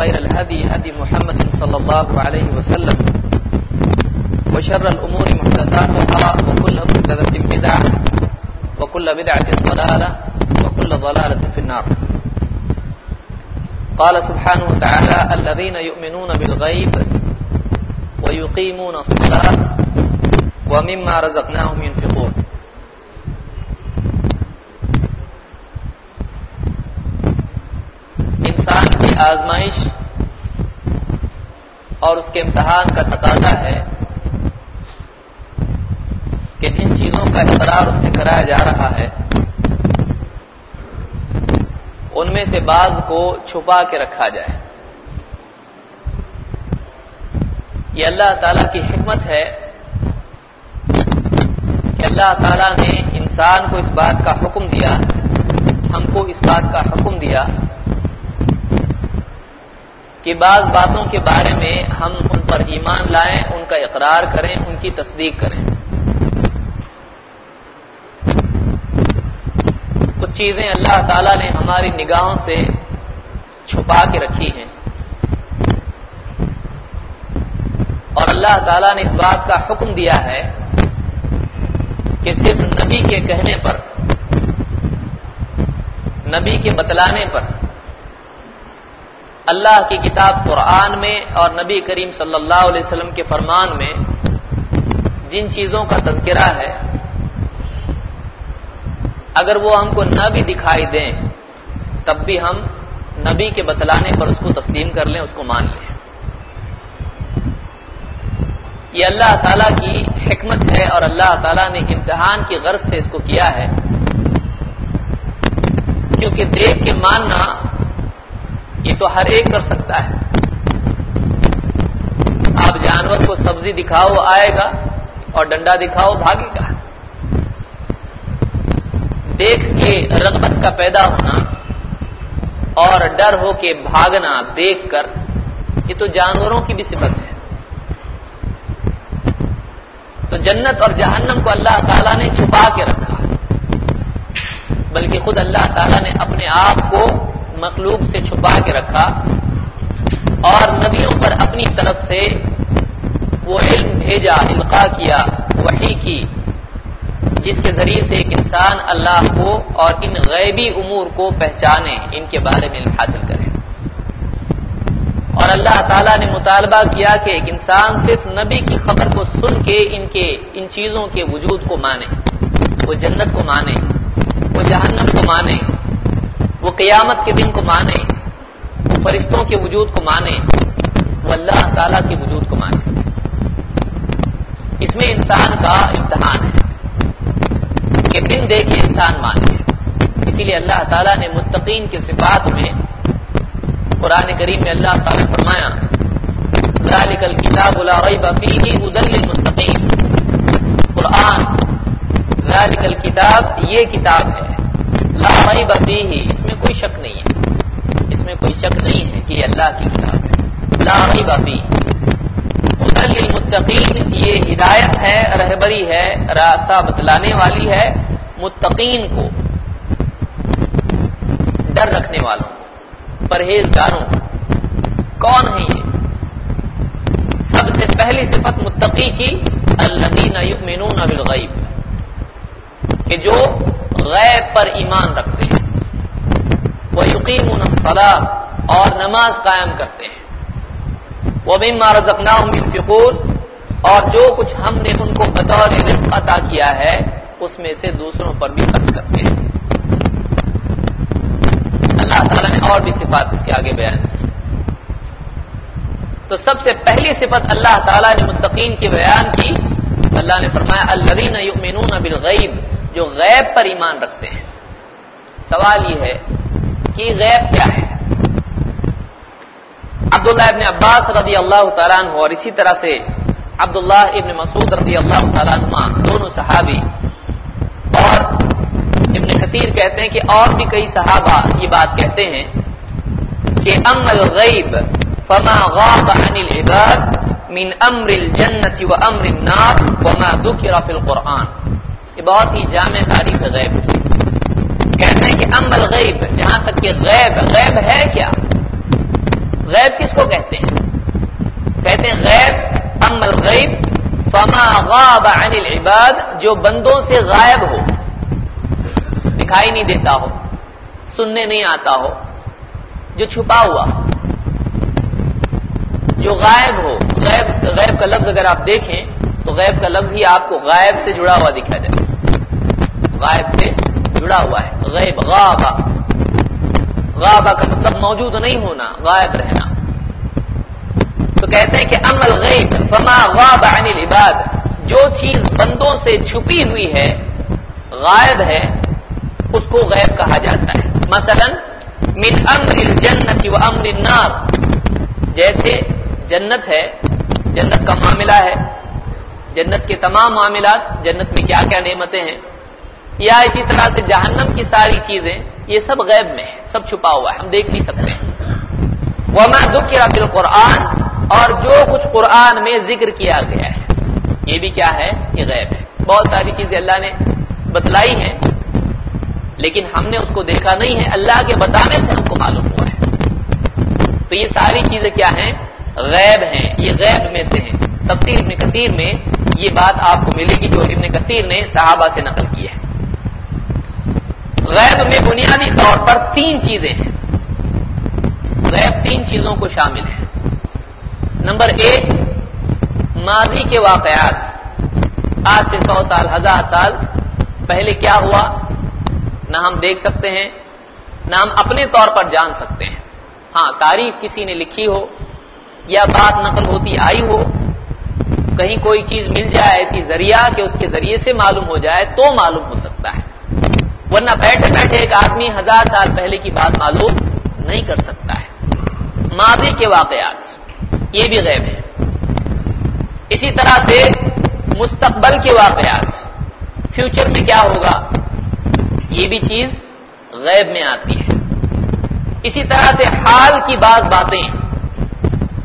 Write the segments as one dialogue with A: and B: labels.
A: وخير الهدي هدي محمد صلى الله عليه وسلم وشر الأمور محدثاتها وكل محدثة بدعة وكل بدعة ضلالة وكل ضلالة في النار. قال سبحانه وتعالى الذين يؤمنون بالغيب ويقيمون الصلاة ومما رزقناهم ينفقون انسان کی آزمائش اور اس کے امتحان کا تقاضا ہے کہ جن چیزوں کا اقرار اس سے کرایا جا رہا ہے۔ ان میں سے بعض کو چھپا کے رکھا جائے۔ یہ اللہ تعالی کی حکمت ہے کہ اللہ تعالی نے انسان کو اس بات کا حکم دیا، ہم کو اس بات کا حکم دیا کہ بعض باتوں کے بارے میں ہم ان پر ایمان لائیں، ان کا اقرار کریں، ان کی تصدیق کریں۔ کچھ چیزیں اللہ تعالی نے ہماری نگاہوں سے چھپا کے رکھی ہیں۔ اور اللہ تعالی نے اس بات کا حکم دیا ہے کہ صرف نبی کے کہنے پر، نبی کے بتلانے پر اللہ کی کتاب قرآن میں اور نبی کریم صلی اللہ علیہ وسلم کے فرمان میں جن چیزوں کا تذکرہ ہے، اگر وہ ہم کو نہ بھی دکھائی دیں، تب بھی ہم نبی کے بتلانے پر اس کو تسلیم کر لیں، اس کو مان لیں۔ یہ اللہ تعالی کی حکمت ہے اور اللہ تعالی نے امتحان کی غرض سے اس کو کیا ہے۔ کیونکہ دیکھ کے ماننا یہ تو ہر ایک کر سکتا ہے۔ آپ جانور کو سبزی دکھاؤ، آئے گا اور ڈنڈا دکھاؤ، بھاگے گا۔ دیکھ کے رغبت کا پیدا ہونا اور ڈر ہو کے بھاگنا دیکھ کر، یہ تو جانوروں کی بھی صفت ہے۔ تو جنت اور جہنم کو اللہ تعالیٰ نے چھپا کے رکھا، بلکہ خود اللہ تعالیٰ نے اپنے آپ کو مخلوق سے چھپا کے رکھا اور نبیوں پر اپنی طرف سے وہ علم بھیجا القاع کیا، وحی کی، جس کے ذریعے سے ایک انسان اللہ کو اور ان غیبی امور کو پہچانے، ان کے بارے میں علم حاصل کرے۔ اور اللہ تعالیٰ نے مطالبہ کیا کہ ایک انسان صرف نبی کی خبر کو سن کے ان کے، ان چیزوں کے وجود کو مانے، وہ جنت کو مانے، وہ جہنم کو مانے۔ وہ قیامت کے دن کو مانے، وہ فرشتوں کے وجود کو مانے، وہ اللہ تعالی کے وجود کو مانے۔ اس میں انسان کا امتحان ہے کہ دن دیکھے انسان مانے۔ اسی لیے اللہ تعالیٰ نے متقین کے صفات میں قرآن کریم میں اللہ تعالیٰ نے فرمایا، ذالک الکتاب لا ریب فیہ ہدی للمتقین۔ قرآن، ذالک الکتاب، یہ کتاب ہے، لا ریب فیہ۔ اس کوئی شک نہیں ہے۔ اس میں کوئی شک نہیں ہے کہ یہ اللہ کی کتاب ہے۔ لا ریب فیہ ہدی للمتقین یہ ہدایت ہے، رہبری ہے، راستہ بتلانے والی ہے متقین کو، ڈر رکھنے والوں پرہیزگاروں کون ہے یہ؟ سب سے پہلی صفت متقی کی الذین یؤمنون بالغیب کہ جو غیب پر ایمان رکھتے ہیں۔ وہ یقیمون الصلاۃ اور نماز قائم کرتے ہیں۔ وہ مما رزقناہم ينفقون اور جو کچھ ہم نے ان کو بطور رزق عطا کیا ہے، اس میں سے دوسروں پر بھی خرچ کرتے ہیں۔ اللہ تعالیٰ نے اور بھی صفات اس کے آگے بیان کی۔ تو سب سے پہلی صفت اللہ تعالیٰ نے متقین کی بیان کی۔ اللہ نے فرمایا الذین یؤمنون بالغیب جو غیب پر ایمان رکھتے ہیں۔ سوال یہ ہے کہ غیب کیا ہے؟ عبداللہ ابن عباس رضی اللہ تعالیٰ عنہ اور اسی طرح سے عبداللہ ابن مسعود رضی اللہ تعالیٰ عنہ دونوں صحابی اور ابن کثیر کہتے ہیں کہ اور بھی کئی صحابہ یہ بات کہتے ہیں کہ ام الغیب فما غاب عن العباد من امر الجنت و امر النار وما ذکر فی القرآن۔ یہ بہت ہی جامع تعریف غیب کہتے ہیں کہ ام الغیب جہاں تک کہ غیب غیب ہے کیا؟ غیب کس کو کہتے ہیں؟ کہتے ہیں غیب ام الغیب فما غاب عن العباد، جو بندوں سے غائب ہو، دکھائی نہیں دیتا ہو، سننے نہیں آتا ہو، جو چھپا ہوا جو غائب ہو غیب غیب کا لفظ اگر آپ دیکھیں، تو غیب کا لفظ ہی آپ کو غائب سے جڑا ہوا دکھا جائے غائب سے جڑا ہوا ہے۔ غیب غابا غابا کا مطلب موجود نہیں ہونا، غائب رہنا۔ تو کہتے ہیں کہ عمل غیب، فما غاب عن العباد۔ جو چیز بندوں سے چھپی ہوئی ہے، غائب ہے، اس کو غیب کہا جاتا ہے۔ مثلا، من امر الجنت و امر النار۔ جیسے جنت ہے، جنت کا معاملہ ہے۔ جنت کے تمام معاملات، جنت میں کیا کیا نعمتیں ہیں؟ یا اسی طرح سے جہنم کی ساری چیزیں، یہ سب غیب میں ہے سب چھپا ہوا ہے، ہم دیکھ نہیں سکتے۔ وما ذکر فی القرآن اور جو کچھ قرآن میں ذکر کیا گیا ہے، یہ بھی کیا ہے؟ یہ غیب ہے۔ بہت ساری چیزیں اللہ نے بتلائی ہیں، لیکن ہم نے اس کو دیکھا نہیں ہے۔ اللہ کے بتانے سے ہم کو معلوم ہوا ہے۔ تو یہ ساری چیزیں کیا ہیں؟ غیب ہیں۔ یہ غیب میں سے ہیں۔ تفسیر ابن کثیر میں یہ بات آپ کو ملے گی جو ابن کثیر نے صحابہ سے نقل کی ہے۔ غیب میں بنیادی طور پر تین چیزیں ہیں۔ غیب تین چیزوں کو شامل ہے نمبر ایک، ماضی کے واقعات۔ آج سے سو سال، ہزار سال پہلے کیا ہوا؟ نہ ہم دیکھ سکتے ہیں، نہ ہم اپنے طور پر جان سکتے ہیں۔ ہاں تاریخ کسی نے لکھی ہو یا بات نقل ہوتی آئی ہو، کہیں کوئی چیز مل جائے ایسی ذریعہ کہ اس کے ذریعے سے معلوم ہو جائے تو معلوم ہو سکتا ہے۔ ورنہ بیٹھے بیٹھے ایک آدمی ہزار سال پہلے کی بات معلوم نہیں کر سکتا ہے۔ ماضی کے واقعات، یہ بھی غیب ہے۔ اسی طرح سے مستقبل کے واقعات فیوچر میں کیا ہوگا، یہ بھی چیز غیب میں آتی ہے۔ اسی طرح سے حال کی بعض باتیں،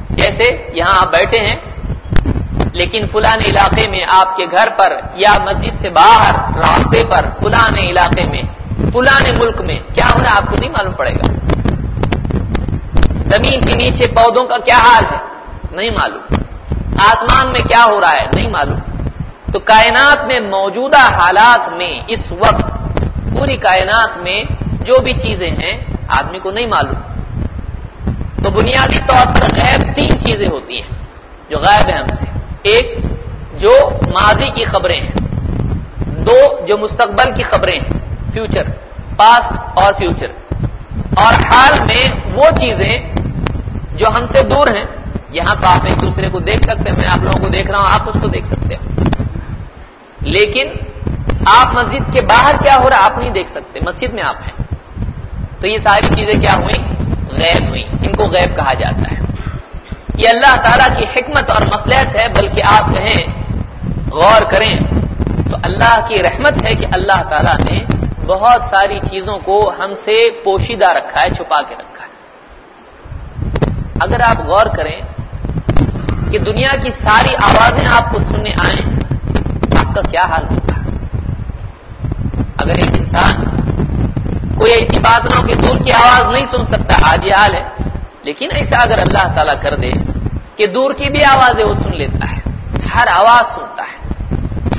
A: جیسے یہاں آپ بیٹھے ہیں لیکن فلان علاقے میں آپ کے گھر پر یا مسجد سے باہر راستے پر فلان علاقے میں، فلان ملک میں، کیا ہو رہا ہے آپ کو نہیں معلوم پڑے گا؟ زمین کے نیچے پودوں کا کیا حال ہے؟ نہیں معلوم۔ آسمان میں کیا ہو رہا ہے؟ نہیں معلوم۔ تو کائنات میں موجودہ حالات میں اس وقت، پوری کائنات میں جو بھی چیزیں ہیں، آدمی کو نہیں معلوم۔ تو بنیادی طور پر غیب تین چیزیں ہوتی ہیں جو غائب ہے ہم سے۔ ایک جو ماضی کی خبریں ہیں، دو جو مستقبل کی خبریں ہیں فیوچر پاسٹ اور فیوچر اور حال میں وہ چیزیں جو ہم سے دور ہیں، یہاں تو آپ ایک دوسرے کو دیکھ سکتے ہیں، میں آپ لوگوں کو دیکھ رہا ہوں، آپ اس کو دیکھ سکتے ہیں۔ لیکن آپ مسجد کے باہر کیا ہو رہا آپ نہیں دیکھ سکتے، مسجد میں آپ ہیں۔ تو یہ ساری چیزیں کیا ہوئی غیب ہوئی ان کو غیب کہا جاتا ہے۔ یہ اللہ تعالیٰ کی حکمت اور مسلحت ہے، بلکہ آپ کہیں غور کریں تو اللہ کی رحمت ہے کہ اللہ تعالیٰ نے بہت ساری چیزوں کو ہم سے پوشیدہ رکھا ہے، چھپا کے رکھا ہے۔ اگر آپ غور کریں کہ دنیا کی ساری آوازیں آپ کو سننے آئیں، آپ کا کیا حال ہوگا؟ اگر ایک انسان کوئی ایسی بات نہ ہو کہ دور کی آواز نہیں سن سکتا، آج یہ حال ہے۔ لیکن ایسا اگر اللہ تعالیٰ کر دے کہ دور کی بھی آوازیں وہ سن لیتا ہے، ہر آواز سنتا ہے،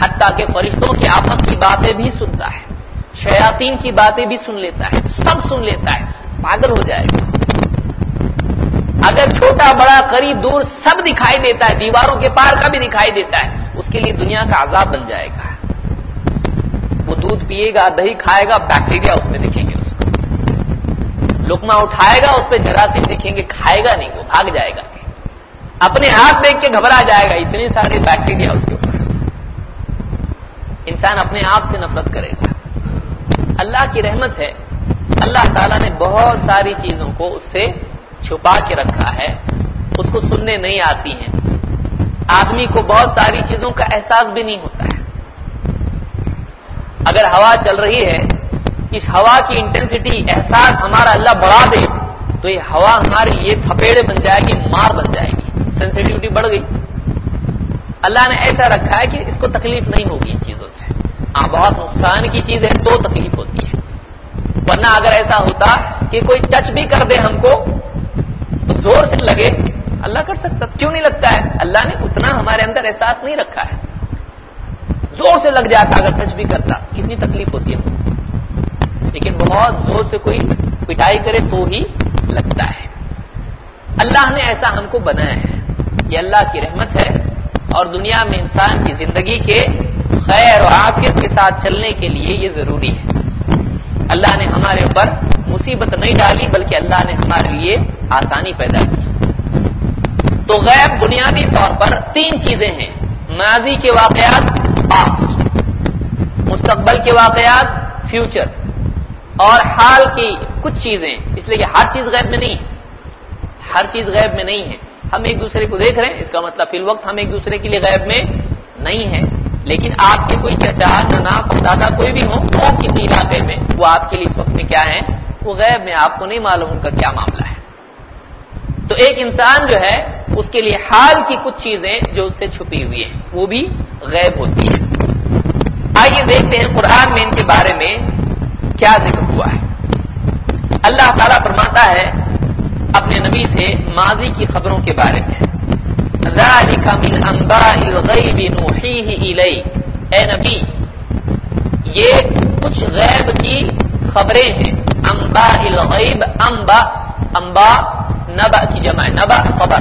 A: حتیٰ کہ فرشتوں کی آپس کی باتیں بھی سنتا ہے، شیاطین کی باتیں بھی سن لیتا ہے، سب سن لیتا ہے، پاگل ہو جائے گا۔ اگر چھوٹا بڑا قریب دور سب دکھائی دیتا ہے، دیواروں کے پار کا بھی دکھائی دیتا ہے، اس کے لیے دنیا کا عذاب بن جائے گا۔ وہ دودھ پیے گا، دہی کھائے گا، بیکٹیریا اس میں دکھیں لکما اٹھائے گا، اس پہ جراثیم دکھیں گے، کھائے گا نہیں، وہ بھاگ جائے گا۔ اپنے ہاتھ دیکھ کے گھبرا جائے گا، اتنے سارے بیکٹیریا اس کے اوپر۔ انسان اپنے آپ سے نفرت کرے گا۔ اللہ کی رحمت ہے، اللہ تعالیٰ نے بہت ساری چیزوں کو اس سے چھپا کے رکھا ہے، اس کو سننے نہیں آتی ہیں۔ آدمی کو بہت ساری چیزوں کا احساس بھی نہیں ہوتا ہے۔ اگر ہوا چل رہی ہے اس ہوا کی انٹینسٹی احساس ہمارا اللہ بڑھا دے، تو یہ ہوا ہمارے لیے تھپیڑے بن جائے گی، مار بن جائے گی سینسٹیوٹی بڑھ گئی۔ اللہ نے ایسا رکھا ہے کہ اس کو تکلیف نہیں ہوگی ان چیزوں سے۔ ہاں بہت نقصان کی چیز ہے تو تکلیف ہوتی ہے ورنہ اگر ایسا ہوتا کہ کوئی ٹچ بھی کر دے ہم کو، تو زور سے لگے، اللہ کر سکتا، کیوں نہیں لگتا ہے؟ اللہ نے اتنا ہمارے اندر احساس نہیں رکھا ہے۔ زور سے لگ جاتا اگر ٹچ بھی کرتا، کتنی تکلیف ہوتی ہے۔ لیکن بہت زور سے کوئی پٹائی کرے تو ہی لگتا ہے۔ اللہ نے ایسا ہم کو بنایا ہے۔ یہ اللہ کی رحمت ہے اور دنیا میں انسان کی زندگی کے خیر و عافیت کے ساتھ چلنے کے لیے یہ ضروری ہے۔ اللہ نے ہمارے اوپر مصیبت نہیں ڈالی بلکہ اللہ نے ہمارے لیے آسانی پیدا کی۔ تو غیب بنیادی طور پر تین چیزیں ہیں۔ ماضی کے واقعات پاسٹ مستقبل کے واقعات فیوچر اور حال کی کچھ چیزیں، اس لیے کہ ہر چیز غیب میں نہیں ہے۔ ہر چیز غیب میں نہیں ہے۔ ہم ایک دوسرے کو دیکھ رہے ہیں، اس کا مطلب فی الوقت ہم ایک دوسرے کے لیے غیب میں نہیں ہے لیکن آپ کے کوئی چچا، ننا دادا کوئی بھی ہو وہ کسی علاقے میں، وہ آپ کے لیے اس وقت میں کیا ہے وہ غیب میں آپ کو نہیں معلوم ان کا کیا معاملہ ہے۔ تو ایک انسان جو ہے، اس کے لیے حال کی کچھ چیزیں جو اس سے چھپی ہوئی ہیں، وہ بھی غیب ہوتی ہے آئیے دیکھتے ہیں قرآن میں ان کے بارے میں۔ کیا ذکر ہوا ہے؟ اللہ تعالیٰ فرماتا ہے اپنے نبی سے ماضی کی خبروں کے بارے میں۔ اے نبی، یہ کچھ غیب کی خبریں ہیں۔ امبا الغیب امبا امبا نبا کی جمع نبا خبر۔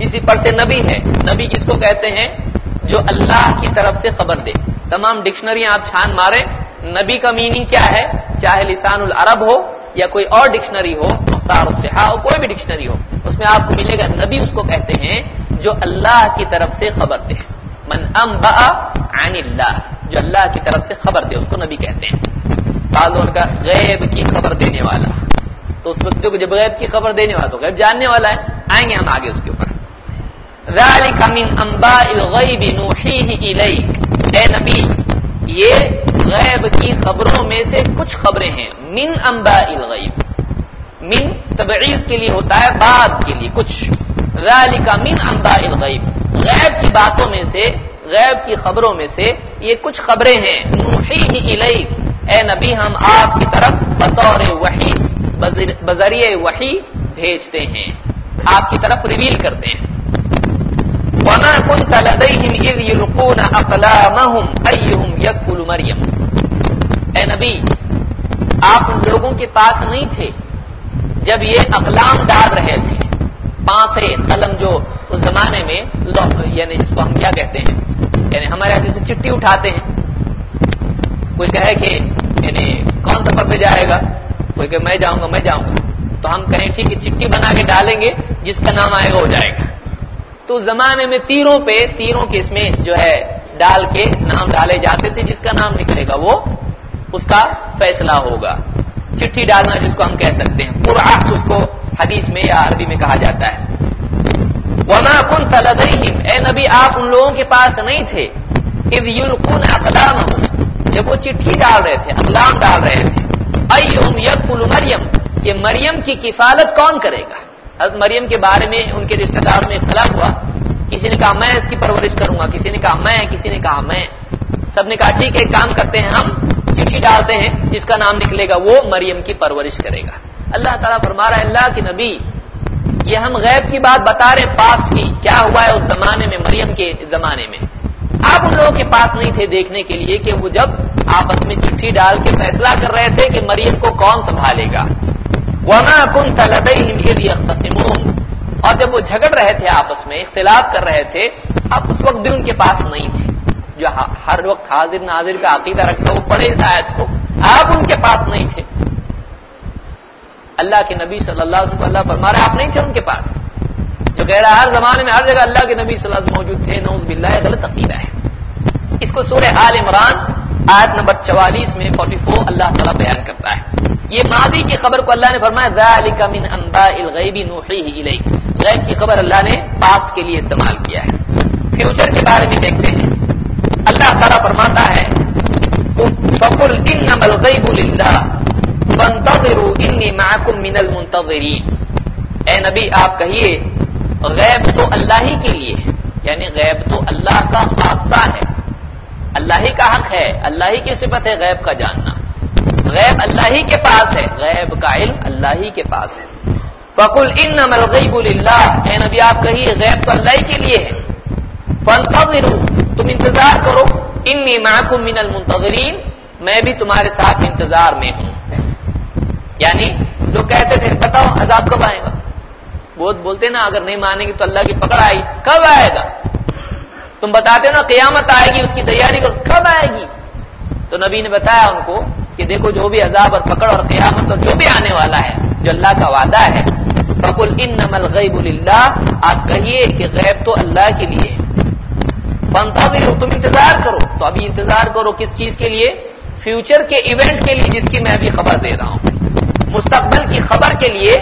A: اسی پر سے نبی ہے نبی کس کو کہتے ہیں؟ جو اللہ کی طرف سے خبر دے۔ تمام ڈکشنری آپ چھان مارے نبی کا میننگ کیا ہے؟ چاہے لسان العرب ہو یا کوئی اور ڈکشنری ہو، مختار ہو، کوئی بھی ڈکشنری ہو، اس میں آپ کو ملے گا نبی اس کو کہتے ہیں جو اللہ کی طرف سے خبر دے۔ من ام عن اللہ، جو اللہ کی طرف سے خبر دے، اس کو نبی کہتے ہیں۔ کا غیب کی خبر دینے والا۔ تو اس وقت جب غیب کی خبر دینے والا، تو غیب جاننے والا ہے۔ آئیں گے ہم آگے اس کے اوپر۔ ذالک من انباء الغیب نوحیہ الیک۔ اے نبی یہ غیب کی خبروں میں سے کچھ خبریں ہیں۔ من امبا الغیب۔ من تبعیض کے لیے ہوتا ہے، بعد کے لیے کچھ۔ ذالک من امبا الغیب۔ غیب کی باتوں میں سے، غیب کی خبروں میں سے یہ کچھ خبریں ہیں۔ نوحی الیک۔ اے نبی، ہم آپ کی طرف بطور وحی، بذریعہ وحی بھیجتے ہیں۔ آپ کی طرف ریویل کرتے ہیں۔ وما كنت لديهم اذ يلقون اقلامهم ايهم يكفل مريم۔ اے نبی، آپ ان لوگوں کے پاس نہیں تھے جب یہ اقلام ڈال رہے تھے۔ پانچ قلم جو اس زمانے میں یعنی جس کو ہم کیا کہتے ہیں یعنی ہمارے یہاں جیسے چٹھی اٹھاتے ہیں۔ کوئی کہے کہ یعنی کون سفر پہ جائے گا؟ کوئی کہ میں جاؤں گا، میں جاؤں گا۔ تو ہم کہیں، ٹھیک ہے چٹھی بنا کے ڈالیں گے، جس کا نام آئے گا، وہ جائے گا۔ تو زمانے میں تیروں پہ تیروں کے اس میں جو ہے ڈال کے نام ڈالے جاتے تھے، جس کا نام نکلے گا وہ اس کا فیصلہ ہوگا۔ چٹھی ڈالنا جس کو ہم کہہ سکتے ہیں۔ پورا اس کو حدیث میں یا عربی میں کہا جاتا ہے۔ وما کن تلدیم اے نبی، آپ ان لوگوں کے پاس نہیں تھے۔ اقلام جب وہ چٹھی ڈال رہے تھے، اقلام ڈال رہے تھے۔ ایوم یقل مریم یہ مریم کی کفالت کون کرے گا؟ حضرت مریم کے بارے میں ان کے رشتے دار میں اختلاف ہوا۔ کسی نے کہا، میں اس کی پرورش کروں گا۔ کسی نے کہا، میں، کسی نے کہا، میں۔ سب نے کہا، ٹھیک ہے کام کرتے ہیں، ہم چٹھی ڈالتے ہیں، جس کا نام نکلے گا، وہ مریم کی پرورش کرے گا۔ اللہ تعالیٰ فرما رہا ہے، اللہ کی نبی، یہ ہم غیب کی بات بتا رہے پاسٹ کی۔ کیا ہوا ہے اس زمانے میں، مریم کے زمانے میں؟ آپ ان لوگوں کے پاس نہیں تھے دیکھنے کے لیے کہ وہ جب آپس میں چٹھی ڈال کے فیصلہ کر رہے تھے کہ مریم کو کون سنبھالے گا۔ وما کن تلدیم اور جب وہ جھگڑ رہے تھے آپس میں، اختلاف کر رہے تھے آپ اس وقت بھی ان کے پاس نہیں تھے۔ جو ہر وقت حاضر ناظر کا عقیدہ رکھتا وہ پڑھے اس آیت کو۔ آپ ان کے پاس نہیں تھے۔ اللہ کے نبی صلی اللہ علیہ وسلم اللہ فرما رہے، آپ نہیں تھے ان کے پاس۔ جو کہہ رہا ہے، ہر زمانے میں ہر جگہ اللہ کے نبی صلی اللہ علیہ وسلم موجود تھے نوز باللہ غلط عقیدہ ہے۔ اس کو سورہ آل عمران آیت نمبر چوالیس میں فورٹی فور اللہ تعالیٰ بیان کرتا ہے۔ یہ ماضی کی خبر کو اللہ نے فرمایا، ذالک من انباء الغیب نوحیہ الیک۔ غیب کی خبر اللہ نے پاسٹ کے لیے استعمال کیا ہے۔ فیوچر کے بارے میں دیکھتے ہیں۔ اللہ تعالیٰ فرماتا ہے، فقل انما الغیب للہ، فانتظروا انی معکم من المنتظرین۔ اے نبی، آپ کہیے، غیب تو اللہ ہی کے لیے یعنی غیب تو اللہ کا خاصہ ہے۔ اللہ ہی کا حق ہے، اللہ ہی کی صفت ہے غیب کا جاننا۔ غیب اللہ ہی کے پاس ہے، غیب کا علم اللہ ہی کے پاس ہے۔ فقل انما الغیب للہ۔ اے نبی، آپ کہیے، غیب تو اللہ ہی کے لیے ہے۔ فانتظروا، تم انتظار کرو۔ انی معکم من المنتظرین۔ میں بھی تمہارے ساتھ انتظار میں ہوں۔ یعنی جو کہتے تھے، بتاؤ، عذاب کب آئے گا؟ بہت بولتے نا، اگر نہیں مانیں گے تو اللہ کی پکڑ آئی، کب آئے گا؟ تم بتاتے نا قیامت آئے گی، اس کی تیاری کرو، کب آئے گی؟ تو نبی نے بتایا ان کو کہ دیکھو جو بھی عذاب اور پکڑ اور قیامت اور جو بھی آنے والا ہے، جو اللہ کا وعدہ ہے بکل ان نمل غیب اللہ آپ کہیے کہ غیب تو اللہ کے لیے بنتا بھی تم انتظار کرو۔ تو ابھی انتظار کرو کس چیز کے لیے؟ فیوچر کے ایونٹ کے لیے، جس کی میں ابھی خبر دے رہا ہوں۔ مستقبل کی خبر کے لیے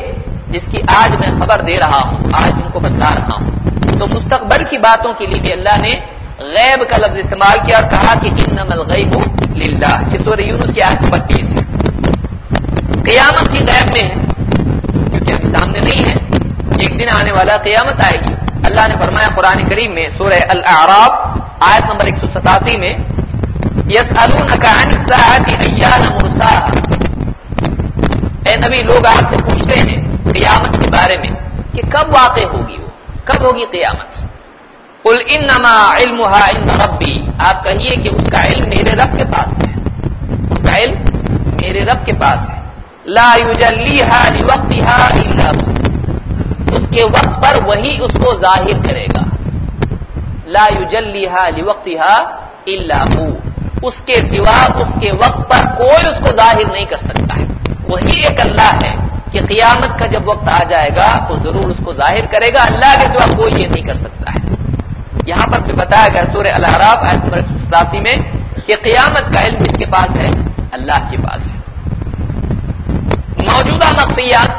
A: جس کی آج میں خبر دے رہا ہوں، آج ان کو بتا رہا ہوں۔ تو مستقبل کی باتوں کے لیے بھی اللہ نے غیب کا لفظ استعمال کیا اور کہا کہ ان نمل غیب للہ۔ یہ سورہ یونس کی آج پچیس ہے۔ قیامت کی غیب میں ہے، کیونکہ ابھی سامنے نہیں ہے۔ ایک دن آنے والا قیامت آئے گی۔ اللہ نے فرمایا قرآن کریم میں سورہ الاعراف آیت نمبر ایک سو ستاسی میں یس اے نبی، لوگ آپ سے پوچھتے ہیں قیامت کے بارے میں کہ کب واقع ہوگی وہ؟ کب ہوگی قیامت؟ قل انما علمها عند ربی۔ آپ کہیے کہ اس کا علم میرے رب کے پاس ہے۔ اس کا علم میرے رب کے پاس ہے۔ لا يجليها لوقتها الا هو۔ اس کے وقت پر وہی اس کو ظاہر کرے گا۔ لا يجليها لوقتها الا هو۔ اس کے سوا اس کے وقت پر کوئی اس کو ظاہر نہیں کر سکتا ہے۔ وہی ایک اللہ ہے۔ کہ قیامت کا جب وقت آ جائے گا تو ضرور اس کو ظاہر کرے گا۔ اللہ کے سوا کوئی یہ نہیں کر سکتا ہے۔ یہاں پر بھی بتایا گیا سورہ الحراب ستاسی میں کہ قیامت کا علم کس کے پاس ہے؟ اللہ کے پاس ہے۔ موجودہ مخفیات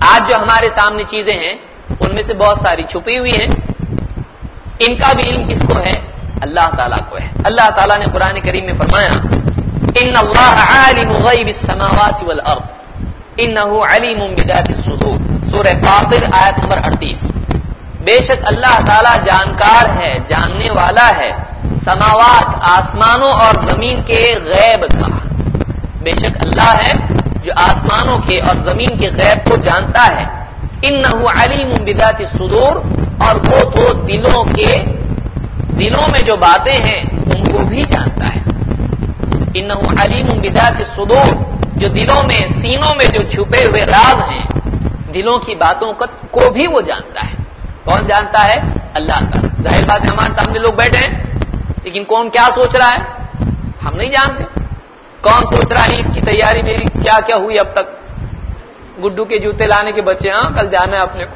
A: آج جو ہمارے سامنے چیزیں ہیں، ان میں سے بہت ساری چھپی ہوئی ہیں۔ ان کا بھی علم کس کو ہے؟ اللہ تعالیٰ کو ہے۔ اللہ تعالیٰ نے قرآن کریم میں فرمایا، ان اللہ عالم غیب السماوات والارض انہو علیم بذات الصدور. سورہ فاطر، آیت نمبر 38 بے شک اللہ تعالیٰ جانکار ہے، جاننے والا ہے. سماوات آسمانوں اور زمین کے غیب کا. بے شک اللہ ہے جو آسمانوں کے اور زمین کے غیب کو جانتا ہے. انہو علیم بذات الصدور اور وہ تو دلوں کے، دلوں میں جو باتیں ہیں، ان کو بھی جانتا ہے. انہو علیم بذات الصدور. جو دلوں میں، سینوں میں جو چھپے ہوئے راز ہیں، دلوں کی باتوں کو بھی وہ جانتا ہے۔ کون جانتا ہے؟ اللہ تعالیٰ ظاہر بات ہے، ہمارے سامنے لوگ بیٹھے ہیں، لیکن کون کیا سوچ رہا ہے؟ ہم نہیں جانتے۔ کون سوچ رہا ہے، عید کی تیاری میری کیا کیا ہوئی اب تک؟ گڈو کے جوتے لانے کے بچے ہاں کل جانا ہے اپنے کو۔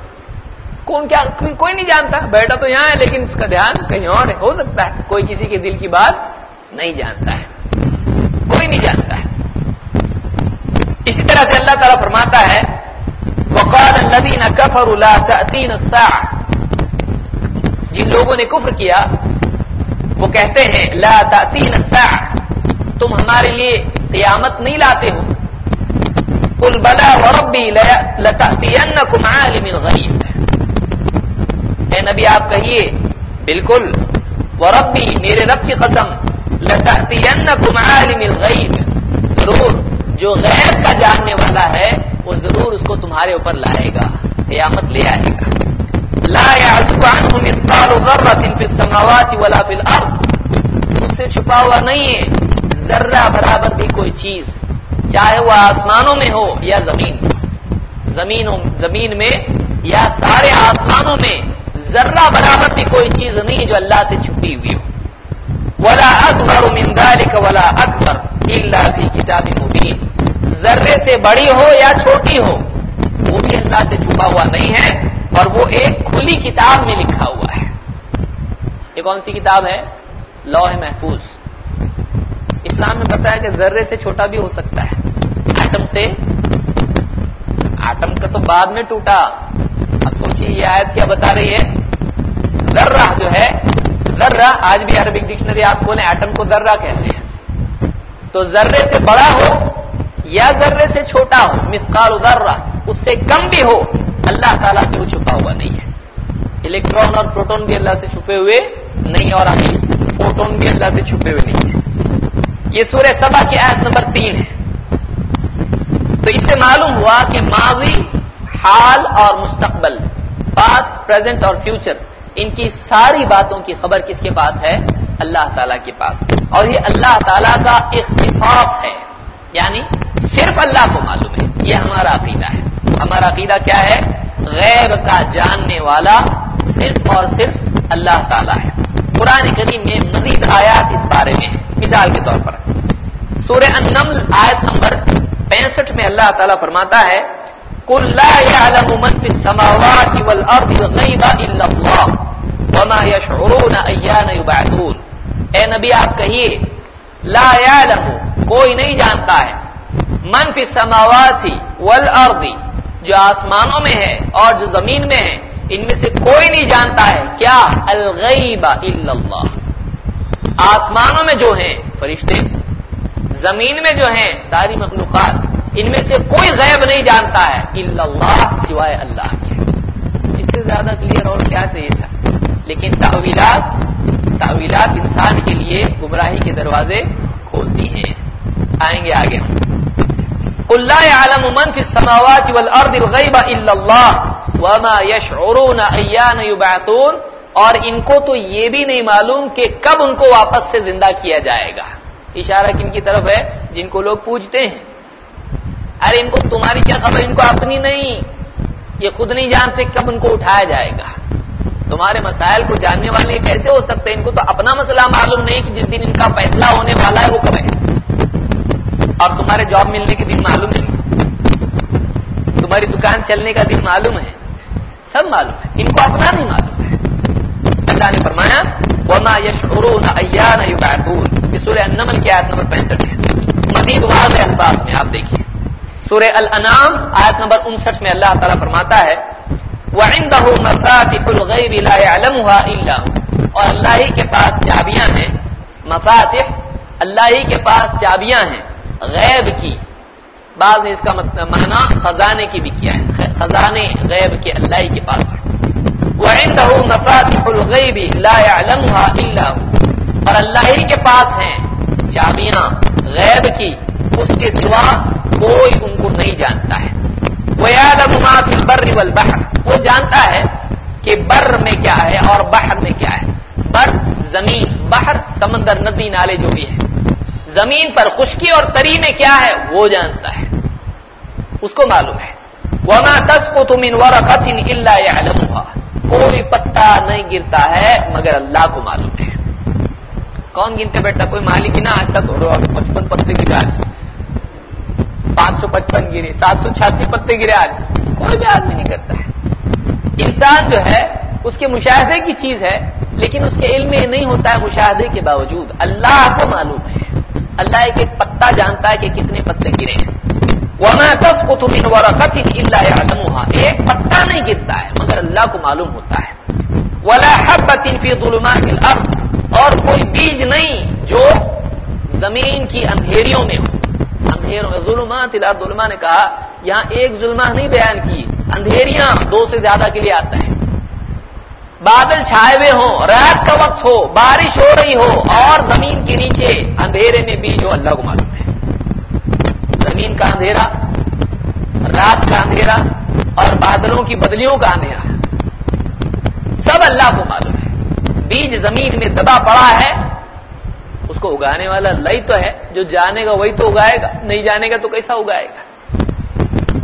A: کون کیا کوئی نہیں جانتا۔ بیٹھا تو یہاں ہے، لیکن اس کا دھیان کہیں اور ہے۔ ہو سکتا ہے، کوئی کسی کے دل کی بات نہیں جانتا ہے۔ کوئی نہیں جانتا ہے۔ اسی طرح سے اللہ تعالیٰ فرماتا ہے، وقال الذين كفروا لا تأتين الساعة۔ جن لوگوں نے کفر کیا، وہ کہتے ہیں، لا تأتين الساعة۔ تم ہمارے لیے قیامت نہیں لاتے ہو۔ قل بلا وربي لتأتينكم عالم الغيب اے نبی، آپ کہیے، بالکل وربی میرے رب کی قسم، لتأتينكم عالم الغيب۔ ضرور۔ جو غیب کا جاننے والا ہے، وہ ضرور اس کو تمہارے اوپر لائے گا، قیامت لے آئے گا۔ لا يعزب السماوات ولا في الارض اس سے چھپا ہوا نہیں ہے، ذرہ برابر بھی کوئی چیز، چاہے وہ آسمانوں میں ہو یا زمین۔ زمین زمین میں یا سارے آسمانوں میں ذرہ برابر بھی کوئی چیز نہیں جو اللہ سے چھپی ہوئی ہو۔ ولا اکبر من ذلك ولا اکبر الا فی کتاب مبین۔ ذرے سے بڑی ہو یا چھوٹی ہو، وہ بھی اللہ سے چھپا ہوا نہیں ہے، اور وہ ایک کھلی کتاب میں لکھا ہوا ہے۔ یہ کون سی کتاب ہے؟ لوح محفوظ۔ اسلام میں پتا ہے کہ ذرے سے چھوٹا بھی ہو سکتا ہے۔ ایٹم سے، ایٹم کا تو بعد میں ٹوٹا۔ اب سوچیے، یہ آیت کیا بتا رہی ہے؟ ذرہ جو ہے، ذرہ، آج بھی عربک ڈکشنری آپ کھولیں ایٹم کو ذرہ کہتے ہیں۔ تو ذرے سے بڑا ہو یا ذرے سے چھوٹا ہو مسکال ذرہ، اس سے کم بھی ہو، اللہ تعالیٰ سے وہ چھپا ہوا نہیں ہے؟ الیکٹران اور پروٹون بھی اللہ سے چھپے ہوئے نہیں اور ابھی فوٹون بھی اللہ سے چھپے ہوئے نہیں ہے یہ سورہ سبا کی آیت نمبر تین ہے۔ تو اس سے معلوم ہوا کہ ماضی، حال اور مستقبل پاسٹ پریزنٹ اور فیوچر ان کی ساری باتوں کی خبر کس کے پاس ہے؟ اللہ تعالیٰ کے پاس اور یہ اللہ تعالیٰ کا اختصاص ہے۔ یعنی صرف اللہ کو معلوم ہے۔ یہ ہمارا عقیدہ ہے۔ ہمارا عقیدہ کیا ہے؟ غیب کا جاننے والا صرف اور صرف اللہ تعالیٰ ہے۔ قرآن کریم میں مزید آیات اس بارے میں مثال کے طور پر۔ سورہ النمل آیت نمبر پینسٹھ میں اللہ تعالیٰ فرماتا ہے کل وما يشعرون ايان يبعثون۔ اے نبی، آپ کہیے، لا يعلم کوئی نہیں جانتا ہے۔ من في السماوات والارض، جو آسمانوں میں ہے اور جو زمین میں ہے، ان میں سے کوئی نہیں جانتا ہے۔ کیا؟ الغیب الا اللہ۔ آسمانوں میں جو ہیں، فرشتے، زمین میں جو ہیں، ساری مخلوقات، ان میں سے کوئی غیب نہیں جانتا ہے۔ الا اللہ، سوائے اللہ کے۔ اس سے زیادہ کلیئر اور کیا چاہیے تھا؟ لیکن تعویلات تعویلات انسان کے لیے گمراہی کے دروازے کھولتی ہیں۔ آئیں گے آگے۔ اللہ عالم من فی السماوات والارض الغیب الا اللہ وما ایان یبعثون اور ان کو تو یہ بھی نہیں معلوم کہ کب ان کو واپس سے زندہ کیا جائے گا۔ اشارہ کن کی طرف ہے؟ جن کو لوگ پوچھتے ہیں۔ ارے ان کو تمہاری کیا خبر؟ ان کو اپنی نہیں۔ یہ خود نہیں جانتے کب ان کو اٹھایا جائے گا۔ تمہارے مسائل کو جاننے والے کیسے ہو سکتے ہیں؟ ان کو تو اپنا مسئلہ معلوم نہیں کہ جس دن ان کا فیصلہ ہونے والا ہے وہ کب ہے۔ اور تمہارے جاب ملنے کے دن معلوم نہیں۔ تمہاری دکان چلنے کا دن معلوم ہے۔ سب معلوم ہے۔ ان کو اپنا نہیں معلوم ہے۔ اللہ نے فرمایا، وما يشعرون ایان یبعثون یہ سورہ النمل کی آیت نمبر 65 ہے۔ مزید واضح الفاظ میں آپ دیکھیے سورہ الانعام آیت نمبر 59 میں اللہ تعالی فرماتا ہے وعنده مفاتيح الغيب لا يعلمها الا هو. اور اللہ ہی کے پاس چابیاں ہیں. مفاتح اللہ ہی کے پاس چابیاں ہیں. غیب کی. بعض نے اس کا معنی خزانے کی بھی کیا ہے. خزانے غیب کے اللہ ہی کے پاس ہے وعنده مفاتيح الغيب لا يعلمها الا هو. اور اللہ ہی کے پاس ہیں چابیاں. غیب کی. اس کے سوا کوئی ان کو نہیں جانتا ہے. وہ بر والبحر۔ وہ جانتا ہے کہ بر میں کیا ہے اور بحر میں کیا ہے۔ بر، زمین، بحر، سمندر، ندی، نالے، جو بھی ہے۔ زمین پر خشکی اور تری میں کیا ہے؟ وہ جانتا ہے۔ اس کو معلوم ہے۔ وما تسقط من ورقة الا يعلمها۔ کوئی پتا نہیں گرتا ہے، مگر اللہ کو معلوم ہے۔ کون گنتے بیٹھتا؟ کوئی مالک ہی نہ، آج تک پچپن پتے کی آج پانچ سو پچپن گرے، سات سو چھیاسی پتے گرے آج۔ کوئی بھی آدمی نہیں کرتا ہے۔ انسان جو ہے، اس کے مشاہدے کی چیز ہے، لیکن اس کے علم میں نہیں ہوتا ہے مشاہدے کے باوجود۔ اللہ کو معلوم ہے۔ اللہ ایک ایک پتا جانتا ہے کہ کتنے پتے گرے ہیں۔ وما تسقط من ورقة الا يعلمها۔ ایک پتا نہیں گرتا ہے، مگر اللہ کو معلوم ہوتا ہے۔ ولا حبة في ظلمات الارض اور کوئی بیج نہیں جو زمین کی اندھیریوں میں ہو۔ اندھیروں ظلمات الارض علماء نے کہا، یہاں ایک ظلمہ نہیں بیان کی، اندھیریاں دو سے زیادہ کے لیے آتا ہے بادل چھائے ہوئے ہوں، رات کا وقت ہو، بارش ہو رہی ہو، اور زمین کے نیچے اندھیرے میں بھی جو اللہ کو معلوم ہے۔ زمین کا اندھیرا، رات کا اندھیرا، اور بادلوں کی بدلیوں کا اندھیرا۔ سب اللہ کو معلوم ہے۔ بیج زمین میں دبا پڑا ہے اس کو اگانے والا لئی تو ہے، جو جانے گا وہی تو اگائے گا، نہیں جانے گا تو کیسا اگائے گا؟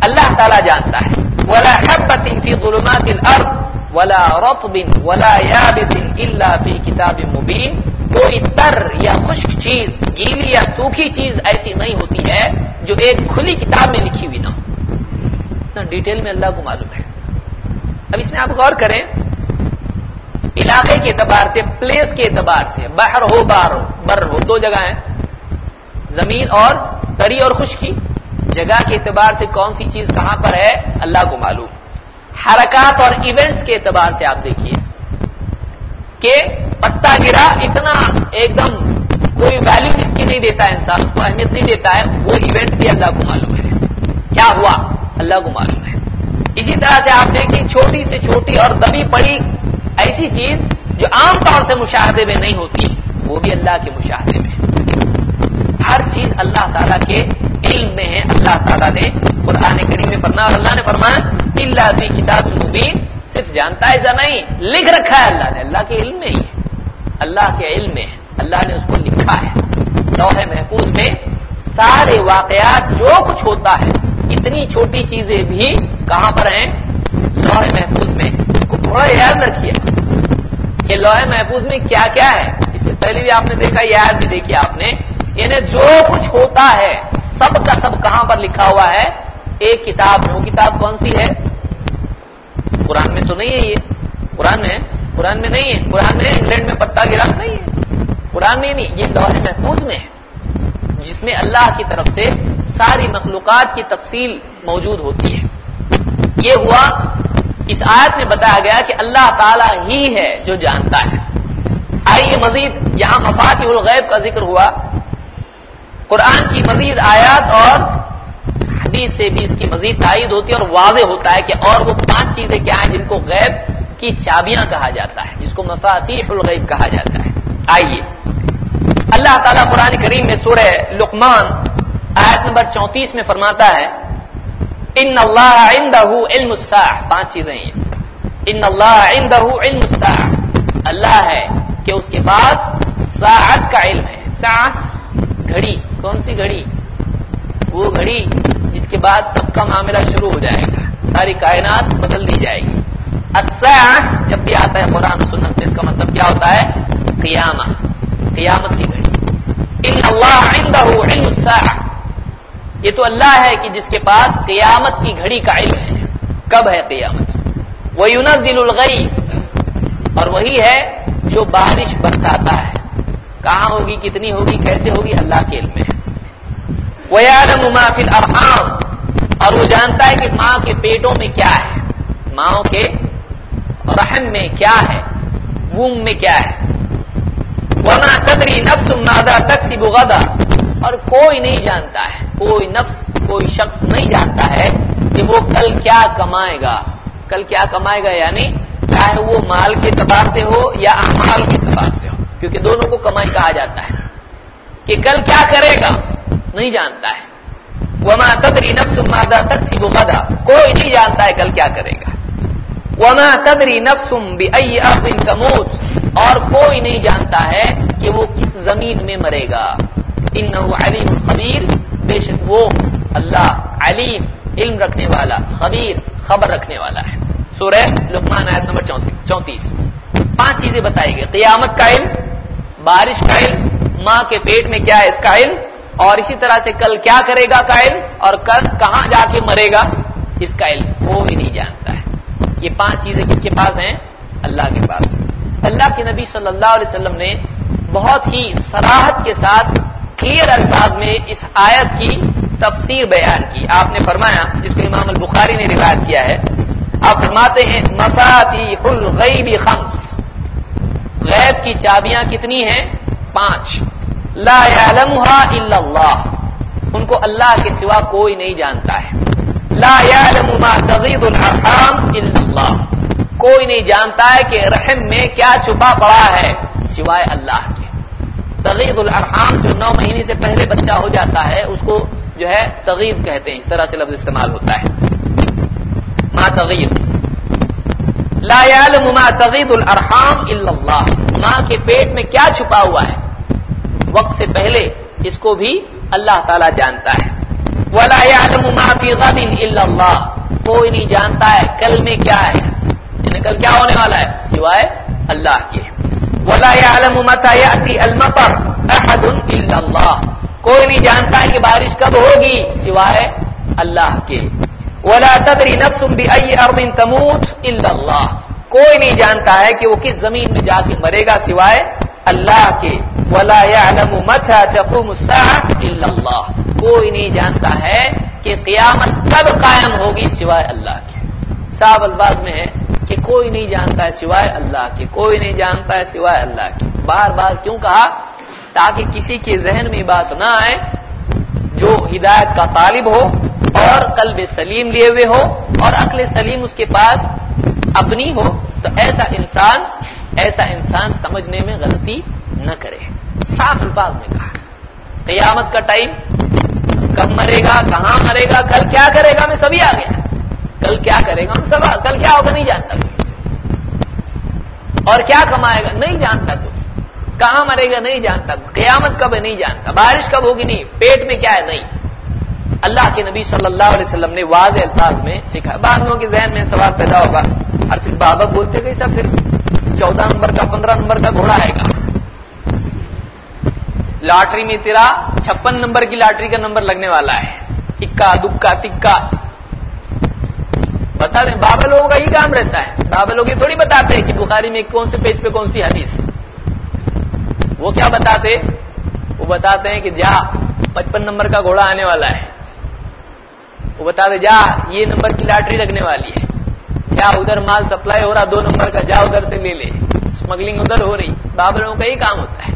A: اللہ تعالیٰ جانتا ہے۔ ولا حبت فی ظلمات الارض ولا رطب ولا یابس الا فی کتاب مبین کوئی تر یا خشک چیز، گیلی یا سوکھی چیز ایسی نہیں ہوتی ہے جو ایک کھلی کتاب میں لکھی ہوئی نہ ہو۔ ڈیٹیل میں اللہ کو معلوم ہے۔ اب اس میں آپ غور کریں۔ علاقے کے اعتبار سے پلیس کے اعتبار سے، بحر ہو، بار ہو، بر ہو، دو جگہ ہیں۔ زمین اور تری اور خشکی، جگہ کے اعتبار سے کون سی چیز کہاں پر ہے؟ اللہ کو معلوم۔ حرکات اور ایونٹس کے اعتبار سے آپ دیکھیے کہ پتا گرا اتنا ایک دم کوئی ویلو اس کی نہیں دیتا ہے انسان کو، اہمیت نہیں دیتا ہے، وہ ایونٹ بھی اللہ کو معلوم ہے۔ کیا ہوا؟ اللہ کو معلوم ہے۔ اسی طرح سے آپ دیکھیں، چھوٹی سے چھوٹی اور دبی پڑی ایسی چیز جو عام طور سے مشاہدے میں نہیں ہوتی، وہ بھی اللہ کے مشاہدے میں۔ ہر چیز اللہ تعالیٰ کے علم میں ہے۔ اللہ تعالیٰ نے قرآن کریم میں فرما اور اللہ نے فرمایا اللہ بھی کتاب مبین صرف جانتا ہے ایسا نہیں، لکھ رکھا ہے اللہ نے۔ اللہ کے علم میں ہی ہے۔ اللہ کے علم میں اللہ نے اس کو لکھا ہے۔ لوح محفوظ میں سارے واقعات، جو کچھ ہوتا ہے، اتنی چھوٹی چیزیں بھی کہاں پر ہیں؟ لوح محفوظ میں۔ تھوڑا یاد رکھیے کہ لوح محفوظ میں کیا کیا ہے۔ اس سے پہلے بھی آپ نے دیکھا، یاد بھی دیکھی آپ نے۔ یعنی جو کچھ ہوتا ہے، سب کا سب کہاں پر لکھا ہوا ہے؟ ایک کتاب میں وہ کتاب کون سی ہے؟ قرآن میں تو نہیں ہے یہ۔ قرآن میں قرآن میں نہیں ہے۔ قرآن میں انگلینڈ میں پتا گرا نہیں ہے۔ قرآن میں نہیں، یہ لوح محفوظ میں ہے۔ جس میں اللہ کی طرف سے ساری مخلوقات کی تفصیل موجود ہوتی ہے۔ یہ ہوا اس آیت میں بتایا گیا کہ اللہ تعالی ہی ہے جو جانتا ہے۔ آئیے مزید یہاں مفاد الغیب کا ذکر ہوا۔ قرآن کی مزید آیات اور حدیث سے بھی اس کی مزید تائید ہوتی ہے اور واضح ہوتا ہے کہ اور وہ پانچ چیزیں کیا ہیں جن کو غیب کی چابیاں کہا جاتا ہے، جس کو مفاتیح الغیب کہا جاتا ہے۔ آئیے۔ اللہ تعالیٰ قرآن کریم میں سورہ لقمان آیت نمبر چونتیس میں فرماتا ہے ان اللہ عنده علم الساعة. پانچ چیزیں ہیں ان اللہ عنده علم الساعة. اللہ ہے کہ اس کے پاس ساعت کا علم ہے. ساعت گھڑی. کون سی گھڑی؟ وہ گھڑی جس کے بعد سب کا معاملہ شروع ہو جائے گا. ساری کائنات بدل دی جائے گی. الساعة جب بھی آتا ہے قرآن سنت میں اس کا مطلب کیا ہوتا ہے؟ قیامہ قیامت کی گھڑی. ان اللہ عنده علم الساعة. یہ تو اللہ ہے کہ جس کے پاس قیامت کی گھڑی کا علم ہے۔ کب ہے قیامت؟ وہ یونزل الغی اور وہی ہے جو بارش برساتا ہے۔ کہاں ہوگی؟ کتنی ہوگی؟ کیسے ہوگی؟ اللہ کے علم میں۔ وہ ما فی الارحام۔ اور وہ جانتا ہے کہ ماں کے پیٹوں میں کیا ہے۔ ماں کے رحم میں کیا ہے؟ ووم میں کیا ہے؟ وما تدری نفس ماذا تکسب غدا۔ اور کوئی نہیں جانتا ہے۔ کوئی نفس، کوئی شخص نہیں جانتا ہے کہ وہ کل کیا کمائے گا۔ کل کیا کمائے گا؟ یعنی چاہے وہ مال کے اعتبار سے ہو یا امال کے اعتبار سے ہو، کیونکہ دونوں کو کمائی کہا جاتا ہے۔ کہ کل کیا کرے گا؟ نہیں جانتا ہے۔ وما تدری نفس مادہ تک سی غدا۔ کوئی نہیں جانتا ہے کل کیا کرے گا۔ وما تدری نفس بأي ارض تموت۔ اور کوئی نہیں جانتا ہے کہ وہ کس زمین میں مرے گا۔ انه علیم خبیر بے شک وہ اللہ علیم، علم رکھنے والا، خبیر، خبر رکھنے والا ہے۔ سورہ لقمان آیت نمبر چونتیس پانچ چیزیں بتائی گئی۔ قیامت کا علم، بارش کا علم، ماں کے پیٹ میں کیا ہے اس کا علم، اور اسی طرح سے کل کیا کرے گا کا علم، اور کل کہاں جا کے مرے گا، اس کا علم وہ بھی نہیں جانتا ہے۔ یہ پانچ چیزیں کس کے پاس ہیں؟ اللہ کے پاس۔ اللہ کے نبی صلی اللہ علیہ وسلم نے بہت ہی سراہد کے ساتھ کلیئر الفاظ میں اس آیت کی تفسیر بیان کی۔ آپ نے فرمایا، جس کو امام البخاری نے روایت کیا ہے، آپ فرماتے ہیں مفاتیح الغیب خمس۔ غیب کی چابیاں کتنی ہیں؟ پانچ۔ لا يعلمها الا اللہ۔ ان کو اللہ کے سوا کوئی نہیں جانتا ہے۔ لا يعلم ما تغيض الارحام الا اللہ۔ کوئی نہیں جانتا ہے کہ رحم میں کیا چھپا پڑا ہے سوائے اللہ۔ کے تغید الارحام جو نو مہینے سے پہلے بچہ ہو جاتا ہے، اس کو جو ہے تغید کہتے ہیں، اس طرح سے لفظ استعمال ہوتا ہے۔ ما تغید لا يعلم ما تغید الارحام الا اللہ ماں کے پیٹ میں کیا چھپا ہوا ہے؟ وقت سے پہلے اس کو بھی اللہ تعالی جانتا ہے۔ ولا يعلم ما في غد الا اللہ کوئی نہیں جانتا ہے کل میں کیا ہے۔ یعنی کل کیا ہونے والا ہے؟ سوائے اللہ کے۔ ولا يعلم متى ياتي المطر احد الا الله۔ کوئی نہیں جانتا کہ بارش کب ہوگی، سوائے اللہ کے۔ ولا تدري نفس باي ارض تموت الا الله۔ کوئی نہیں جانتا ہے کہ وہ کس زمین میں جا کے مرے گا، سوائے اللہ کے۔ ولا يعلم متى تقوم الساعه الا الله۔ کوئی نہیں جانتا ہے کہ قیامت کب قائم ہوگی، سوائے اللہ کے۔ صاف الفاظ میں ہے۔ کوئی نہیں جانتا ہے سوائے اللہ کے، کوئی نہیں جانتا ہے سوائے اللہ کے۔ بار بار کیوں کہا؟ تاکہ کسی کے ذہن میں بات نہ آئے، جو ہدایت کا طالب ہو اور قلب سلیم لیے ہوئے ہو اور عقل سلیم اس کے پاس اپنی ہو، تو ایسا انسان ایسا انسان سمجھنے میں غلطی نہ کرے۔ صاف الفاظ میں کہا۔ قیامت کا ٹائم، کب مرے گا، کہاں مرے گا، کل کیا کرے گا، میں سبھی آ گیا کل کیا کرے گا؟ سب کل کیا ہوگا؟ نہیں جانتا اور کیا کمائے گا؟ نہیں جانتا کوئی۔ کہاں مرے گا؟ نہیں جانتا قیامت کب ہے؟ نہیں جانتا۔ بارش کب ہوگی؟ نہیں۔ پیٹ میں کیا ہے؟ نہیں۔ اللہ کے نبی صلی اللہ علیہ وسلم نے واضح الفاظ میں سکھا۔ بعض لوگوں کے ذہن میں سوال پیدا ہوگا۔ اور پھر بابا بولتے گئی سب پھر چودہ نمبر کا، پندرہ نمبر کا گھوڑا آئے گا لاٹری میں تیرا چھپن نمبر کی لاٹری کا نمبر لگنے والا ہے۔ اکا، دکا، تکا۔ بتا دیں بابا لوگوں کا ہی کام رہتا ہے۔ بابا لوگ یہ تھوڑی بتاتے ہیں کہ بخاری میں کون سے پیج پہ کون سی حدیث وہ کیا بتاتے وہ بتاتے ہیں کہ جا، پچپن نمبر کا گھوڑا آنے والا ہے۔ وہ بتا دے جا، یہ نمبر کی لاٹری لگنے والی ہے۔ جا، ادھر مال سپلائی ہو رہا، دو نمبر کا، جا، ادھر سے لے لے۔ اسمگلنگ ادھر ہو رہی بابا لوگوں کا ہی کام ہوتا ہے۔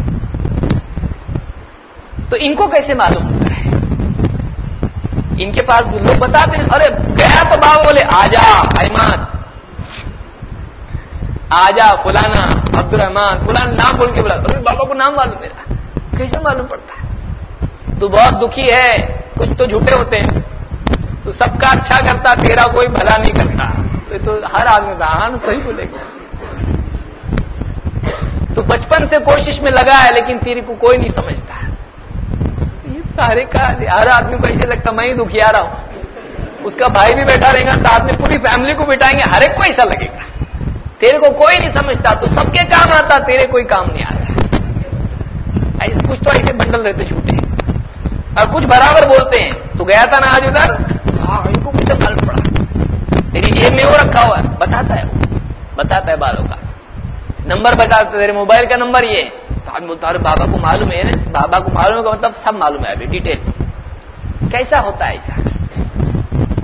A: تو ان کو کیسے معلوم ہوتا ہے؟ ان کے پاس بھی لوگ بتاتے ہیں، ارے گیا تو بابا بولے آجا ایمان۔ آجا فلانا عبد الرحمان فلانا نام بول کے بولا تو بابا کو نام معلوم میرا کیسے معلوم پڑتا ہے؟ تو بہت دکھی ہے۔ کچھ تو جھوٹے ہوتے ہیں۔ تو سب کا اچھا کرتا، تیرا کوئی بھلا نہیں کرتا۔ تو ہر آدمی ہاں صحیح بولے گا۔ تو بچپن سے کوشش میں لگا ہے، لیکن تیری کو کوئی نہیں سمجھتا سارے کا ہر آدمی کو ایسے لگتا میں ہی دکھیا رہا ہوں اس کا بھائی بھی بیٹھا رہے گا، ساتھ میں پوری فیملی کو بٹھائیں گے، ہر ایک کو ایسا لگے گا۔ تیرے کو کوئی نہیں سمجھتا، تو سب کے کام آتا، تیرے کوئی کام نہیں آتا۔ کچھ تو ایسے بنڈل رہتے چھوٹے اور کچھ برابر بولتے ہیں۔ تو گیا تھا نا آج ادھر؟ ہاں ان کو کچھ معلوم پڑا۔ تیری جیب میں وہ رکھا ہوا ہے، بتاتا ہے وہ۔ بتاتا ہے بالوں کا۔ نمبر بتاتا تیرے موبائل کا نمبر یہ آدمی بولتا ہے بابا کو معلوم ہے بابا کو معلوم ہے مطلب سب معلوم ہے ابھی ڈیٹیل کیسا ہوتا ہے ایسا؟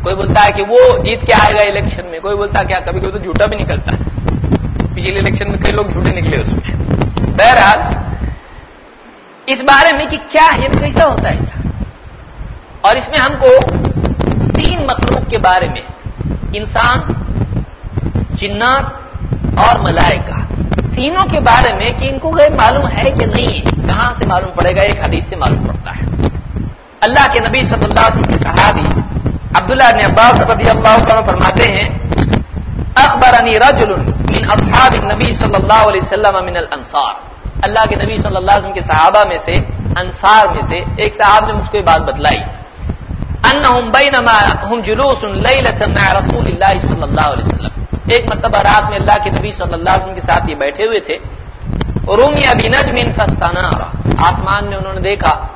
A: کوئی بولتا ہے کہ وہ جیت کے آئے گا الیکشن میں، کوئی بولتا ہے کیا کبھی کوئی تو جھوٹا بھی نکلتا ہے۔ پچھلے الیکشن میں کئی لوگ جھوٹے نکلے اس میں۔ بہرحال، اس بارے میں کہ کیا ہے، کیسا ہوتا ہے ایسا؟ اور اس میں ہم کو تین مخلوق کے بارے میں انسان، جنات اور ملائکہ تینوں کے بارے میں کہ ان کو غیر معلوم ہے کہ نہیں، کہاں سے معلوم پڑے گا، ایک حدیث سے معلوم پڑتا ہے۔ اللہ کے نبی صلی اللہ علیہ وسلم کے صحابی عبداللہ نے عباس رضی اللہ تعالیٰ فرماتے ہیں، اخبرنی رجل من اصحاب النبی صلی اللہ علیہ وسلم من الانصار۔ اللہ کے نبی صلی اللہ علیہ وسلم کے صحابہ میں سے، انصار میں سے ایک صحاب نے مجھ کو یہ بات بتلائی۔ انہم بینما ہم جلوس لیلتا مع رسول اللہ صلی اللہ علیہ وسلم۔ ایک مرتبہ رات میں اللہ کے نبی صلی اللہ علیہ وسلم کے ساتھ یہ بیٹھے ہوئے تھے رومی ابھی نجم فستانہ آسمان میں انہوں نے دیکھا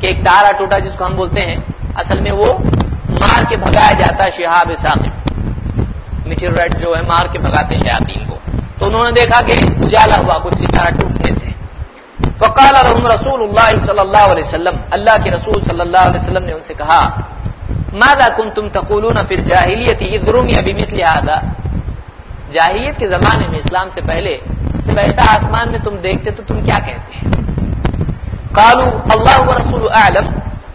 A: کہ ایک تارا ٹوٹا جس کو ہم بولتے ہیں، اصل میں وہ مار کے بھگایا جاتا ہے شہاب ثاقب میٹیورائٹ جو ہے، مار کے بھگاتے ہیں شیاطین کو۔ تو انہوں نے دیکھا کہ اجالا ہوا، کچھ ستارہ ٹوٹنے سے۔ وقال رحم رسول اللہ صلی اللہ علیہ وسلم۔ اللہ کے رسول صلی اللہ علیہ وسلم نے ان سے کہا، ماذا کنتم تقولون فی الجاہلیت اذ رمی بمثل هذا؟ جاہلیت کے زمانے میں اسلام سے پہلے جب ایسا آسمان میں تم دیکھتے تو تم کیا کہتے ہیں؟ قالوا اللہ ورسول اعلم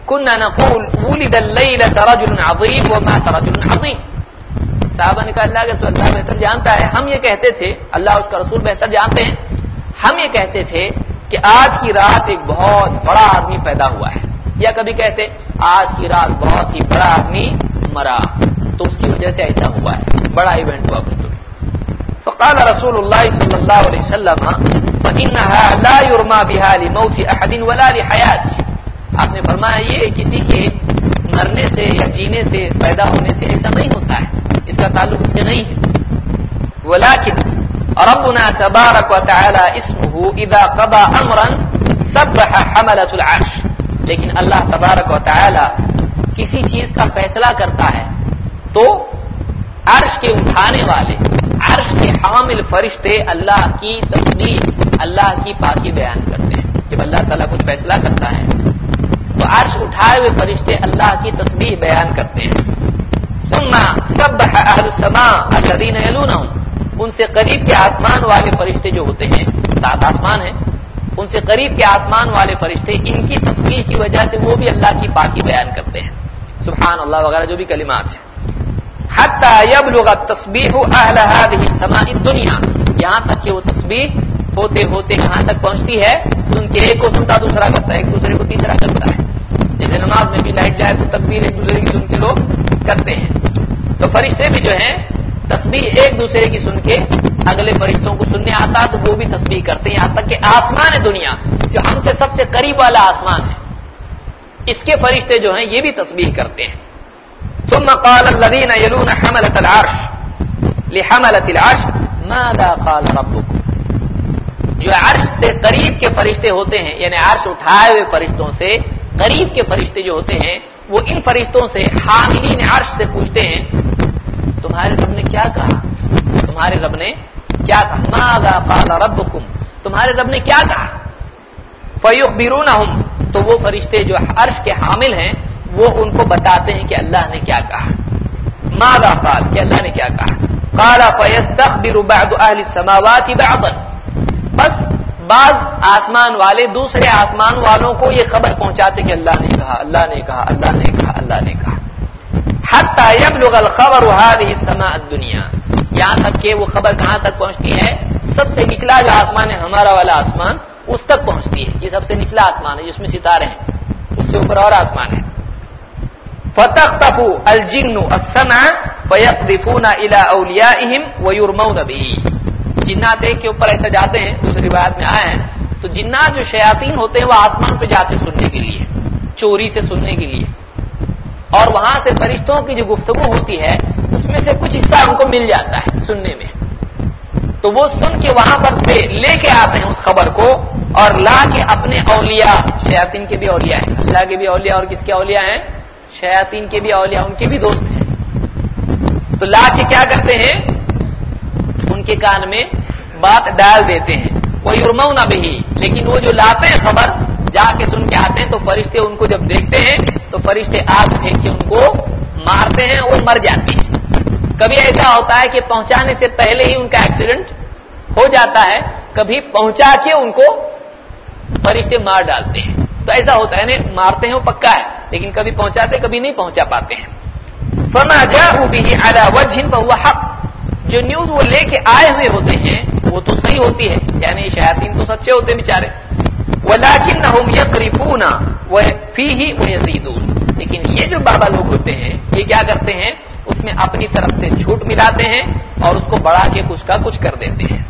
A: كنا نقول، ولد الليلة رجل عظيم ومات رجل عظيم صحابہ نے کہا، اللہ کے تو اللہ بہتر جانتا ہے۔ ہم یہ کہتے تھے، اللہ اس کا رسول بہتر جانتے ہیں۔ ہم یہ کہتے تھے کہ آج کی رات ایک بہت بڑا آدمی پیدا ہوا ہے۔ یا کبھی کہتے، آج کی رات بہت ہی بڑا آدمی مرا۔ تو اس کی وجہ سے ایسا ہوا ہے۔ بڑا ایونٹ ہوا۔ کچھ فقال رسول الله صلى الله عليه وسلم، فإنها لا يرمى بها لموت أحد ولا لحياته. آپ نے فرمایا، یہ کسی کے مرنے سے یا جینے سے پیدا ہونے سے ایسا نہیں ہوتا ہے۔ اس کا تعلق اس سے نہیں ہے۔ ولكن ربنا تبارك وتعالى اسمه اذا قضى امرا سبح حملة العرش۔ لیکن اللہ تبارک و تعالی کسی چیز کا فیصلہ کرتا ہے تو عرش کے اٹھانے والے، عرش کے حامل فرشتے اللہ کی تصویر اللہ کی پاکی بیان کرتے ہیں۔ جب اللہ تعالیٰ کچھ فیصلہ کرتا ہے، تو عرش اٹھائے ہوئے فرشتے اللہ کی تصویر بیان کرتے ہیں۔ ان سے قریب کے آسمان والے فرشتے جو ہوتے ہیں، سات آسمان ہیں، ان سے قریب کے آسمان والے فرشتے ان کی تصویر کی وجہ سے وہ بھی اللہ کی پاکی بیان کرتے ہیں۔ سبحان اللہ وغیرہ جو بھی کلمات ہیں۔ تصبیح دنیا یہاں تک کہ وہ تصویر ہوتے ہوتے کہاں تک پہنچتی ہے سن کے ایک کو سنتا، دوسرا کرتا ہے، ایک دوسرے کو تیسرا کرتا ہے۔ جیسے نماز میں بھی لائٹ جائے تو تقبیر ایک دوسرے کی سن کے لوگ کرتے ہیں۔ تو فرشتے بھی جو ہیں تصویر ایک دوسرے کی سن کے اگلے فرشتوں کو سننے آتا تو وہ بھی تصویر کرتے ہیں۔ یہاں تک کہ آسمان ہے دنیا، جو ہم سے سب سے قریب والا آسمان ہے۔ اس کے فرشتے جو ہیں، یہ بھی تصویر کرتے ہیں۔ ثم قال الذين يلون حملة العرش لحملة العرش، ماذا قال ربكم؟ جو عرش سے قریب کے فرشتے ہوتے ہیں یعنی عرش اٹھائے ہوئے فرشتوں سے قریب کے فرشتے جو ہوتے ہیں، وہ ان فرشتوں سے حاملین عرش سے پوچھتے ہیں، تمہارے رب نے کیا کہا؟ تمہارے رب نے کیا کہا؟ ماذا قال ربكم؟ تمہارے رب نے کیا کہا؟ فیخبرونہم، تو وہ فرشتے جو عرش کے حامل ہیں وہ ان کو بتاتے ہیں کہ اللہ نے کیا کہا۔ ماذا قال؟ کہ اللہ نے کیا کہا۔ قال، فيستخبر بعض اهل السماوات بعضا۔ بس، بعض آسمان والے دوسرے آسمان والوں کو یہ خبر پہنچاتے کہ اللہ نے کہا، اللہ نے کہا، اللہ نے کہا، اللہ نے کہا۔ حتى يبلغ الخبر هذه السماء الدنيا۔ یہاں تک کہ وہ خبر کہاں تک پہنچتی ہے؟ سب سے نچلا جو آسمان ہے، ہمارا والا آسمان، اس تک پہنچتی ہے۔ یہ سب سے نچلا آسمان ہے، جس میں ستارے ہیں۔ اس سے اوپر اور آسمان ہے فتخطف الجن السمع فيقذفون الى اوليائهم ويرمون به. جنات ایک کے اوپر ایسا جاتے ہیں، دوسری بات میں آئے ہیں۔ تو جنات جو شیاطین ہوتے ہیں، وہ آسمان پہ جاتے سننے کے لیے، چوری سے سننے کے لیے۔ اور وہاں سے فرشتوں کی جو گفتگو ہوتی ہے، اس میں سے کچھ حصہ ان کو مل جاتا ہے سننے میں۔ تو وہ سن کے وہاں پر سے لے کے آتے ہیں اس خبر کو، اور لا کے اپنے اولیاء، شیاطین کے بھی اولیاء ہیں۔ اللہ کے بھی اولیاء، اور کس کے اولیاء ہیں؟ شیاطین کے بھی اولیاء، ان کے بھی دوست ہیں۔ تو لا کے کیا کرتے ہیں؟ ان کے کان میں بات ڈال دیتے ہیں۔ وہ یورما نہ بھی لیکن وہ جو لاتے ہیں خبر، جا کے سن کے آتے ہیں، تو فرشتے ان کو جب دیکھتے ہیں، تو فرشتے آگ پھینک کے ان کو مارتے ہیں وہ مر جاتے ہیں۔ کبھی ایسا ہوتا ہے کہ پہنچانے سے پہلے ہی ان کا ایکسیڈنٹ ہو جاتا ہے، کبھی پہنچا کے ان کو فرشتے مار ڈالتے ہیں۔ تو ایسا ہوتا ہے یعنی مارتے ہیں وہ پکا ہے، لیکن کبھی پہنچاتے، کبھی نہیں پہنچا پاتے ہیں۔ فما جاءوا فهو حق۔ جو نیوز وہ لے کے آئے ہوئے ہوتے ہیں، وہ تو صحیح ہوتی ہے یعنی شیاطین تو سچے ہوتے ہیں بیچارے۔ ولكنهم يقرفون وفيه ويزيدون۔ لیکن یہ جو بابا لوگ ہوتے ہیں، یہ کیا کرتے ہیں؟ اس میں اپنی طرف سے جھوٹ ملاتے ہیں اور اس کو بڑھا کے کچھ کا کچھ کر دیتے ہیں۔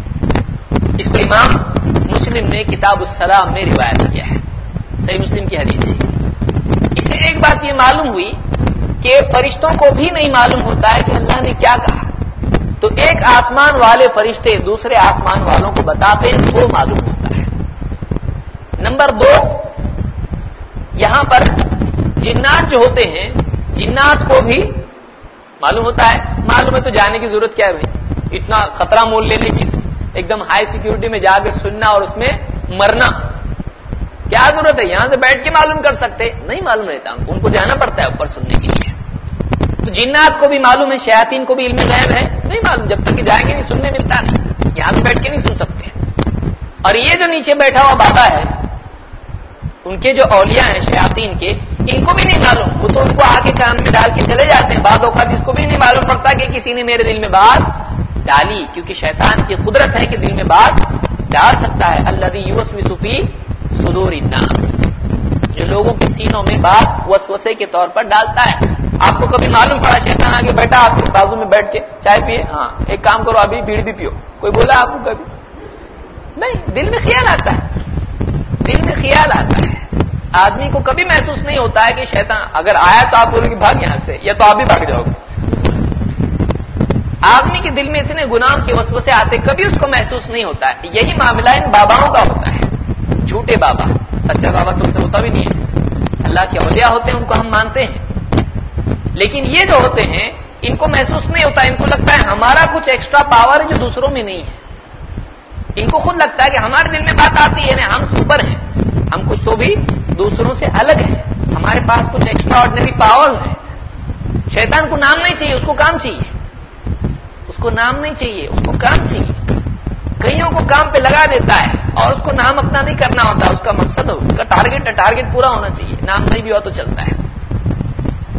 A: اس کو امام مسلم نے کتاب السلام میں روایت کیا ہے۔ صحیح مسلم کی حدیث ہے۔ اسے ایک بات یہ معلوم ہوئی کہ فرشتوں کو بھی نہیں معلوم ہوتا ہے کہ اللہ نے کیا کہا۔ تو ایک آسمان والے فرشتے دوسرے آسمان والوں کو بتاتے ہیں، وہ معلوم ہوتا ہے۔ نمبر دو، یہاں پر جنات جو ہوتے ہیں، جنات کو بھی معلوم ہوتا ہے۔ معلوم ہے تو جانے کی ضرورت کیا ہے بھائی؟ اتنا خطرہ مول لینے کی، ایک دم ہائی سیکورٹی میں جا کے سننا اور اس میں مرنا۔ کیا ضرورت ہے؟ یہاں سے بیٹھ کے معلوم کر سکتے۔ نہیں معلوم رہتا ان کو جانا پڑتا ہے اوپر سننے کے لیے۔ تو جنات کو بھی معلوم ہے، شیاطین کو بھی علم غائب ہے۔ نہیں معلوم، جب تک کہ جائیں گے نہیں، سننے ملتا نہیں۔ یہاں سے بیٹھ کے نہیں سن سکتے۔ اور یہ جو نیچے بیٹھا ہوا بابا ہے، ان کے جو اولیاء ہیں، شیاطین کے، ان کو بھی نہیں معلوم۔ وہ تو ان کو آگے کان میں ڈال کے چلے جاتے ہیں۔ بعض اوقات اس کو بھی نہیں معلوم پڑتا کہ کسی نے میرے دل میں بات ڈالی۔ کیونکہ شیطان کی قدرت ہے کہ دل میں بات ڈال سکتا ہے۔ اللہ یوس سفی صدور الناس، جو لوگوں کے سینوں میں بات وسوسے کے طور پر ڈالتا ہے۔ آپ کو کبھی معلوم پڑا شیطان آگے بیٹھا، آپ کے بازو میں بیٹھ کے چائے پیے؟ ہاں ایک کام کرو، ابھی بیڑ بھی پیو۔ کوئی بولا آپ کو کبھی؟ نہیں، دل میں خیال آتا ہے۔ دل میں خیال آتا ہے۔ آدمی کو کبھی محسوس نہیں ہوتا ہے کہ شیطان، اگر آیا تو آپ بولو گے بھاگ یہاں سے، یا تو آپ بھی بھاگ جاؤ گے۔ آدمی کے دل میں اتنے گناہ کے وسوسے آتے، کبھی اس کو محسوس نہیں ہوتا ہے۔ یہی معاملہ ان باباؤں کا ہوتا ہے۔ جھوٹے بابا، سچا بابا تو سے ہوتا بھی نہیں ہے اللہ کے اولیاء ہوتے ہیں، ان کو ہم مانتے ہیں۔ لیکن یہ جو ہوتے ہیں، ان کو محسوس نہیں ہوتا، ان کو لگتا ہے ہمارا کچھ ایکسٹرا پاور جو دوسروں میں نہیں ہے۔ ان کو خود لگتا ہے کہ ہمارے دل میں بات آتی ہے یعنی ہم سپر ہیں۔ ہم کچھ تو بھی دوسروں سے الگ ہیں۔ ہمارے پاس کچھ ایکسٹرا آرڈنری پاور ہیں۔ شیطان کو نام نہیں چاہیے، اس کو کام چاہیے۔ اس کو نام نہیں چاہیے اس کو کام چاہیے۔ کئیوں کو کام پہ لگا دیتا ہے اور اس کو نام اپنا نہیں کرنا ہوتا، اس کا مقصد ہو اس کا ٹارگیٹ ٹارگیٹ پورا ہونا چاہیے۔ نام نہیں بھی ہو تو چلتا ہے۔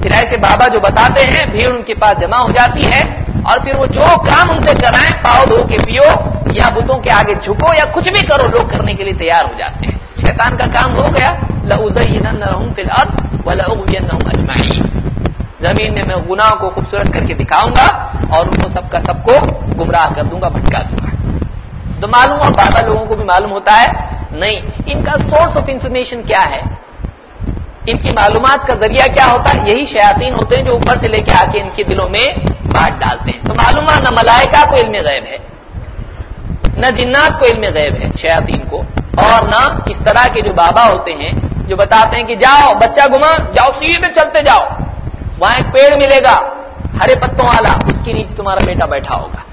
A: پھر ایسے بابا جو بتاتے ہیں، بھیڑ ان کے پاس جمع ہو جاتی ہے اور پھر وہ جو کام ان سے کرائیں، پاؤ دھو کے پیو یا بتوں کے آگے جھکو یا کچھ بھی کرو، لوگ کرنے کے لیے تیار ہو جاتے ہیں۔ شیطان کا کام ہو گیا۔ زمین میں میں گناہ کو خوبصورت کر کے دکھاؤں گا اور ان کو سب کا سب کو گمراہ کر دوں گا، بھٹکا دوں گا۔ تو معلوم ہوا بابا لوگوں کو بھی معلوم ہوتا ہے، نہیں، ان کا سورس آف انفارمیشن کیا ہے؟ ان کی معلومات کا ذریعہ کیا ہوتا ہے؟ یہی شیاطین ہوتے ہیں جو اوپر سے لے کے آ کے ان کے دلوں میں بانٹ ڈالتے ہیں۔ تو معلوم نہ ملائکہ کو علم غیب ہے، نہ جنات کو علم غیب ہے شیاطین کو۔ اور نہ اس طرح کے جو بابا ہوتے ہیں، جو بتاتے ہیں کہ جاؤ، بچہ گما، جاؤ سیدھے چلتے جاؤ، وہاں ایک پیڑ ملے گا، ہرے پتوں والا، اس کے نیچے تمہارا بیٹا بیٹھا ہوگا۔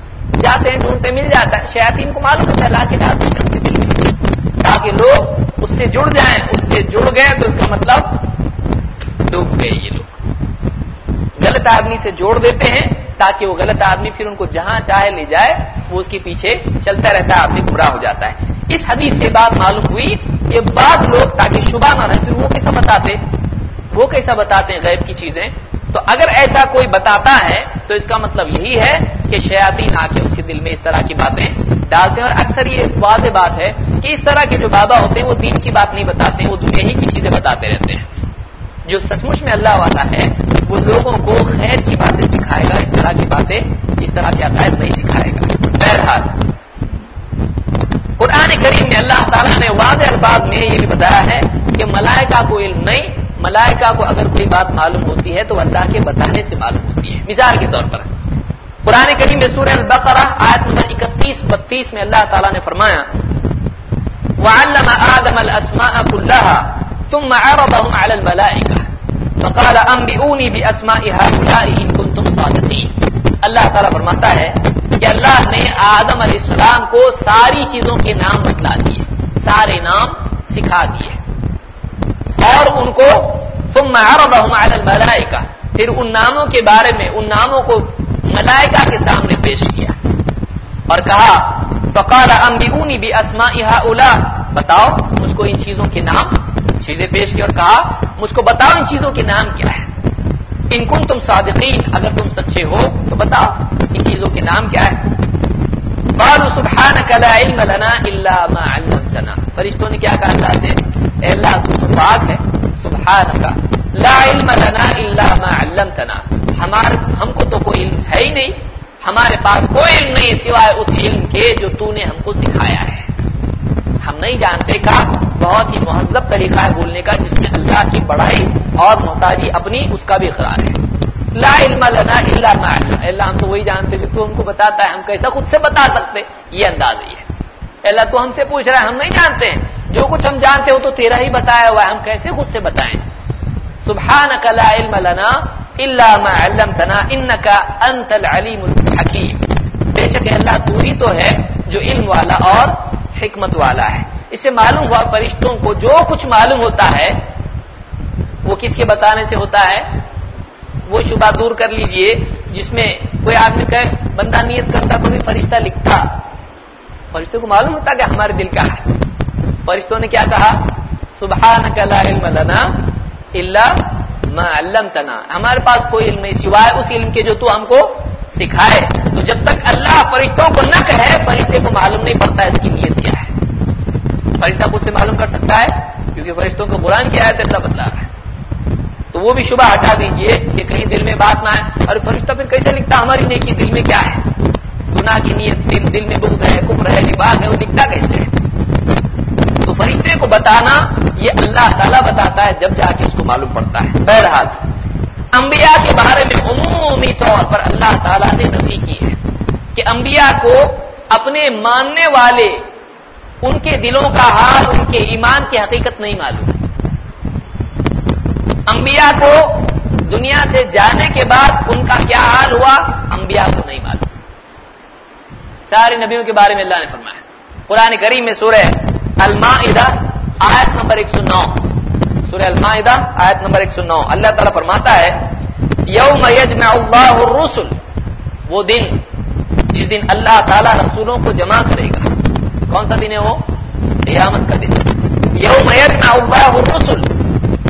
A: جاتے ہیں، ڈھونڈتے، مل جاتا ہے۔ شیاطین کو معلوم ہوتا ہے لا کے ڈالتے ہیں اس کے دل میں تاکہ لوگ اس سے جڑ جائیں، اس سے جڑ گئے تو اس کا مطلب ڈوب گئے یہ لوگ۔ غلط آدمی سے جوڑ دیتے ہیں تاکہ وہ غلط آدمی پھر ان کو جہاں چاہے لے جائے، وہ اس کے پیچھے چلتا رہتا ہے، آدمی گمراہ ہو جاتا ہے۔ اس حدیث سے بات معلوم ہوئی کہ بعض لوگ تاکہ شبہ نہ رہے، پھر وہ کیسا بتاتے؟ وہ کیسا بتاتے ہیں غیب کی چیزیں؟ تو اگر ایسا کوئی بتاتا ہے تو اس کا مطلب یہی ہے کہ شیاتی آ کے اس کے دل میں اس طرح کی باتیں ڈالتے ہیں اور اکثر یہ واضح بات ہے کہ اس طرح کے جو بابا ہوتے ہیں وہ دین کی بات نہیں بتاتے وہ دنیا ہی کی چیزیں بتاتے رہتے ہیں۔ جو سچ مچ میں اللہ والا ہے، وہ لوگوں کو خیر کی باتیں سکھائے گا، اس طرح کی باتیں، اس طرح کے عقائد نہیں سکھائے گا۔ بہرحال، قرآن کریم میں اللہ تعالیٰ نے واضح الفاظ میں یہ بھی بتایا ہے کہ ملائکہ کو علم نہیں، ملائکہ کو اگر کوئی بات معلوم ہوتی ہے تو اللہ کے بتانے سے معلوم ہوتی ہے۔ مثال کے طور پر۔ قرآن کریم میں سورہ البقرہ آیت نمبر اکتیس، بتیس میں اللہ تعالیٰ نے فرمایا، وعلم آدم الاسماء كلها ثم عرضهم على الملائكة، فقال انبئوني باسماء هؤلاء ان كنتم صادقين۔ اللہ تعالیٰ فرماتا ہے کہ اللہ نے آدم علیہ السلام کو ساری چیزوں کے نام بتلا دیے، سارے نام سکھا دیے۔ اور ان کو ثم عرضهم على الملائكة، پھر ان ناموں کے بارے میں، ان ناموں کو ملائکہ کے سامنے پیش کیا اور کہا، فقال انبئوني باسماء هؤلاء بتاؤ مجھ کو ان چیزوں کے نام، چیزیں پیش کی اور کہا، مجھ کو بتاؤ ان چیزوں کے نام کیا ہے۔ ان کن تم صادقین، اگر تم سچے ہو تو بتاؤ ان چیزوں کے نام کیا ہے۔ قالوا سبحانك لا علم لنا الا ما علمتنا۔ فرشتوں نے کیا کہا اللہ سے اے اللہ تو تو پاک ہے سبحانك لا علم لنا الا ما علمتنا۔ ہمار ہم کو تو کوئی علم ہے ہی نہیں۔ ہمارے پاس کوئی علم نہیں سوائے اس علم کے جو تو نے ہم کو سکھایا ہے۔ ہم نہیں جانتے کا بہت ہی مہذب طریقہ ہے بولنے کا، جس میں اللہ کی بڑائی اور محتاجی اپنی اس کا بھی اقرار ہے۔ لا علم لنا الا ما علم اللہ، ہم تو وہی جانتے جو تو ہم کو بتاتا ہے، ہم کیسا خود سے بتا سکتے؟ یہ انداز ہی ہے۔ اللہ، تو ہم سے پوچھ رہا ہے، ہم نہیں جانتے۔ ہیں جو کچھ ہم جانتے ہو تو تیرا ہی بتایا ہوا ہے، ہم کیسے خود سے بتائیں؟ سبحانك لا علم لنا الا ما علمتنا انك انت العليم الحكيم۔ بے شک اللہ تو ہی تو ہے جو علم والا اور حکمت والا ہے۔ اسے معلوم ہوا فرشتوں کو جو کچھ معلوم ہوتا ہے، وہ کس کے بتانے سے ہوتا ہے؟ وہ شبہ دور کر لیجیے، جس میں کوئی آدمی کہ بندہ نیت کرتا تو بھی فرشتہ لکھتا۔ فرشتوں کو معلوم ہوتا کہ ہمارے دل کا ہے۔ فرشتوں نے کیا کہا؟ سبحانك لا علم لنا الا ما علمتنا۔ ہمارے پاس کوئی علم نہیں سوائے اس علم کے جو تو ہم کو سکھائے۔ تو جب تک اللہ فرشتوں کو نہ کہے، فرشتے کو معلوم نہیں پڑتا اس کی نیت کیا ہے۔ فرشتہ خود سے معلوم کر سکتا ہے، کیونکہ فرشتوں کو قرآن کیا ہے تو اللہ بتلا رہا ہے۔ تو وہ بھی شبہ ہٹا دیجیے کہ کہیں دل میں بات نہ ہے اور فرشتہ پھر کیسے لکھتا ہماری نیکی دل میں کیا ہے؟ گناہ کی نیت دل دل میں بغض ہے، کفر ہے، نفاق ہے، وہ لکھتا کیسے ہے؟ فرشتے کو بتانا یہ اللہ تعالیٰ بتاتا ہے جب جا کے اس کو معلوم پڑتا ہے۔ بہرحال، انبیاء کے بارے میں عمومی طور پر اللہ تعالیٰ نے نفی کی ہے کہ انبیاء کو اپنے ماننے والے ان کے دلوں کا حال، ان کے ایمان کی حقیقت نہیں معلوم۔ انبیاء کو دنیا سے جانے کے بعد ان کا کیا حال ہوا؟ انبیاء کو نہیں معلوم۔ سارے نبیوں کے بارے میں اللہ نے فرمایا۔ قرآن کریم میں سورہ المائدہ، آیت نمبر ایک سو نو۔ سورہ المائدہ، آیت نمبر ایک سو نو۔ اللہ تعالیٰ فرماتا ہے، یوم یجمع اللہ الرسل، وہ دن، جس دن اللہ تعالی رسولوں کو جمع کرے گا۔ کون سا دن ہے وہ؟ قیامت کا دن۔ یوم یجمع اللہ الرسل،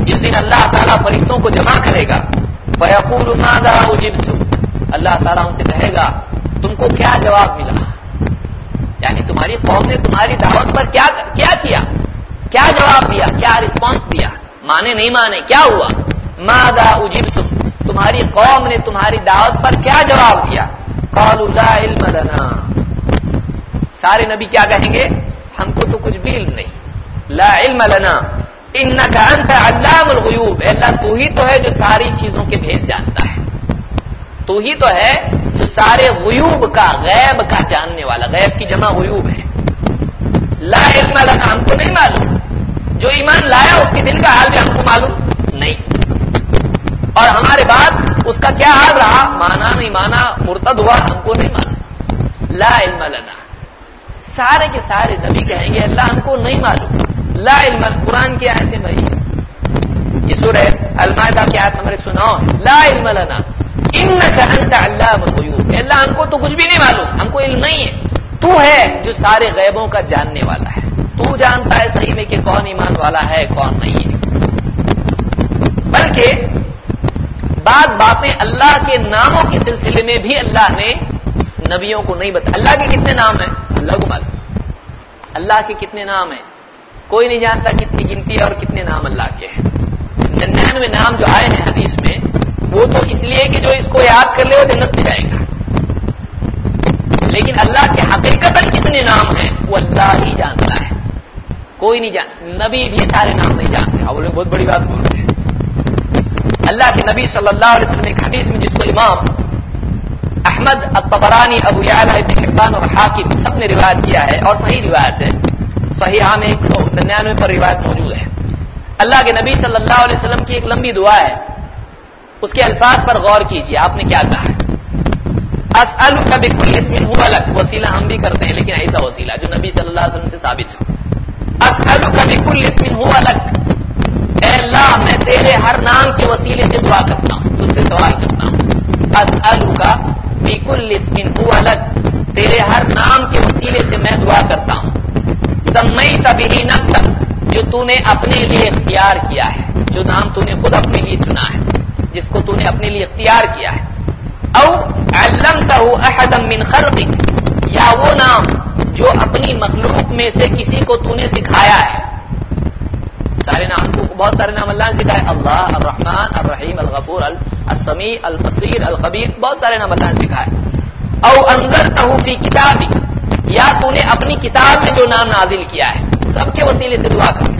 A: جس دن اللہ تعالیٰ فرشتوں کو جمع کرے گا۔ فیقول ماذا اجبتم؟ اللہ تعالیٰ ان سے کہے گا، تم کو کیا جواب ملا؟ یعنی تمہاری قوم نے تمہاری دعوت پر کیا کیا کیا؟ کیا جواب دیا؟ کیا رسپانس دیا؟ مانے نہیں مانے، کیا ہوا؟ مادا اجیب تم تمہاری قوم نے تمہاری دعوت پر کیا جواب دیا؟ لا علم لنا۔ سارے نبی کیا کہیں گے؟ ہم کو تو کچھ بھی علم نہیں۔ لا علم لنا۔ انت علام الغیوب۔ اللہ، تو ہی تو ہے جو ساری چیزوں کے بھید جانتا ہے۔ تو ہی تو ہے جو سارے غیوب کا، غیب کا جاننے والا، غیب کی جمع غیوب ہے۔ لا علم لنا، ہم کو نہیں معلوم۔ جو ایمان لایا، اس کے دل کا حال بھی ہم کو معلوم نہیں۔ اور ہمارے بعد اس کا کیا حال رہا؟ مانا نہیں مانا، مرتد ہوا، ہم کو نہیں مانا لا علم لنا۔ سارے کے سارے نبی کہیں گے، اللہ ہم کو نہیں معلوم۔ لا علم، قرآن کی آیتیں بھائی۔ یہ سورہ المائدہ کی آیت نمبر سناؤ۔ لا علم لنا۔ انت انت علام الغیوب اللہ، ہم کو تو کچھ بھی نہیں معلوم. ہم کو علم نہیں ہے. تو ہے جو سارے غیبوں کا جاننے والا ہے. تو جانتا ہے صحیح میں کہ کون ایمان والا ہے، کون نہیں ہے. بلکہ بعض باتیں اللہ کے ناموں کے سلسلے میں بھی اللہ نے نبیوں کو نہیں بتا اللہ کے کتنے نام ہیں؟ اللہ کو معلوم. اللہ کے کتنے نام ہیں؟ کوئی نہیں جانتا کتنی گنتی ہے اور کتنے نام اللہ کے ہیں. ننانوے نام جو آئے ہیں حدیث میں وہ تو اس لیے کہ جو اس کو یاد کر لے وہ جنت میں جائے گا۔ لیکن اللہ کے حقیقت کتنے نام ہیں، وہ اللہ ہی جانتا ہے۔ کوئی نہیں جان، نبی بھی سارے نام نہیں جانتے۔ ہاں، اب لوگ بہت بڑی بات بول رہے ہیں۔ اللہ کے نبی صلی اللہ علیہ وسلم ایک حدیث میں جس کو امام احمد الطبرانی، ابو ابن حبان اور حاکم سب نے روایت کیا ہے اور صحیح روایت ہے۔ صحیح میں ایک سو ننانوے پر روایت موجود ہے۔ اللہ کے نبی صلی اللہ علیہ وسلم کی ایک لمبی دعا ہے۔ اس کے الفاظ پر غور کیجیے آپ نے کیا کہا؟ ہے کبھی اسم ہوا الگ وسیلہ ہم بھی کرتے ہیں، لیکن ایسا وسیلہ جو نبی صلی اللہ علیہ وسلم سے ثابت ہو۔ اسلو کبھی کل اسم ہوا الگ اے اللہ، میں تیرے ہر نام کے وسیلے سے دعا کرتا ہوں تم سے سوال کرتا ہوں۔ اسلو کا بیکل اسم ہو الگ تیرے ہر نام کے وسیلے سے میں دعا کرتا ہوں۔ سمئی تبھی نفس جو تو نے اپنے لیے اختیار کیا ہے، جو نام تو نے خود اپنے لیے چنا ہے۔ جس کو تو نے اپنے لیے اختیار کیا ہے۔ او علمته من خلقك یا وہ نام جو اپنی مخلوق میں سے کسی کو تو نے سکھایا ہے۔ سارے نام کو بہت سارے نام اللہ نے سکھایا اللہ، الرحمن، الرحیم، الغفور السمیع، البصیر، الخبیر، بہت سارے نام اللہ نے سکھایا او انزلته فی کتابی، یا تو نے اپنی کتاب میں جو نام نازل کیا ہے۔ سب کے وسیلے سے دعا کر۔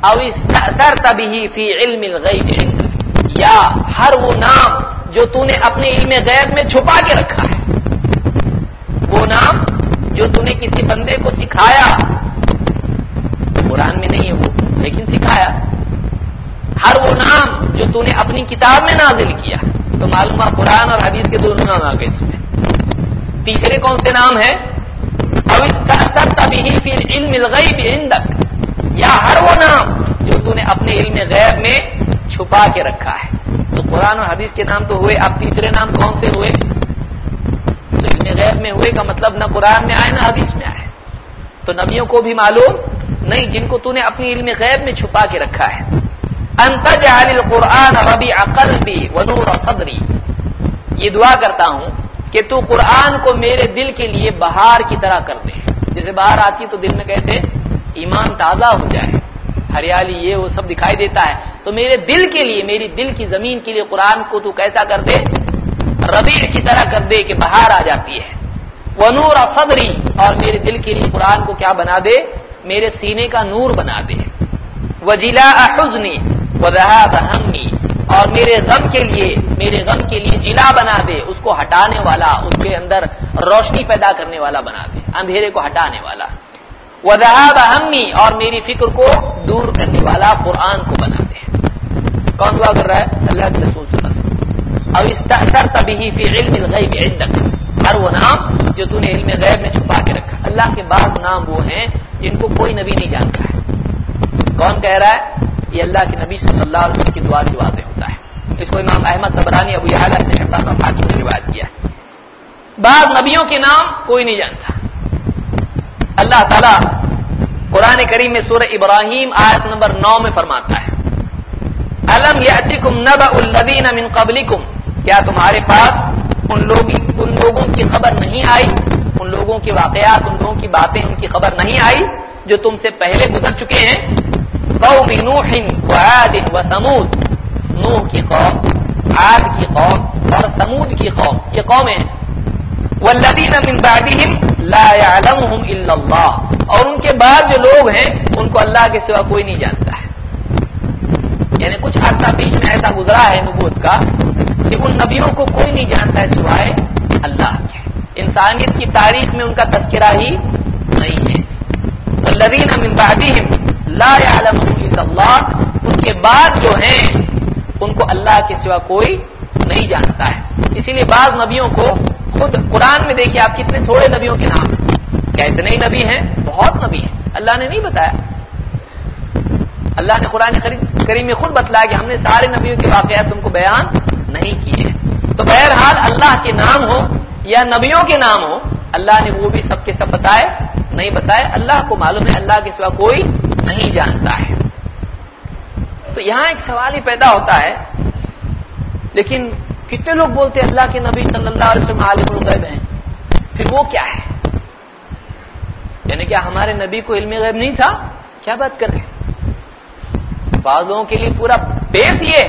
A: او استأثرت به فی علم الغیب عندك یا ہر وہ نام جو تو نے اپنے علم غیب میں چھپا کے رکھا ہے؟ وہ نام جو تو نے کسی بندے کو سکھایا؟ قرآن میں نہیں ہے وہ، لیکن سکھایا۔ ہر وہ نام جو تو نے اپنی کتاب میں نازل کیا۔ تو معلوم قرآن اور حدیث کے دونوں نام آ گئے اس میں۔ تیسرے کون سے نام ہے اب اس کا تبھی پھر علم الغیب عندك یا ہر وہ نام جو تو نے اپنے علم غیب میں چھپا کے رکھا ہے۔ تو قرآن اور حدیث کے نام تو ہوئے، اب تیسرے نام کون سے ہوئے؟ تو علم غیب میں ہوئے کا مطلب نہ قرآن میں آئے، نہ حدیث میں آئے۔ تو نبیوں کو بھی معلوم نہیں، جن کو تو نے اپنی علم غیب میں چھپا کے رکھا ہے۔ انتجال القرآن ربی قلبی ونور صدری۔ یہ دعا کرتا ہوں کہ تو قرآن کو میرے دل کے لیے بہار کی طرح کر دے۔ جیسے باہر آتی تو دل میں کیسے؟ ایمان تازہ ہو جائے۔ ہریالی یہ وہ سب دکھائی دیتا ہے۔ تو میرے دل کے لیے، میری دل کی زمین کے لیے قرآن کو تو کیسا کر دے؟ ربیع کی طرح کر دے کہ باہر آ جاتی ہے۔ وہ نور صدری، اور میرے دل کے لیے قرآن کو کیا بنا دے؟ میرے سینے کا نور بنا دے۔ وہ جلا حزنی وہ رہا بہنگی اور میرے غم کے لیے، میرے غم کے لیے جلا بنا دے۔ اس کو ہٹانے والا، اس کے اندر روشنی پیدا کرنے والا بنا دے۔ اندھیرے کو ہٹانے والا۔ وہ رہا بہنگی اور میری فکر کو دور کرنے والا قرآن کو بنا دے کون دعا کر رہا ہے؟ اللہ کے رسول صلی اللہ علیہ وسلم۔ اب استحسر تبھی فی علم الغیب عندك۔ ہر وہ نام جو تو نے علم غیب میں چھپا کے رکھا۔ اللہ کے بعض نام وہ ہیں جن کو کوئی نبی نہیں جانتا ہے۔ کون کہہ رہا ہے؟ یہ اللہ کے نبی صلی اللہ علیہ وسلم کی دعا سے واضح ہوتا ہے۔ اس کو امام احمد تبرانی ابو حالت نے حاکم روایت کیا بعض نبیوں کے نام کوئی نہیں جانتا۔ اللہ تعالی قرآن کریم میں سورہ ابراہیم آیت نمبر نو میں فرماتا ہے۔ الم الذین من قبلکم؟ کیا تمہارے پاس ان لوگ ان لوگوں کی خبر نہیں آئی؟ ان لوگوں کے واقعات، ان لوگوں کی باتیں، ان کی خبر نہیں آئی جو تم سے پہلے گزر چکے ہیں؟ قوم نوح وعاد وثمود نوح کی قوم، عاد کی قوم اور سمود کی قوم، یہ قومیں ہیں۔ والذین من بعدهم لا يعلمهم الا اللہ۔ اور ان کے بعد جو لوگ ہیں، ان کو اللہ کے سوا کوئی نہیں جانتا ہے۔ یعنی کچھ عرصہ بیچ میں ایسا گزرا ہے نبوت کا کہ ان نبیوں کو کوئی نہیں جانتا ہے سوائے اللہ کے۔ انسانیت کی تاریخ میں ان کا تذکرہ ہی نہیں ہے۔ والذین من بعدهم لا يعلمهم الا اللہ۔ ان کے بعد جو ہیں، ان کو اللہ کے سوا کوئی نہیں جانتا ہے۔ اسی لیے بعض نبیوں کو خود قرآن میں دیکھیے آپ کتنے تھوڑے نبیوں کے نام کیا اتنے ہی نبی ہیں؟ بہت نبی ہیں۔ اللہ نے نہیں بتایا۔ اللہ نے قرآن کریم میں خود بتلایا کہ ہم نے سارے نبیوں کے واقعات تم کو بیان نہیں کیے تو بہرحال اللہ کے نام ہو یا نبیوں کے نام ہو، اللہ نے وہ بھی سب کے سب بتائے، نہیں بتائے۔ اللہ کو معلوم ہے، اللہ کے سوا کوئی نہیں جانتا ہے۔ تو یہاں ایک سوال ہی پیدا ہوتا ہے، لیکن کتنے لوگ بولتے ہیں اللہ کے نبی صلی اللہ علیہ وسلم عالم الغیب ہیں؟ پھر وہ کیا ہے؟ یعنی کیا ہمارے نبی کو علم غیب نہیں تھا؟ کیا بات کر رہے بعض لوگوں کے لیے پورا بیس یہ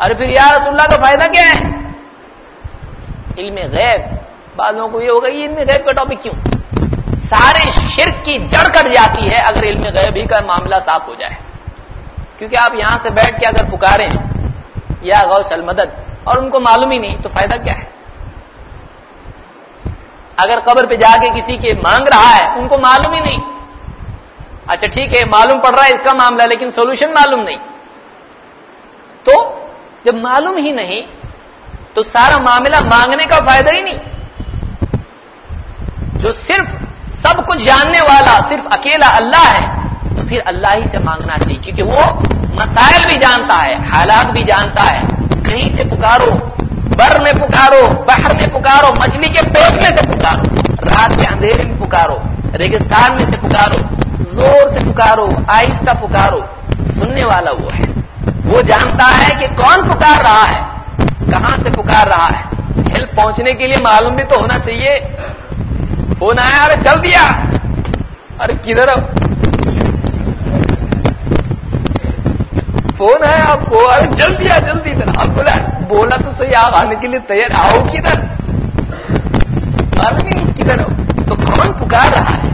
A: ارے پھر یا رسول اللہ کا فائدہ کیا ہے؟ علم غیب۔ بعض لوگوں کو یہ ہوگا، یہ علم غیب کا ٹاپک کیوں؟ سارے شرک کی جڑ کٹ جاتی ہے اگر علم غیب ہی کا معاملہ صاف ہو جائے۔ کیونکہ آپ یہاں سے بیٹھ کے اگر پکارے یا غوث المدد، اور ان کو معلوم ہی نہیں، تو فائدہ کیا ہے؟ اگر قبر پہ جا کے کسی کے مانگ رہا ہے، ان کو معلوم ہی نہیں۔ اچھا ٹھیک ہے، معلوم پڑ رہا ہے اس کا معاملہ، لیکن سولوشن معلوم نہیں۔ تو جب معلوم ہی نہیں، تو سارا معاملہ مانگنے کا فائدہ ہی نہیں۔ جو صرف سب کچھ جاننے والا، صرف اکیلا اللہ ہے، تو پھر اللہ ہی سے مانگنا چاہیے، کیونکہ وہ مسائل بھی جانتا ہے، حالات بھی جانتا ہے۔ کہیں سے پکارو، بر میں پکارو، بحر میں پکارو، مچھلی کے پیٹ میں سے پکارو۔ رات کے اندھیرے میں پکارو، ریگستان میں سے پکارو، زور سے پکارو آہستہ پکارو۔ سننے والا وہ ہے۔ وہ جانتا ہے کہ کون پکار رہا ہے، کہاں سے پکار رہا ہے۔ ہیلپ پہنچنے کے لیے معلوم بھی تو ہونا چاہیے۔ فون آیا، ارے چل دیا۔ ارے کدھر فون ہے آپ کو؟ ارے جلدی آ، جلدی ادھر آپ بولا بولا تو صحیح، آپ آنے کے لیے تیار، آؤ کدھر؟ معلوم نہیں کدھر ہو؟ تو کون پکار رہا ہے؟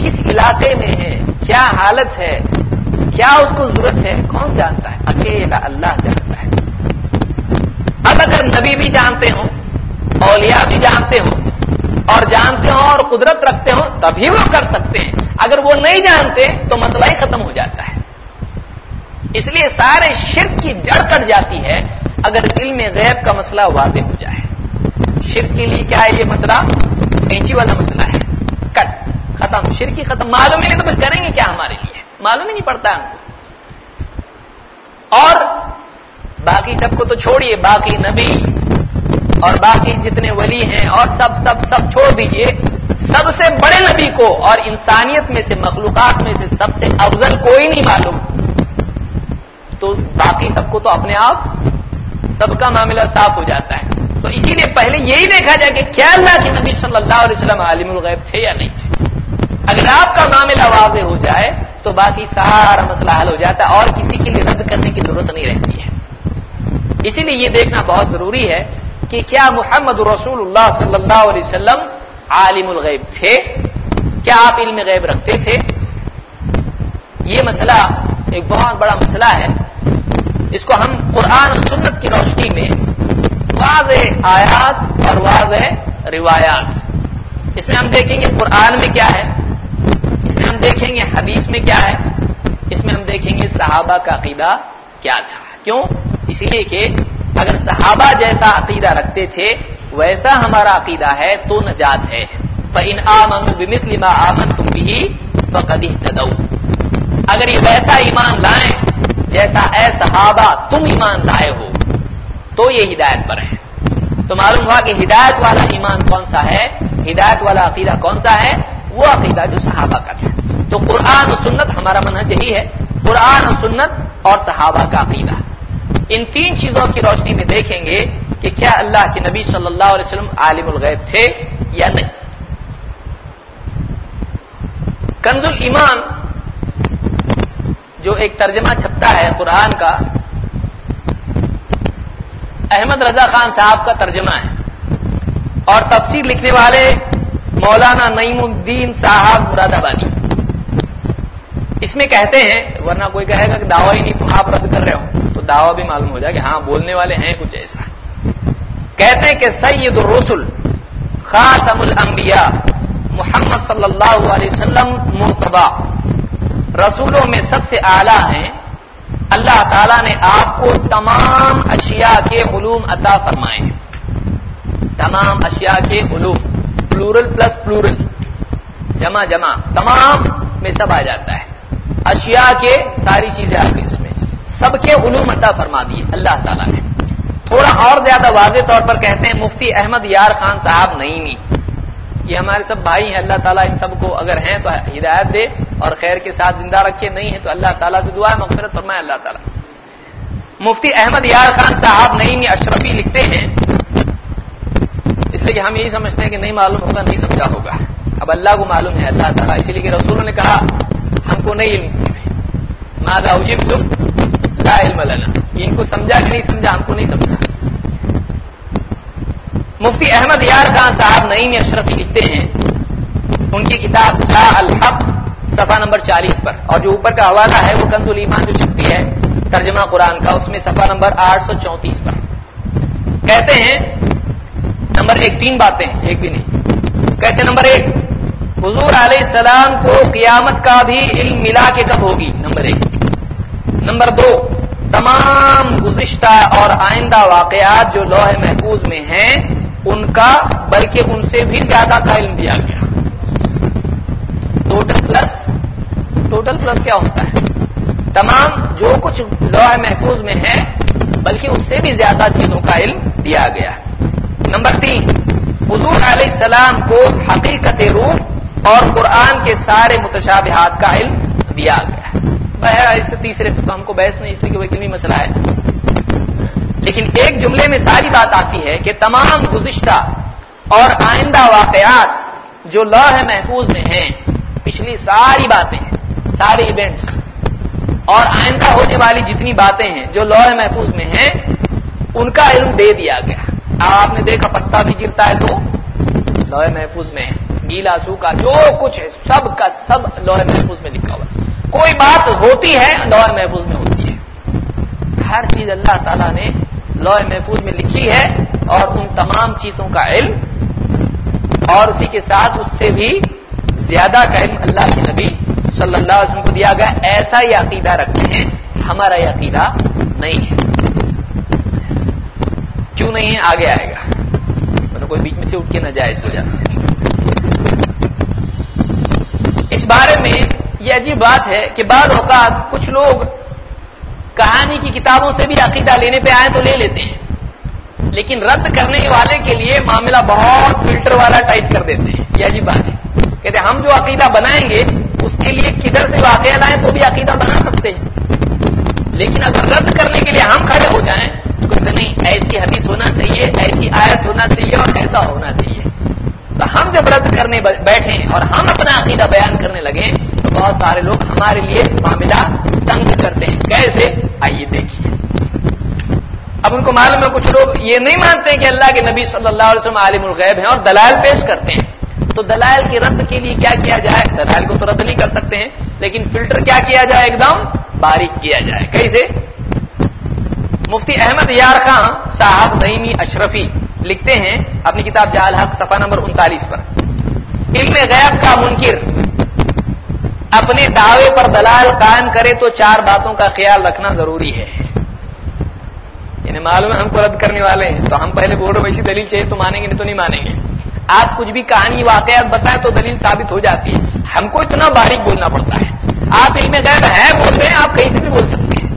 A: کس علاقے میں ہے؟ کیا حالت ہے؟ کیا اس کو ضرورت ہے؟ کون جانتا ہے؟ اکیلا اللہ جانتا ہے۔ اب اگر نبی بھی جانتے ہوں، اولیاء بھی جانتے ہوں، اور جانتے ہوں اور قدرت رکھتے ہوں، تبھی وہ کر سکتے ہیں۔ اگر وہ نہیں جانتے، تو مسئلہ ہی ختم ہو جاتا ہے۔ اس لیے سارے شرک کی جڑ کٹ جاتی ہے اگر علم غیب کا مسئلہ واضح ہو جائے۔ شرک کے لیے کیا ہے یہ مسئلہ؟ کینچی والا مسئلہ ہے۔ کٹ۔ ختم۔ شرک کی ختم۔ معلوم ہی نہیں تو پھر کریں گے کیا ہمارے لیے؟ معلوم ہی نہیں پڑتا ہم کو۔ اور باقی سب کو تو چھوڑیے۔ باقی نبی اور باقی جتنے ولی ہیں اور سب سب سب چھوڑ دیجیے۔ سب سے بڑے نبی کو اور انسانیت میں سے، مخلوقات میں سے سب سے افضل کوئی نہیں معلوم۔ تو باقی سب کو تو اپنے آپ سب کا معاملہ صاف ہو جاتا ہے۔ تو اسی لیے پہلے یہی دیکھا جائے کہ کیا اللہ کے نبی صلی اللہ علیہ وسلم عالم الغیب تھے یا نہیں تھے۔ اگر آپ کا معاملہ واضح ہو جائے تو باقی سارا مسئلہ حل ہو جاتا ہے اور کسی کے لیے رد کرنے کی ضرورت نہیں رہتی ہے۔ اسی لیے یہ دیکھنا بہت ضروری ہے کہ کیا محمد رسول اللہ صلی اللہ علیہ وسلم عالم الغیب تھے؟ کیا آپ علم غیب رکھتے تھے؟ یہ مسئلہ ایک بہت بڑا مسئلہ ہے۔ اس کو ہم قرآن و سنت کی روشنی میں واضح آیات اور واضح روایات۔ اس میں ہم دیکھیں گے قرآن میں کیا ہے، اس میں ہم دیکھیں گے حدیث میں کیا ہے، اس میں ہم دیکھیں گے صحابہ کا عقیدہ کیا تھا۔ کیوں؟ اس لیے کہ اگر صحابہ جیسا عقیدہ رکھتے تھے، ویسا ہمارا عقیدہ ہے، تو نجات ہے۔ فَإِنْ آمَنُوا بِمِثْلِ مَا آمَنْتُمْ بِهِ فَقَدْ اهْتَدَوْا۔ اگر یہ ویسا ایمان لائیں جیسا اے صحابہ تم ایمان لائے ہو، تو یہ ہدایت پر ہے۔ تو معلوم ہوا کہ ہدایت والا ایمان کون سا ہے؟ ہدایت والا عقیدہ کون سا ہے؟ وہ عقیدہ جو صحابہ کا تھا۔ تو قرآن و سنت ہمارا منحج یہی ہے، قرآن و سنت اور صحابہ کا عقیدہ۔ ان تین چیزوں کی روشنی میں دیکھیں گے کہ کیا اللہ کے نبی صلی اللہ علیہ وسلم عالم الغیب تھے یا نہیں۔ کنز ایمان جو ایک ترجمہ چھپتا ہے قرآن کا، احمد رضا خان صاحب کا ترجمہ ہے۔ اور تفسیر لکھنے والے مولانا نعیم الدین صاحب مراد آبادی اس میں کہتے ہیں، ورنہ کوئی کہے گا کہ دعوی نہیں، تم آپ رد کر رہے ہو۔ تو دعوی بھی معلوم ہو جائے کہ ہاں بولنے والے ہیں کچھ ایسا۔ کہتے ہیں کہ سید الرسل، خاتم الانبیاء، محمد صلی اللہ علیہ وسلم مرتبہ رسولوں میں سب سے اعلیٰ ہیں، اللہ تعالیٰ نے آپ کو تمام اشیاء کے علوم عطا فرمائے ہیں۔ تمام اشیاء کے علوم پلورل پلس پلورل جمع جمع، تمام میں سب آ جاتا ہے۔ اشیاء کے ساری چیزیں آ گئی اس میں۔ سب کے علوم عطا فرما دیے اللہ تعالیٰ نے۔ تھوڑا اور زیادہ واضح طور پر کہتے ہیں، مفتی احمد یار خان صاحب نہیں یہ ہمارے سب بھائی ہیں، اللہ تعالیٰ ان سب کو اگر ہیں تو ہدایت دے اور خیر کے ساتھ زندہ رکھے، نہیں ہے تو اللہ تعالیٰ سے دعا ہے، مغفرت فرمائے اللہ تعالیٰ۔ مفتی احمد یار خان صاحب نہیں اشرفی لکھتے ہیں۔ اس لیے کہ ہم یہی سمجھتے ہیں کہ نہیں معلوم ہوگا، نہیں سمجھا ہوگا۔ اب اللہ کو معلوم ہے، اللہ تعالیٰ۔ اسی لیے کہ رسولوں نے کہا، ہم کو نہیں علم مادا تم لا علم لنا۔ ان کو سمجھا کہ نہیں سمجھا، ہم کو نہیں سمجھا۔ مفتی احمد یار خان صاحب نئی میں اشرفی جی لکھتے ہیں۔ ان کی کتاب جا الحق، صفحہ نمبر چالیس پر۔ اور جو اوپر کا حوالہ ہے، وہ کنز ایمان جو چھپتی ہے، ترجمہ قرآن کا، اس میں صفحہ نمبر آٹھ سو چونتیس پر۔ کہتے ہیں، نمبر ایک، تین باتیں، ایک بھی نہیں۔ کہتے ہیں، نمبر ایک، حضور علیہ السلام کو قیامت کا بھی علم ملا کے کب ہوگی؟ نمبر ایک۔ نمبر دو، تمام گزشتہ اور آئندہ واقعات جو لوہ محفوظ میں ہیں ان کا بلکہ ان سے بھی زیادہ کا علم دیا گیا۔ ٹوٹل پلس ٹوٹل پلس کیا ہوتا ہے؟ تمام جو کچھ لوہ محفوظ میں ہے، بلکہ اس سے بھی زیادہ چیزوں کا علم دیا گیا۔ ہے نمبر تین، حضور علیہ السلام کو حقیقت روح اور قرآن کے سارے متشابہات کا علم دیا گیا۔ ہے اس سے تیسرے تو ہم کو بحث نہیں، اس لیے کہ وہ علمی مسئلہ ہے۔ لیکن ایک جملے میں ساری بات آتی ہے کہ تمام گزشتہ اور آئندہ واقعات جو لوہ محفوظ میں ہیں، پچھلی ساری باتیں سارے ایونٹس اور آئندہ ہونے والی جتنی باتیں ہیں جو لوہ محفوظ میں ہیں، ان کا علم دے دیا گیا۔ آپ نے دیکھا پتا بھی گرتا ہے تو لوہے محفوظ میں گیلا سوکھا جو کچھ ہے، سب کا سب لوہے محفوظ میں لکھا ہوا کوئی بات ہوتی ہے، لوہے محفوظ میں ہوتی ہے۔ ہر چیز اللہ تعالیٰ نے لوہے محفوظ میں لکھی ہے اور ان تمام چیزوں کا علم اور اسی کے ساتھ اس سے بھی زیادہ کا علم اللہ کے نبی صلی اللہ علیہ وسلم کو دیا گیا۔ ایسا ہی عقیدہ رکھتے ہیں، ہمارا یہ عقیدہ نہیں ہے۔ کیوں نہیں ہے؟ آگے آئے گا۔ مطلب کوئی بیچ میں سے اٹھ کے نہ جائے اس وجہ سے اس بارے میں یہ عجیب بات ہے کہ بعض اوقات کچھ لوگ کہانی کی کتابوں سے بھی عقیدہ لینے پہ آئے تو لے لیتے ہیں۔ لیکن رد کرنے والے کے لیے معاملہ بہت فلٹر والا ٹائپ کر دیتے ہیں۔ یہ عجیب بات ہے۔ کہتے ہم جو عقیدہ بنائیں گے، اس کے لیے کدھر سے واقعہ لائیں تو بھی عقیدہ بنا سکتے ہیں۔ لیکن اگر رد کرنے کے لیے ہم کھڑے ہو جائیں تو کہتے نہیں، ایسی حدیث ہونا چاہیے، ایسی آیت ہونا چاہیے اور ایسا ہونا چاہیے۔ تو ہم جب رد کرنے بیٹھے اور ہم اپنا عقیدہ بیان کرنے لگے، تو بہت سارے لوگ ہمارے لیے معاملہ تنگ کرتے ہیں۔ کیسے؟ آئیے دیکھیے۔ اب ان کو معلوم ہے، کچھ لوگ یہ نہیں مانتے کہ اللہ کے نبی صلی اللہ علیہ وسلم عالم الغیب ہیں اور دلائل پیش کرتے ہیں۔ تو دلائل کے رد کے لیے کیا کیا جائے؟ دلائل کو تو رد نہیں کر سکتے ہیں، لیکن فلٹر کیا کیا جائے؟ ایک دم باریک کیا جائے۔ کیسے؟ مفتی احمد یار خان، صاحب نئیمی اشرفی۔ لکھتے ہیں اپنی کتاب جال حق صفحہ نمبر انتالیس پر۔ علم غیب کا منکر۔ اپنے دعوے پر دلال قائم کرے تو چار باتوں کا خیال رکھنا ضروری ہے۔ یعنی معلوم ہے ہم کو رد کرنے والے ہیں، تو ہم پہلے بول رہے ویسی دلیل چاہیے تو مانیں گے، نہیں تو نہیں مانیں گے۔ آپ کچھ بھی کہانی، واقعات بتائیں تو دلیل ثابت ہو جاتی ہے۔ ہم کو اتنا باریک بولنا پڑتا ہے۔ آپ علم غیب ہے بول رہے ہیں، آپ کہیں سے بھی بول سکتے ہیں۔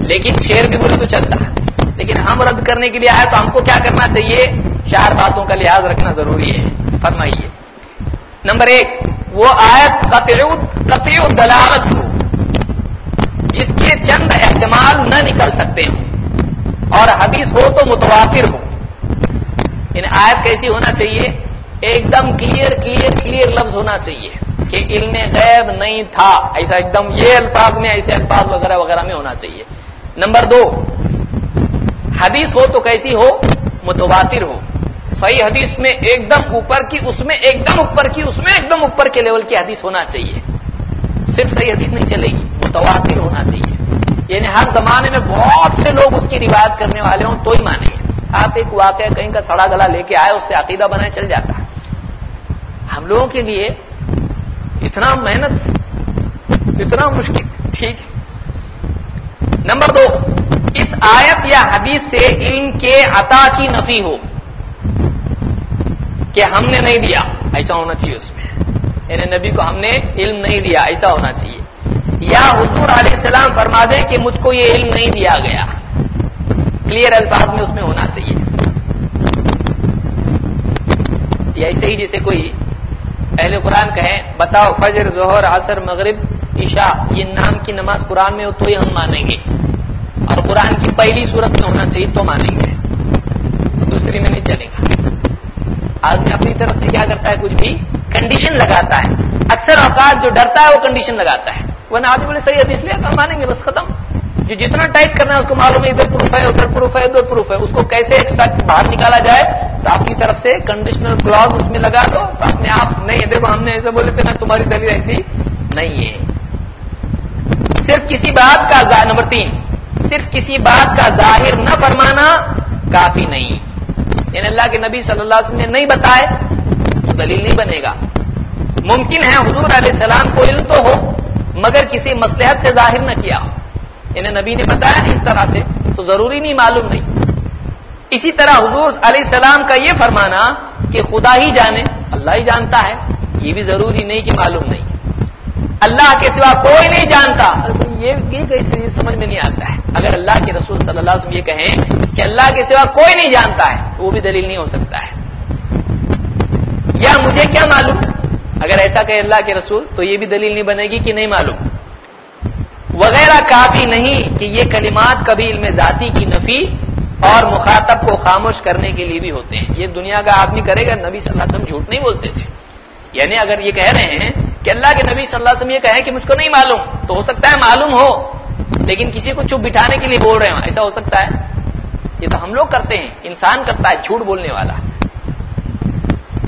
A: لیکن شیر بھی بولے تو چلتا ہے۔ لیکن ہم رد کرنے کے لیے آئے تو ہم کو کیا کرنا چاہیے؟ چار باتوں کا لحاظ رکھنا ضروری ہے۔ فرمائیے۔ نمبر ایک، وہ آیت قطع دلالت ہو، جس کے چند احتمال نہ نکل سکتے ہوں۔ اور حدیث ہو تو متواتر ہو۔ ان آیت کیسی ہونا چاہیے؟ ایک دم کلیئر کلیئر کلیئر لفظ ہونا چاہیے کہ علم غیب نہیں تھا۔ ایسا ایک دم یہ الفاظ میں، ایسے الفاظ وغیرہ وغیرہ میں ہونا چاہیے۔ نمبر دو حدیث ہو تو کیسی ہو؟ متواتر ہو۔ صحیح حدیث میں ایک دم اوپر کی، اس میں ایک دم اوپر کی، اس میں ایک دم اوپر کے لیول کی حدیث ہونا چاہیے۔ صرف صحیح حدیث نہیں چلے گی، متواتر ہونا چاہیے۔ یعنی ہر زمانے میں بہت سے لوگ اس کی روایت کرنے والے ہوں، تو ہی مانیں آپ ایک واقعہ کہیں کا سڑا گلا لے کے آئے، اس سے عقیدہ بنائے، چل جاتا ہے۔ ہم لوگوں کے لیے اتنا محنت، اتنا مشکل، ٹھیک ہے۔ نمبر دو، اس آیت یا حدیث سے علم کے عطا کی نفی ہو، کہ ہم نے نہیں دیا، ایسا ہونا چاہیے اس میں۔ یعنی نبی کو ہم نے علم نہیں دیا، ایسا ہونا چاہیے۔ یا حضور علیہ السلام فرما دیں کہ مجھ کو یہ علم نہیں دیا گیا۔ کلیئر الفاظ میں اس میں ہونا چاہیے۔ یا ایسے ہی جیسے کوئی اہل قرآن کہیں، بتاؤ فجر، ظہر، عصر، مغرب، عشاء، یہ نام کی نماز قرآن میں ہو تو ہی ہم مانیں گے۔ اور قرآن کی پہلی صورت میں ہونا چاہیے تو مانیں گے۔ دوسری میں نہیں چلے گا۔ آدمی اپنی طرف سے کیا کرتا ہے؟ کچھ بھی کنڈیشن لگاتا ہے۔ اکثر اوقات جو ڈرتا ہے وہ کنڈیشن لگاتا ہے۔ ورنہ آدمی بولے، صحیح حدیث لے کر مانیں گے، بس ختم۔ جو جتنا ٹائٹ کرنا ہے، اس کو معلوم ہے، ادھر پروف ہے، ادھر پروف ہے، ادھر پروف ہے۔ اس کو کیسے ایکسٹرا باہر نکالا جائے؟ تو اپنی طرف سے کنڈیشنل کلوز اس میں لگا دو۔ تو اپنے آپ نہیں دیکھو، ہم نے ایسے بولے تھے نا، تمہاری دلیل ایسی نہیں ہے۔ صرف کسی بات کا نمبر تین۔ صرف کسی بات کا ظاہر نہ فرمانا کافی نہیں۔ یعنی اللہ کے نبی صلی اللہ علیہ وسلم نے نہیں بتائے تو دلیل نہیں بنے گا۔ ممکن ہے حضور علیہ السلام کو علم تو ہو، مگر کسی مسلحت سے ظاہر نہ کیا۔ انہیں نبی نے بتایا اس طرح سے، تو ضروری نہیں، معلوم نہیں۔ اسی طرح حضور علیہ السلام کا یہ فرمانا کہ خدا ہی جانے، اللہ ہی جانتا ہے۔ یہ بھی ضروری نہیں کہ معلوم نہیں۔ اللہ کے سوا کوئی نہیں جانتا۔ یہ کیسے سمجھ میں نہیں آتا ہے۔ اگر اللہ کے رسول صلی اللہ علیہ وسلم یہ کہیں کہ اللہ کے سوا کوئی نہیں جانتا ہے، وہ بھی دلیل نہیں ہو سکتا ہے۔ یا مجھے کیا معلوم؟ اگر ایسا کہ اللہ کے رسول تو یہ بھی دلیل نہیں بنے گی کہ نہیں معلوم۔ وغیرہ کافی نہیں کہ یہ کلمات کبھی علم ذاتی کی نفی اور مخاطب کو خاموش کرنے کے لیے بھی ہوتے ہیں۔ یہ دنیا کا آدمی کرے گا، نبی صلی اللہ علیہ وسلم جھوٹ نہیں بولتے تھے۔ یعنی اگر یہ کہہ رہے ہیں کہ اللہ کے نبی صلی اللہ علیہ وسلم یہ کہیں کہ مجھ کو نہیں معلوم، تو ہو سکتا ہے معلوم ہو، لیکن کسی کو چپ بٹھانے کے لیے بول رہے ہیں ایسا ہو سکتا ہے؟ یہ تو ہم لوگ کرتے ہیں، انسان کرتا ہے، جھوٹ بولنے والا۔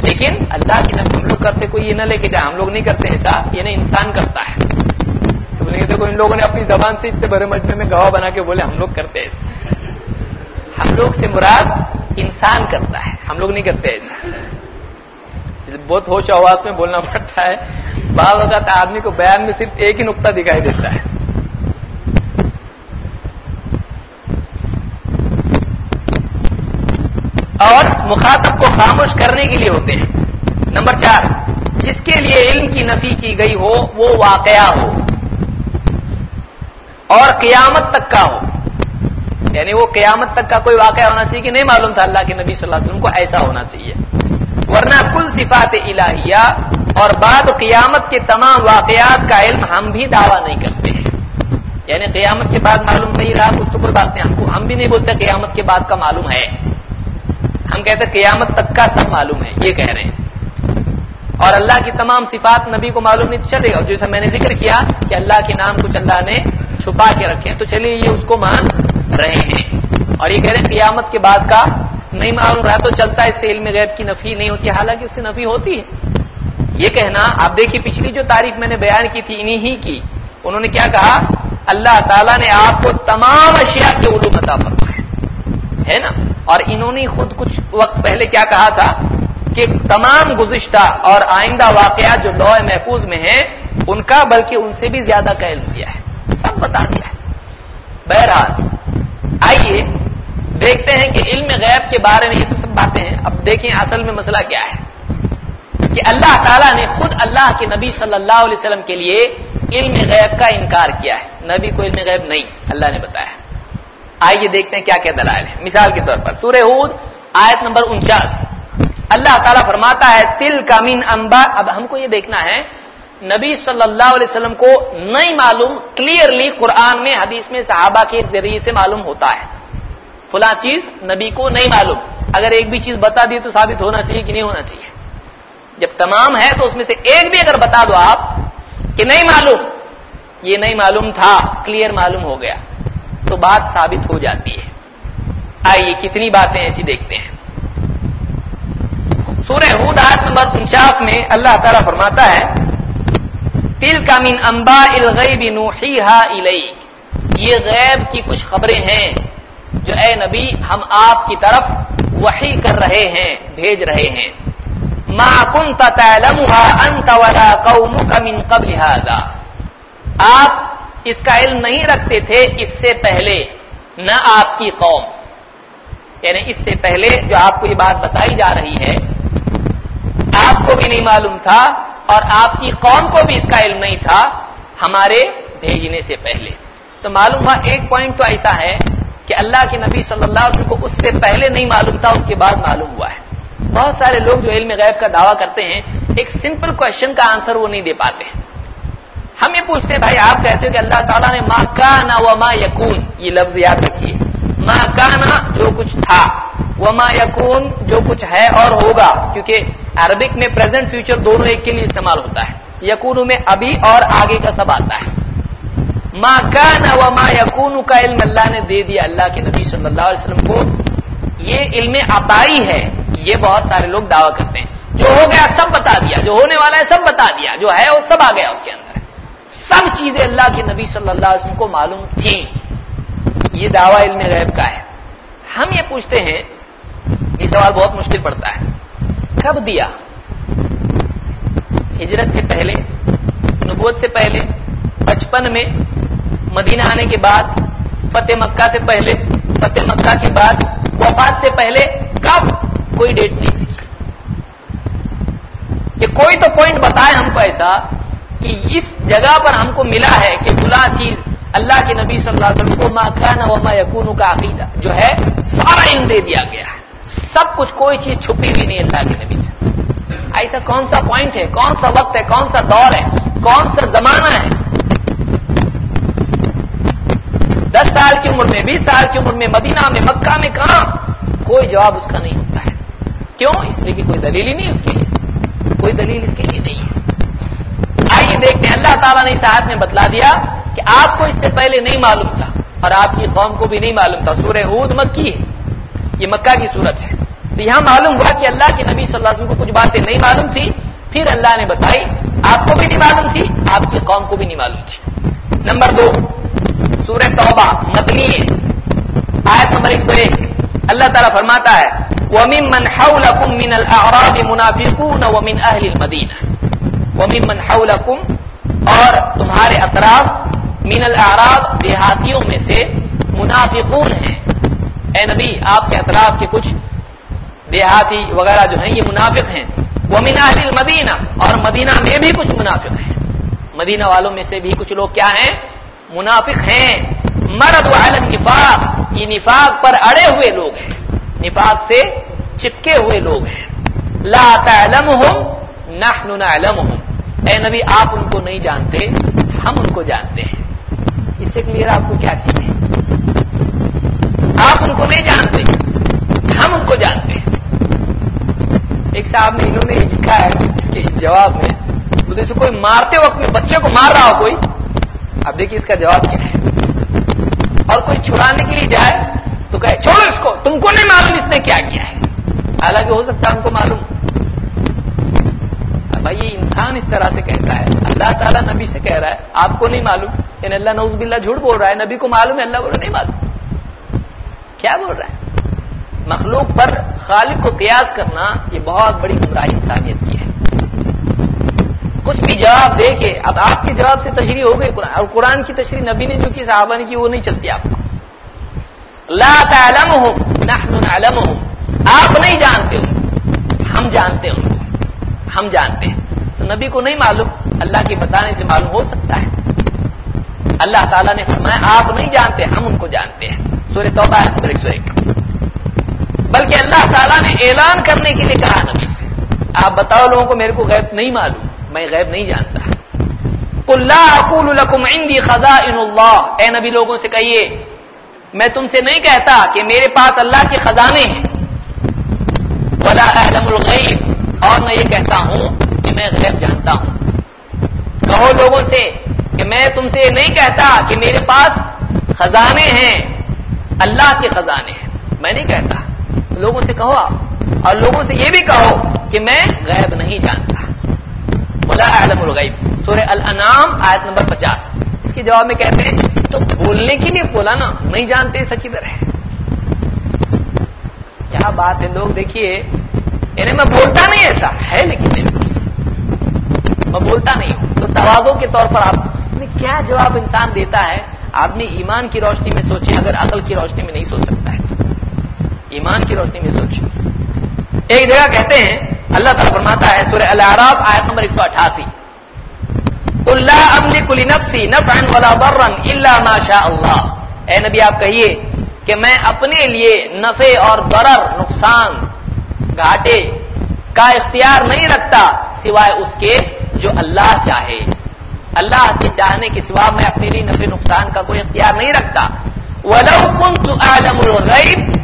A: لیکن اللہ کی نبی ہم لوگ کرتے، کوئی یہ نہ لے کے جائے، ہم لوگ نہیں کرتے ایسا، یہ نہیں انسان کرتا ہے۔ تو بولیں دیکھو ان لوگوں نے اپنی زبان سے اتنے بڑے مجمے میں گواہ بنا کے بولے، ہم لوگ کرتے ایسا ہم لوگ سے مراد انسان کرتا ہے، ہم لوگ نہیں کرتے ایسا۔ بہت ہوش آواز میں بولنا پڑتا ہے۔ بعض اوقات آدمی کو بیان میں صرف ایک ہی نقطہ دکھائی دیتا ہے۔ اور مخاطب کو خاموش کرنے کے لیے ہوتے ہیں۔ نمبر چار، جس کے لیے علم کی نفی کی گئی ہو، وہ واقعہ ہو۔ اور قیامت تک کا ہو۔ یعنی وہ قیامت تک کا کوئی واقعہ ہونا چاہیے کہ نہیں معلوم تھا۔ اللہ کے نبی صلی اللہ علیہ وسلم کو ایسا ہونا چاہیے۔ ورنہ کل صفات الہیہ اور بعد قیامت کے تمام واقعات کا علم ہم بھی دعویٰ نہیں کرتے ہیں۔ یعنی قیامت کے بعد معلوم نہیں رہا کچھ تو کوئی بات نہیں۔ ہم کو ہم بھی نہیں بولتے قیامت کے بعد کا معلوم ہے۔ ہم کہتے قیامت تک کا سب معلوم ہے، یہ کہہ رہے ہیں۔ اور اللہ کی تمام صفات نبی کو معلوم نہیں چلے گا جیسا میں نے ذکر کیا کہ اللہ کے نام کچھ اللہ نے چھپا کے رکھے تو چلیے یہ اس کو مان رہے ہیں۔ اور یہ کہہ رہے ہیں قیامت کے بعد کا نہیں معلوم رہا تو چلتا ہے سیل میں غیب کی نفی نہیں ہوتی، حالانکہ اس سے نفی ہوتی ہے۔ یہ کہنا، آپ دیکھیے پچھلی جو تاریخ میں نے بیان کی تھی، انہی ہی کی۔ انہوں نے کیا کہا؟ اللہ تعالیٰ نے آپ کو تمام اشیاء کے علوم عطا فرمائے۔ ہے نا؟ اور انہوں نے خود کچھ وقت پہلے کیا کہا تھا کہ تمام گزشتہ اور آئندہ واقعات جو لوہ محفوظ میں ہیں، ان کا بلکہ ان سے بھی زیادہ کا علم دیا ہے۔ سب بتا دیا ہے۔ بہرحال، آئیے دیکھتے ہیں کہ علم غیب کے بارے میں یہ تو سب باتیں ہیں۔ اب دیکھیں اصل میں مسئلہ کیا ہے۔ کہ اللہ تعالیٰ نے خود اللہ کے نبی صلی اللہ علیہ وسلم کے لیے علم غیب کا انکار کیا ہے۔ نبی کو علم غیب نہیں، اللہ نے بتایا۔ آئیے دیکھتے ہیں کیا کیا دلائل ہے مثال کے طور پر سورہ ہود، آیت نمبر انچاس۔ اللہ تعالیٰ فرماتا ہے تل کا مین امبا اب ہم کو یہ دیکھنا ہے، نبی صلی اللہ علیہ وسلم کو نہیں معلوم کلیئرلی قرآن میں، حدیث میں، صحابہ کے ذریعے سے معلوم ہوتا ہے۔ فلاں چیز نبی کو نہیں معلوم۔ اگر ایک بھی چیز بتا دی تو ثابت ہونا چاہیے کہ نہیں ہونا چاہیے۔ جب تمام ہے تو اس میں سے ایک بھی اگر بتا دو آپ کہ نہیں معلوم، یہ نہیں معلوم تھا کلیئر معلوم ہو گیا، تو بات ثابت ہو جاتی ہے۔ آئیے کتنی باتیں ایسی دیکھتے ہیں۔ سورہ ہود، آیت نمبر انچاس میں اللہ تعالیٰ فرماتا ہے تل کا من امبا الغیب نوحیہا الیک یہ غیب کی کچھ خبریں ہیں۔ جو اے نبی ہم آپ کی طرف وحی کر رہے ہیں، بھیج رہے ہیں۔ ما كنت تعلمها انت ولا قومك من قبل هذا۔ آپ اس کا علم نہیں رکھتے تھے اس سے پہلے، نہ آپ کی قوم۔ یعنی اس سے پہلے جو آپ کو یہ بات بتائی جا رہی ہے، آپ کو بھی نہیں معلوم تھا اور آپ کی قوم کو بھی اس کا علم نہیں تھا ہمارے بھیجنے سے پہلے۔ تو معلوم ہوا ایک پوائنٹ تو ایسا ہے کہ اللہ کے نبی صلی اللہ علیہ وسلم کو اس سے پہلے نہیں معلوم تھا، اس کے بعد معلوم ہوا ہے۔ بہت سارے لوگ جو علم غیب کا دعویٰ کرتے ہیں، ایک سمپل کوشچن کا آنسر وہ نہیں دے پاتے۔ ہیں ہم یہ پوچھتے ہیں، بھائی آپ کہتے ہو کہ اللہ تعالیٰ نے ماں کانا و ماں یقون یہ لفظ یاد رکھیے۔ ماں کانا جو کچھ تھا وہ ماں یقون جو کچھ ہے اور ہوگا، کیونکہ عربک میں پریزنٹ فیوچر دونوں ایک کے لیے استعمال ہوتا ہے۔ یقون میں ابھی اور آگے کا سب آتا ہے۔ ماں کانا و ماں یقون کا علم اللہ نے دے دیا اللہ کے نبی صلی اللہ علیہ وسلم کو۔ یہ علم عطائی ہے۔ یہ بہت سارے لوگ دعویٰ کرتے ہیں۔ جو ہو گیا سب بتا دیا۔ جو ہونے والا ہے سب بتا دیا۔ جو ہے وہ سب آ گیا اس کے اندر۔ سب چیزیں اللہ کے نبی صلی اللہ علیہ وسلم کو معلوم تھیں۔ یہ دعویٰ علم غیب کا ہے۔ ہم یہ پوچھتے ہیں، یہ سوال بہت مشکل پڑتا ہے۔ کب دیا؟ ہجرت سے پہلے، نبوت سے پہلے، بچپن میں مدینہ آنے کے بعد، فتح مکہ سے پہلے، فتح مکہ کے بعد، وفات سے پہلے کب کوئی ڈیٹ نہیں کی کہ کوئی تو پوائنٹ بتائے ہم کو ایسا کہ اس جگہ پر ہم کو ملا ہے کہ بلا چیز اللہ کے نبی صلی اللہ علیہ وسلم کو ماں کھانا وما یقون کا عقیدہ جو ہے سارا علم دے دیا گیا ہے۔ سب کچھ کوئی چیز چھپی ہوئی نہیں اللہ کے نبی سے۔ ایسا کون سا پوائنٹ ہے؟ کون سا وقت ہے؟ کون سا دور ہے؟ کون سا زمانہ ہے؟ دس سال کی عمر میں، بیس سال کی عمر میں، مدینہ میں، مکہ میں کہاں؟ کوئی جواب اس کا نہیں ہوتا ہے۔ کیوں؟ اس لیے کہ کوئی دلیل ہی نہیں اس کے لیے۔ کوئی دلیل اس کے لیے نہیں ہے۔ آئیے دیکھتے ہیں۔ اللہ تعالیٰ نے اس آیت میں بتلا دیا کہ آپ کو اس سے پہلے نہیں معلوم تھا اور آپ کی قوم کو بھی نہیں معلوم تھا۔ سورہ ہود مکی ہے۔ یہ مکہ کی صورت ہے۔ تو یہاں معلوم ہوا کہ اللہ کے نبی صلی اللہ علیہ وسلم کو کچھ باتیں نہیں معلوم تھی پھر اللہ نے بتائی، آپ کو بھی نہیں معلوم تھی، آپ کی قوم کو بھی نہیں معلوم تھی۔ نمبر دو سورہ توبہ مدنی آیت نمبر ایک سو ایک۔ اللہ تعالیٰ فرماتا ہے وَمِن وَمِمَّنْ حَوْلَكُمْ مِنَ الْأَعْرَابِ مُنَافِقُونَ وَمِنْ أَهْلِ الْمَدِينَةِ۔ وَمِن وَمِمَّنْ حَوْلَكُمْ اور تمہارے اطراف من الاعراب دیہاتیوں میں سے منافقون ہیں۔ اے نبی، آپ کے اطراف کے کچھ دیہاتی وغیرہ جو ہیں، یہ منافق ہیں۔ وہ من اہل المدینہ اور مدینہ میں بھی کچھ منافق ہیں۔ مدینہ والوں میں سے بھی کچھ لوگ کیا ہیں؟ منافق ہیں۔ مرد وعلم نفاق یہ نفاق پر اڑے ہوئے لوگ ہیں۔ نفاق سے چپکے ہوئے لوگ ہیں۔ لا تعلمهم نحن نعلمهم اے نبی، آپ ان کو نہیں جانتے، ہم ان کو جانتے ہیں۔ اس سے کلیئر آپ کو کیا چاہیے آپ ان کو نہیں جانتے، ہم ان کو جانتے ہیں۔ ایک صاحب نے، انہوں نے لکھا ہے، اس کے جواب میں جیسے کوئی مارتے وقت میں بچے کو مار رہا ہو کوئی؟ اب دیکھیے اس کا جواب کیا ہے۔ اور کوئی چھڑانے کے لیے جائے تو کہے، چھوڑو اس کو، تم کو نہیں معلوم اس نے کیا کیا ہے۔ حالانکہ ہو سکتا ہے ہم کو معلوم۔ بھائی یہ انسان اس طرح سے کہتا ہے۔ اللہ تعالیٰ نبی سے کہہ رہا ہے، آپ کو نہیں معلوم۔ یعنی اللہ نوز باللہ جھوٹ بول رہا ہے، نبی کو معلوم ہے، اللہ بول نہیں معلوم۔ کیا بول رہا ہے؟ مخلوق پر خالق کو قیاس کرنا یہ بہت بڑی گمراہی انسانیت ہے۔ کچھ بھی جواب دے کے اب آپ کے جواب سے تشریح ہو گئی۔ اور قرآن کی تشریح نبی نے جو کی، صحابہ نے کی، وہ نہیں چلتی آپ کو۔ لا تعلمهم نحن نعلمهم آپ نہیں جانتے ہو ہم جانتے ہیں ہم جانتے ہیں۔ تو نبی کو نہیں معلوم، اللہ کے بتانے سے معلوم ہو سکتا ہے۔ اللہ تعالیٰ نے فرمایا، آپ نہیں جانتے، ہم ان کو جانتے ہیں۔ سورہ توبہ ایک سو ایک۔ بلکہ اللہ تعالیٰ نے اعلان کرنے کے لیے کہا نبی سے۔ آپ بتاؤ لوگوں کو، میرے کو غیب نہیں معلوم۔ میں غیب نہیں جانتا۔ عندي خزائن اللہ۔ اے نبی لوگوں سے کہیے، میں تم سے نہیں کہتا کہ میرے پاس اللہ کے خزانے ہیں۔ ولا اعلم الغیب۔ اور میں یہ کہتا ہوں کہ میں غیب جانتا ہوں۔ کہو لوگوں سے کہ میں تم سے نہیں کہتا کہ میرے پاس خزانے ہیں۔ اللہ کے خزانے ہیں۔ میں نہیں کہتا۔ لوگوں سے کہو آپ۔ اور لوگوں سے یہ بھی کہو کہ میں غیب نہیں جانتا۔ بولا عالم الغیب۔ سورہ الانعام، آیت نمبر پچاس۔ اس کے جواب میں کہتے ہیں، تو بولنے کے لیے بولا نا، نہیں جانتے، سچی طرح ہے کیا بات ہے، لوگ دیکھیے یعنی میں بولتا نہیں ایسا، ہے لیکن میرے پاس۔ میں بولتا نہیں ہوں۔ تو توازوں کے طور پر آپ یعنی کیا جواب انسان دیتا ہے؟ آدمی ایمان کی روشنی میں سوچے، اگر عقل کی روشنی میں نہیں سوچ سکتا ہے۔ ایمان کی روشنی میں سوچے۔ ایک جگہ کہتے ہیں، اللہ تعالیٰ فرماتا ہے، سورہ العراف آیت نمبر ایک سو اٹھاسی۔ اللہ املی کلی نفسی نفعن ولا برن اللہ ماشاء اللہ۔ اے نبی، آپ کہیے کہ میں اپنے لیے نفع اور ضرر، نقصان، گھاٹے کا اختیار نہیں رکھتا سوائے اس کے جو اللہ چاہے۔ اللہ کے چاہنے کے سوا میں اپنے لیے نفع، نقصان کا کوئی اختیار نہیں رکھتا۔ ولو كنت اعلم الغيب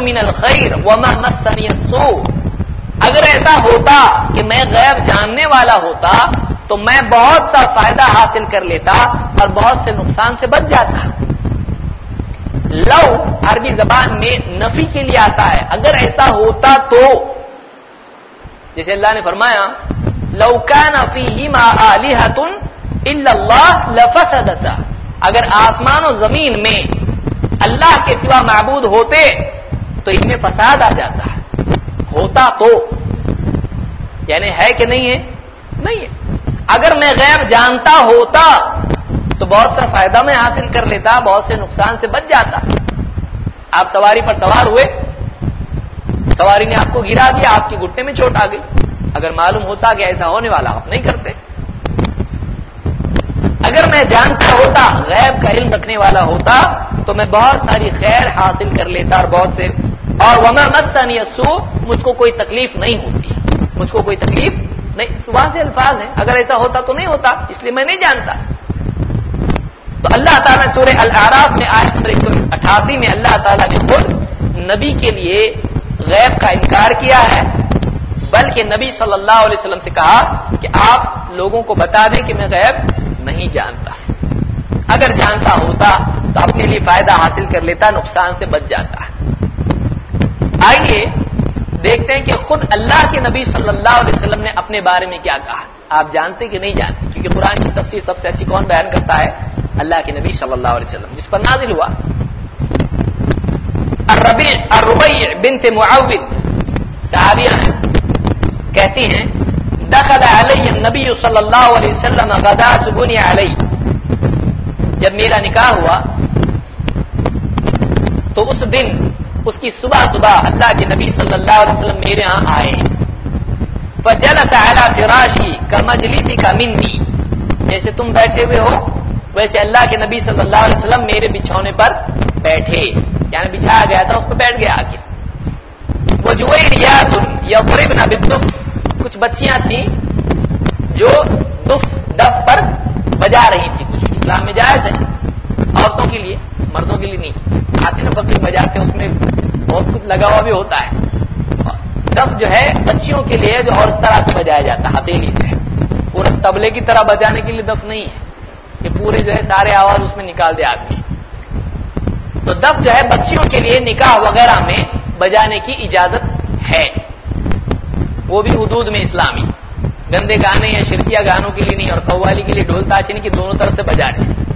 A: من الخير وما مسني السوء۔ اگر ایسا ہوتا کہ میں غیب جاننے والا ہوتا، تو میں بہت سا فائدہ حاصل کر لیتا اور بہت سے نقصان سے بچ جاتا۔ لو عربی زبان میں نفی کے لیے آتا ہے۔ اگر ایسا ہوتا تو، جیسے اللہ نے فرمایا لوکا نفی اللہ لفسدتا۔ اگر آسمان و زمین میں اللہ کے سوا معبود ہوتے تو ان میں فساد آ جاتا ہے۔ ہوتا تو۔ یعنی ہے کہ نہیں ہے؟ نہیں ہے۔ اگر میں غیر جانتا ہوتا تو بہت سا فائدہ میں حاصل کر لیتا، بہت سے نقصان سے بچ جاتا۔ آپ سواری پر سوار ہوئے، سواری نے آپ کو گرا دیا، آپ کے گٹنے میں چوٹ آ گئی۔ اگر معلوم ہوتا کہ ایسا ہونے والا آپ نہیں کرتے۔ اگر میں جانتا ہوتا، غیب کا علم رکھنے والا ہوتا، تو میں بہت ساری خیر حاصل کر لیتا اور بہت سے اور وما مت سو مجھ کو کوئی تکلیف نہیں ہوتی۔ مجھ کو کوئی تکلیف نہیں۔ صبح سے الفاظ ہیں۔ اگر ایسا ہوتا تو نہیں ہوتا، اس لیے میں نہیں جانتا۔ تو اللہ تعالیٰ سورہ العراف میں آئے نمبر ایک سو اٹھاسی میں اللہ تعالیٰ نے خود نبی کے لیے غیب کا انکار کیا ہے۔ بلکہ نبی صلی اللہ علیہ وسلم سے کہا کہ آپ لوگوں کو بتا دیں کہ میں غیب نہیں جانتا۔ اگر جانتا ہوتا تو اپنے لیے فائدہ حاصل کر لیتا، نقصان سے بچ جاتا۔ آئیے دیکھتے ہیں کہ خود اللہ کے نبی صلی اللہ علیہ وسلم نے اپنے بارے میں کیا کہا۔ آپ جانتے کہ نہیں جانتے، کیونکہ قرآن کی تفصیل سب سے اچھی کون بیان کرتا ہے؟ اللہ کے نبی صلی اللہ علیہ وسلم، جس پر نازل ہوا۔ بنت صحابیہ کہتی ہیں دخل علیہ نبی صلی اللہ علیہ وسلم غدا سبنی علیہ۔ جب میرا نکاح ہوا، تو اس دن اس کی صبح صبح اللہ کے نبی صلی اللہ علیہ وسلم میرے ہاں آئے۔ فجل تعالی فراشی کا مجلسی کا منی۔ جیسے تم بیٹھے ہوئے ہو، ویسے اللہ کے نبی صلی اللہ علیہ وسلم میرے بچھونے پر بیٹھے۔ یعنی بچھایا گیا تھا، اس پہ بیٹھ گیا آگے۔ وہ جو یا کچھ بچیاں تھیں جو دف دف پر بجا رہی تھی کچھ۔ اسلام میں جائز ہے۔ عورتوں کے لیے، مردوں کے لیے نہیں۔ آتے نا بکری بجاتے اس میں بہت کچھ لگا ہوا بھی ہوتا ہے۔ دف جو ہے، بچیوں کے لیے جو اور اس طرح سے بجایا جاتا ہے، ہتھیلی سے۔ پورا تبلے کی طرح بجانے کے لیے دف نہیں ہے۔ کہ پورے جو ہے، سارے آواز اس میں نکال دے آدمی۔ تو دف جو ہے، بچیوں کے لیے نکاح وغیرہ میں بجانے کی اجازت ہے۔ وہ بھی حدود میں اسلامی گندے گانے یا شرکیہ گانوں کے لیے نہیں، اور قوالی کے لیے ڈھول تاشنی کی دونوں طرف سے بجانے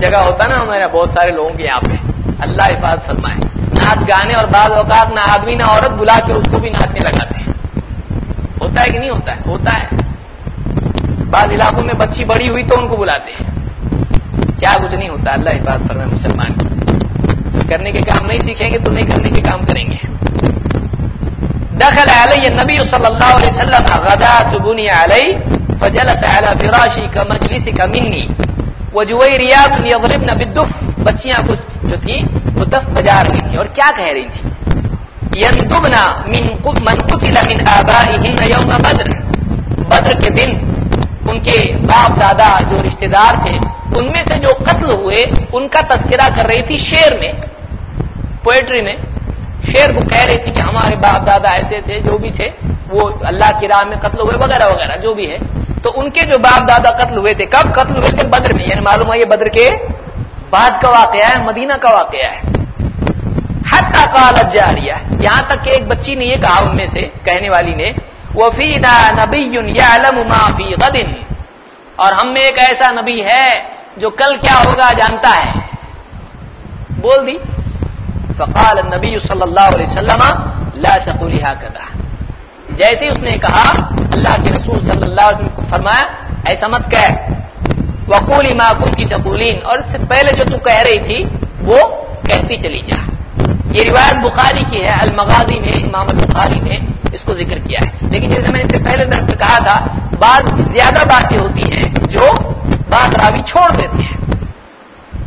A: جگہ ہوتا نا ہمارے بہت سارے لوگوں کے یہاں پہ۔ اللہ حفاظت فرمائے۔ ناچ گانے اور بعض اوقات نہ آدمی نہ عورت بلا کے اس کو بھی ناچنے لگاتے ہیں۔ ہوتا ہے کہ نہیں ہوتا ہے؟ ہوتا ہے۔ بعض علاقوں میں بچی بڑی ہوئی تو ان کو بلاتے ہیں۔ کیا کچھ نہیں ہوتا، اللہ حفاظت فرمائے مسلمان۔ کرنے کے کام نہیں سیکھیں گے تو نہیں کرنے کے کام کریں گے۔ دخل علیہ نبی صلی اللہ علیہ وسلم، غدا تبنی علی، فجلس علی فراشی کا مجلس کا منی وجویریات یضربن بالدف. بچیاں کچھ جو تھیں، وہ دف بجا رہی تھی اور کیا کہہ رہی تھی یندبنا من من قتل من آبائہن یوم بدر. بدر کے دن ان کے باپ دادا جو رشتہ دار تھے، ان میں سے جو قتل ہوئے، ان کا تذکرہ کر رہی تھی شیر میں پوئٹری میں۔ شیر کو کہہ رہی تھی کہ ہمارے باپ دادا ایسے تھے جو بھی تھے، وہ اللہ کی راہ میں قتل ہوئے وغیرہ وغیرہ، جو بھی ہے۔ تو ان کے جو باپ دادا قتل ہوئے تھے، کب قتل ہوئے تھے؟ بدر میں یعنی معلوم ہے یہ بدر کے بعد کا واقعہ ہے، مدینہ کا واقعہ ہے۔ حتی قالت جاریہ، یہاں تک کہ ایک بچی نے یہ کہا ان میں سے کہنے والی نے وفینا نبی یعلم ما فی غد۔ اور ہم میں ایک ایسا نبی ہے جو کل کیا ہوگا جانتا ہے۔ بول دی۔ فقال النبی صلی اللہ علیہ وسلم لا تقولی هكذا. جیسے اس نے کہا، اللہ کے رسول صلی اللہ علیہ وسلم کو فرمایا، ایسا مت کہہ۔ وقولی ما کنتی تقولین اور اس سے پہلے جو تو کہہ رہی تھی، وہ کہتی چلی جا۔ یہ روایت بخاری کی ہے، المغازی میں، امام البخاری نے اس کو ذکر کیا ہے۔ لیکن جیسے میں نے اس سے پہلے درخت کہا تھا، بعض زیادہ باتیں ہوتی ہیں جو بعض راوی چھوڑ دیتے ہیں۔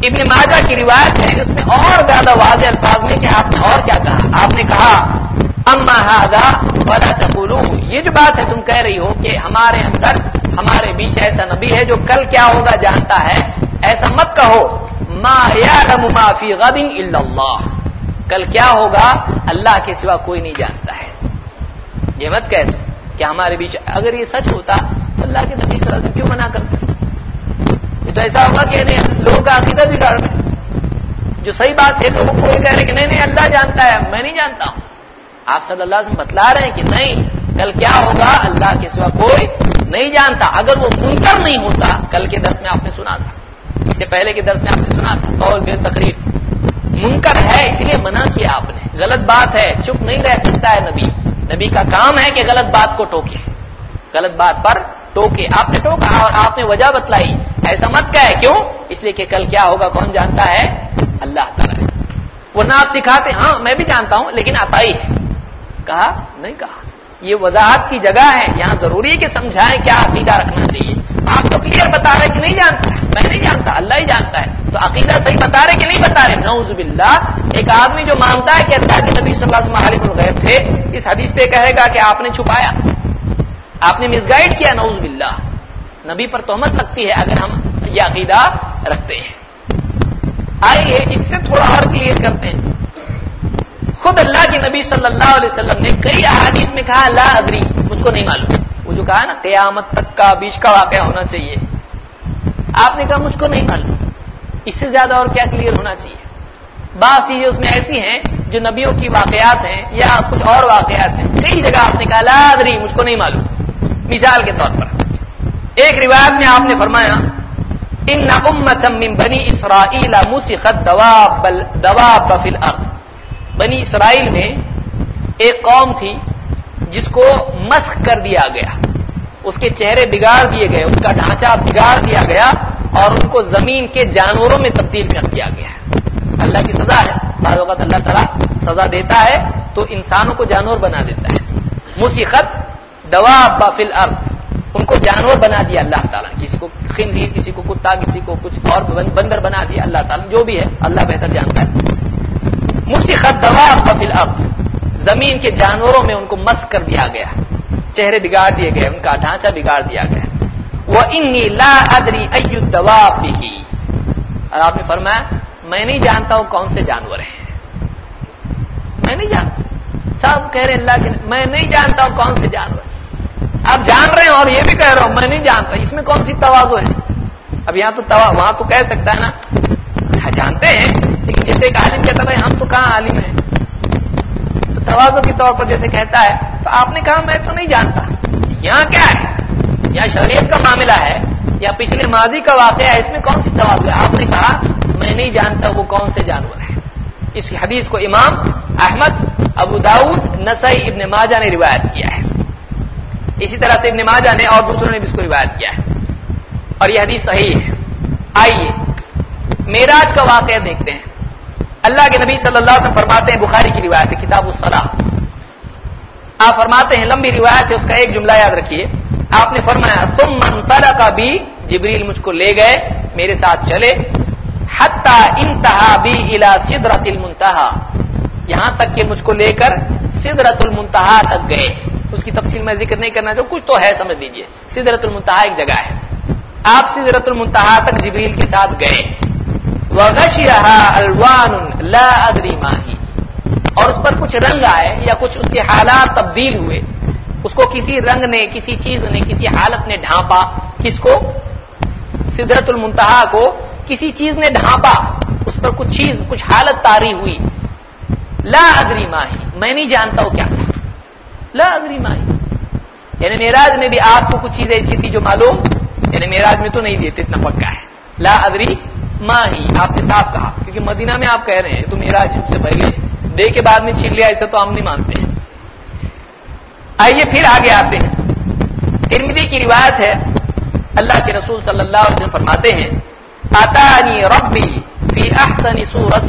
A: ابن ماجہ کی روایت ہے اس میں اور زیادہ واضح الفاظ میں کہ آپ نے اور کیا کہا۔ آپ نے کہا، اما ہاگا ولا تقولو یہ جو بات ہے، تم کہہ رہی ہو کہ ہمارے اندر، ہمارے بیچ ایسا نبی ہے جو کل کیا ہوگا جانتا ہے۔ ایسا مت کہو، ما یعلم ما فی غد الا اللہ. کل کیا ہوگا؟ اللہ کے سوا کوئی نہیں جانتا ہے۔ یہ مت کہہ دو کہ ہمارے بیچ، اگر یہ سچ ہوتا تو اللہ کے نبی صلی اللہ علیہ وسلم کیوں منع کرتے؟ تو ایسا ہوگا کہ لوگوں کا عقیدہ بگاڑ جو صحیح بات ہے، لوگوں کو کہہ رہے کہ نہیں نہیں، اللہ جانتا ہے، میں نہیں جانتا ہوں۔ آپ صلی اللہ علیہ وسلم بتلا رہے ہیں کہ نہیں، کل کیا ہوگا؟ اللہ کے سوا کوئی نہیں جانتا۔ اگر وہ منکر نہیں ہوتا، کل کے درس میں آپ نے سنا تھا۔ اس سے پہلے کے درس میں آپ نے سنا تھا قول بے تقریر۔ منکر ہے، اس لیے منع کیا آپ نے۔ غلط بات ہے، چپ نہیں رہ سکتا ہے نبی۔ نبی کا کام ہے کہ غلط بات کو ٹوکے۔ غلط بات پر ٹوکے آپ نے ٹوکا اور آپ نے وجہ بتلائی۔ ایسا مت کیا ہے کیوں؟ اس لیے کہ کل کیا ہوگا؟ کون جانتا ہے؟ اللہ تعالیٰ۔ وہ نہ آپ سکھاتے ہاں میں بھی جانتا ہوں، لیکن آتا ہی ہے کہا؟ نہیں کہا۔ یہ وضاحت کی جگہ ہے۔ یہاں ضروری ہے کہ سمجھائیں کیا عقیدہ رکھنا چاہیے۔ آپ تو کلیئر بتا رہے کہ نہیں جانتا میں نہیں جانتا، اللہ ہی جانتا ہے۔ تو عقیدہ صحیح بتا رہے کہ نہیں بتا رہے؟ نعوذ باللہ۔ ایک آدمی جو مانتا ہے کہ اللہ کے نبی صلی اللہ علیہ وسلم عالم الغیب تھے، اس حدیث پہ کہے گا کہ آپ نے چھپایا۔ آپ نے مس گائڈ کیا، نعوذ باللہ. نبی پر تہمت لگتی ہے اگر ہم یہ عقیدہ رکھتے ہیں. آئیے اس سے تھوڑا اور کلیئر کرتے ہیں. خود اللہ کے نبی صلی اللہ علیہ وسلم نے کئی احادیث میں کہا، لا ادری. مجھ کو نہیں معلوم. وہ جو کہا نا، قیامت تک کا بیچ کا واقعہ ہونا چاہیے. آپ نے کہا، مجھ کو نہیں معلوم. اس سے زیادہ اور کیا کلیئر ہونا چاہیے؟ بعض چیزیں اس میں ایسی ہیں جو نبیوں کی واقعات ہیں یا کچھ اور واقعات ہیں. کئی جگہ آپ نے کہا، لا ادری. مجھ کو نہیں معلوم. مثال کے طور پر۔ ایک روایت میں آپ نے فرمایا، ان امت من بنی اسرائیل مسخت دواب دواب فی بنی اسرائیل میں ایک قوم تھی جس کو مسخ کر دیا گیا۔ اس کے چہرے بگاڑ دیے گئے، اس کا ڈھانچہ بگاڑ دیا گیا اور ان کو زمین کے جانوروں میں تبدیل کر دیا گیا۔ اللہ کی سزا ہے۔ بعض اوقات اللہ تعالیٰ سزا دیتا ہے تو انسانوں کو جانور بنا دیتا ہے۔ مسیخت دوا بافل ارد ان کو جانور بنا دیا اللہ تعالیٰ کسی کو خنزیر، کسی کو کتا، کسی کو کچھ اور بندر بنا دیا اللہ تعالیٰ جو بھی ہے، اللہ بہتر جانتا ہے۔ مسیخت دوا بفل اب زمین کے جانوروں میں ان کو مس کر دیا گیا۔ چہرے بگاڑ دیے گئے، ان کا ڈھانچہ بگاڑ دیا گیا۔ وہ انی لا ادری ایو دوا بھی اور آپ نے فرمایا، میں نہیں جانتا ہوں کون سے جانور ہیں۔ میں نہیں جانتا۔ سب کہہ رہے اللہ کے میں نہیں جانتا ہوں کون سے جانور آپ جان رہے ہیں اور یہ بھی کہہ رہا ہوں، میں نہیں جانتا، اس میں کون سی توازو ہے؟ اب یہاں تو وہاں تو کہہ سکتا ہے نا ہاں، جانتے ہیں، لیکن جیسے ایک عالم کہتا بھائی، ہم تو کہاں عالم ہیں؟ تو توازو کے طور پر جیسے کہتا ہے، تو آپ نے کہا، میں تو نہیں جانتا۔ یہاں کیا ہے؟ یا شریعت کا معاملہ ہے، یا پچھلے ماضی کا واقعہ ہے، اس میں کون سی توازو ہے؟ آپ نے کہا، میں نہیں جانتا وہ کون سے جانور ہیں۔ اس حدیث کو امام احمد، ابو داود نسائی ابن ماجہ نے روایت کیا ہے۔ اسی طرح سے ابن ماجہ نے اور دوسروں نے بھی اس کو روایت کیا ہے۔ اور یہ حدیث صحیح ہے۔ آئیے میراج کا واقعہ دیکھتے ہیں۔ اللہ کے نبی صلی اللہ علیہ وسلم فرماتے ہیں، بخاری کی روایت ہے، کتاب الصلاح۔ آپ فرماتے ہیں، لمبی روایت ہے، اس کا ایک جملہ یاد رکھیے۔ آپ نے فرمایا، تم منترا کا بھی جبریل مجھ کو لے گئے، میرے ساتھ چلے۔ حتی انتہا بی الى صدرت المنتہا۔ یہاں تک کہ مجھ کو لے کر سدرت المنتہا تک گئے۔ اس کی تفصیل میں ذکر نہیں کرنا چاہوں کچھ تو ہے، سمجھ لیجیے سدرت المنتہا ایک جگہ ہے۔ آپ سدرت المنتہا تک جبریل کے ساتھ گئے۔ الوان لا ادری ماہی اور اس پر کچھ رنگ آئے یا کچھ اس کے حالات تبدیل ہوئے۔ اس کو کسی رنگ نے، کسی چیز نے، کسی حالت نے ڈھانپا۔ کس کو؟ سدرت المنتہا کو۔ کسی چیز نے ڈھانپا۔ اس پر کچھ چیز، کچھ حالت تاری ہوئی۔ لا ادری ماہی میں نہیں جانتا وہ کیا تھا۔ لا ادری ماہی یعنی میراج میں بھی آپ کو کچھ چیز ایسی تھی جو معلوم یعنی میراج میں تو نہیں دیتے، اتنا پکا ہے۔ لا ادری ماہی، آپ نے صاف کہا، کیونکہ مدینہ میں آپ کہہ رہے ہیں تو میراج سے پہلے۔ دے کے بعد میں چھین لیا، ایسا تو ہم نہیں مانتے ہیں۔ آئیے پھر آگے آتے ہیں۔ ترمدی کی روایت ہے، اللہ کے رسول صلی اللہ علیہ وسلم فرماتے ہیں، آتانی ربی فی احسن صورت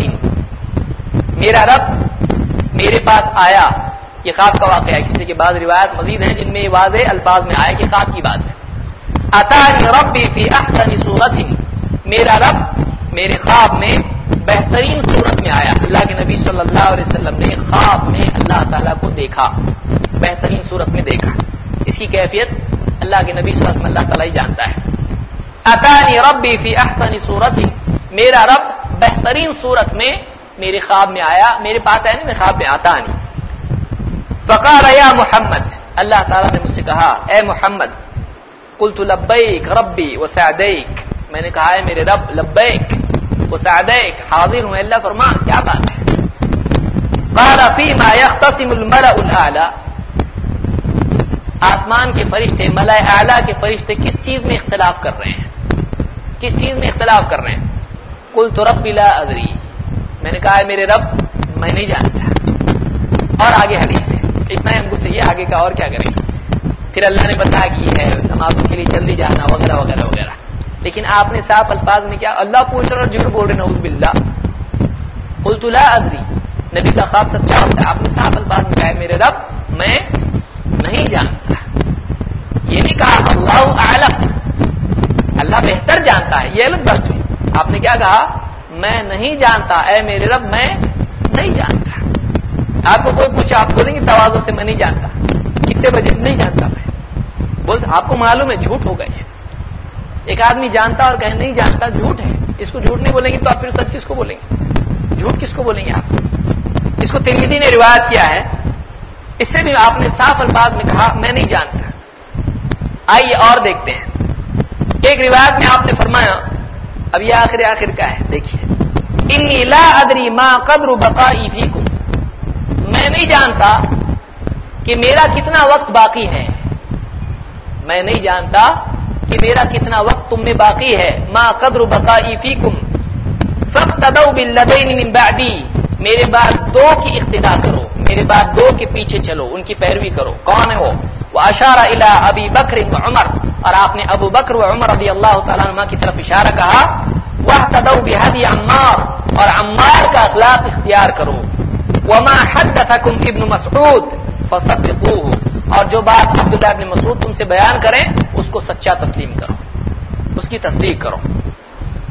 A: میرا رب میرے پاس آیا۔ یہ خواب کا واقعہ ہے۔ کسی کے بعد روایت مزید ہیں جن میں یہ واضح الفاظ میں آیا کہ خواب کی بات ہے۔ اتانی ربی فی احسن صورت میرا رب میرے خواب میں بہترین صورت میں آیا۔ اللہ کے نبی صلی اللہ علیہ وسلم نے خواب میں اللہ تعالیٰ کو دیکھا، بہترین صورت میں دیکھا۔ اس کی کیفیت اللہ کے نبی صلی اللہ علیہ وسلم اللہ تعالیٰ ہی جانتا ہے۔ اتانی ربی فی احسن صورت میرا رب بہترین صورت میں میرے خواب میں آیا۔ میرے پاس آیا نہیں میں خواب میں آتا نہیں۔ فقال یا محمد، اللہ تعالیٰ نے مجھ سے کہا، اے محمد، قلت لبیک ربی وسعدیک۔ میں نے کہا ہے میرے رب، لبیک وسعدیک، حاضر ہوں اللہ، فرما، کیا بات ہے؟ قال فيما يختصم الملأ الاعلى آسمان کے فرشتے ملائے اعلیٰ کے فرشتے، کس چیز میں اختلاف کر رہے ہیں؟ کس چیز میں اختلاف کر رہے ہیں؟ کل تو رب لا ادری۔ میں نے کہا ہے میرے رب، میں نہیں جانتا۔ اور آگے حدیث ہے۔ اتنا ہی ہم کو چاہیے آگے کا اور کیا کریں پھر اللہ نے بتایا کہ ہے نمازوں کے لیے جلدی جانا وغیرہ وغیرہ وغیرہ۔ لیکن آپ نے صاف الفاظ میں کیا؟ اللہ پوچھ رہا اور جھوٹ بول رہے نوز باللہ۔ قلت لا ادری۔ نبی کا خواب سچا ہوتا ہے۔ آپ نے صاف الفاظ میں کہا میرے رب، میں نہیں جانتا۔ یہ نہیں کہا، اللہ عالم اللہ بہتر جانتا ہے۔ یہ الگ بات ہوئی۔ آپ نے کیا کہا؟ میں نہیں جانتا۔ اے میرے رب، میں نہیں جانتا۔ آپ کو کوئی پوچھا آپ بولیں گے توازوں سے میں نہیں جانتا۔ کتنے بجے نہیں جانتا میں۔ بول، آپ کو معلوم ہے، جھوٹ ہو گئی ہے ایک آدمی جانتا اور کہ نہیں جانتا، جھوٹ ہے۔ اس کو جھوٹ نہیں بولیں گے تو آپ پھر سچ کس کو بولیں گے؟ جھوٹ کس کو بولیں گے آپ؟ اس کو ترمیدی نے روایت کیا ہے۔ اس سے بھی آپ نے صاف الفاظ میں کہا، میں نہیں جانتا۔ آئیے اور دیکھتے ہیں۔ ایک روایت میں آپ نے فرمایا، اب یہ آخر آخر کا ہے، دیکھیے۔ انی لا ادری ما قدر بقائی میں نہیں جانتا کہ میرا کتنا وقت باقی ہے۔ میں نہیں جانتا کہ میرا کتنا وقت تم میں باقی ہے۔ ما قدر بقائی فیکم فاقتدوا من بعدی۔ میرے بعد دو کی اقتدا کرو۔ میرے بعد دو کے پیچھے چلو۔ ان کی پیروی کرو۔ کون ہے وہ؟ وہ اشارہ الا ابی بکر و عمر۔ اور آپ نے ابو بکر و عمر رضی اللہ تعالیٰ عنہ کی طرف اشارہ کہا وہ تدو بحدی عمار۔ اور عمار کا اخلاق اختیار کرو۔ وما حدثکم ابن مسعود فصدقوه۔ اور جو بات عبداللہ ابن مسعود تم سے بیان کریں، اس کو سچا تسلیم کرو۔ اس کی تصدیق کرو۔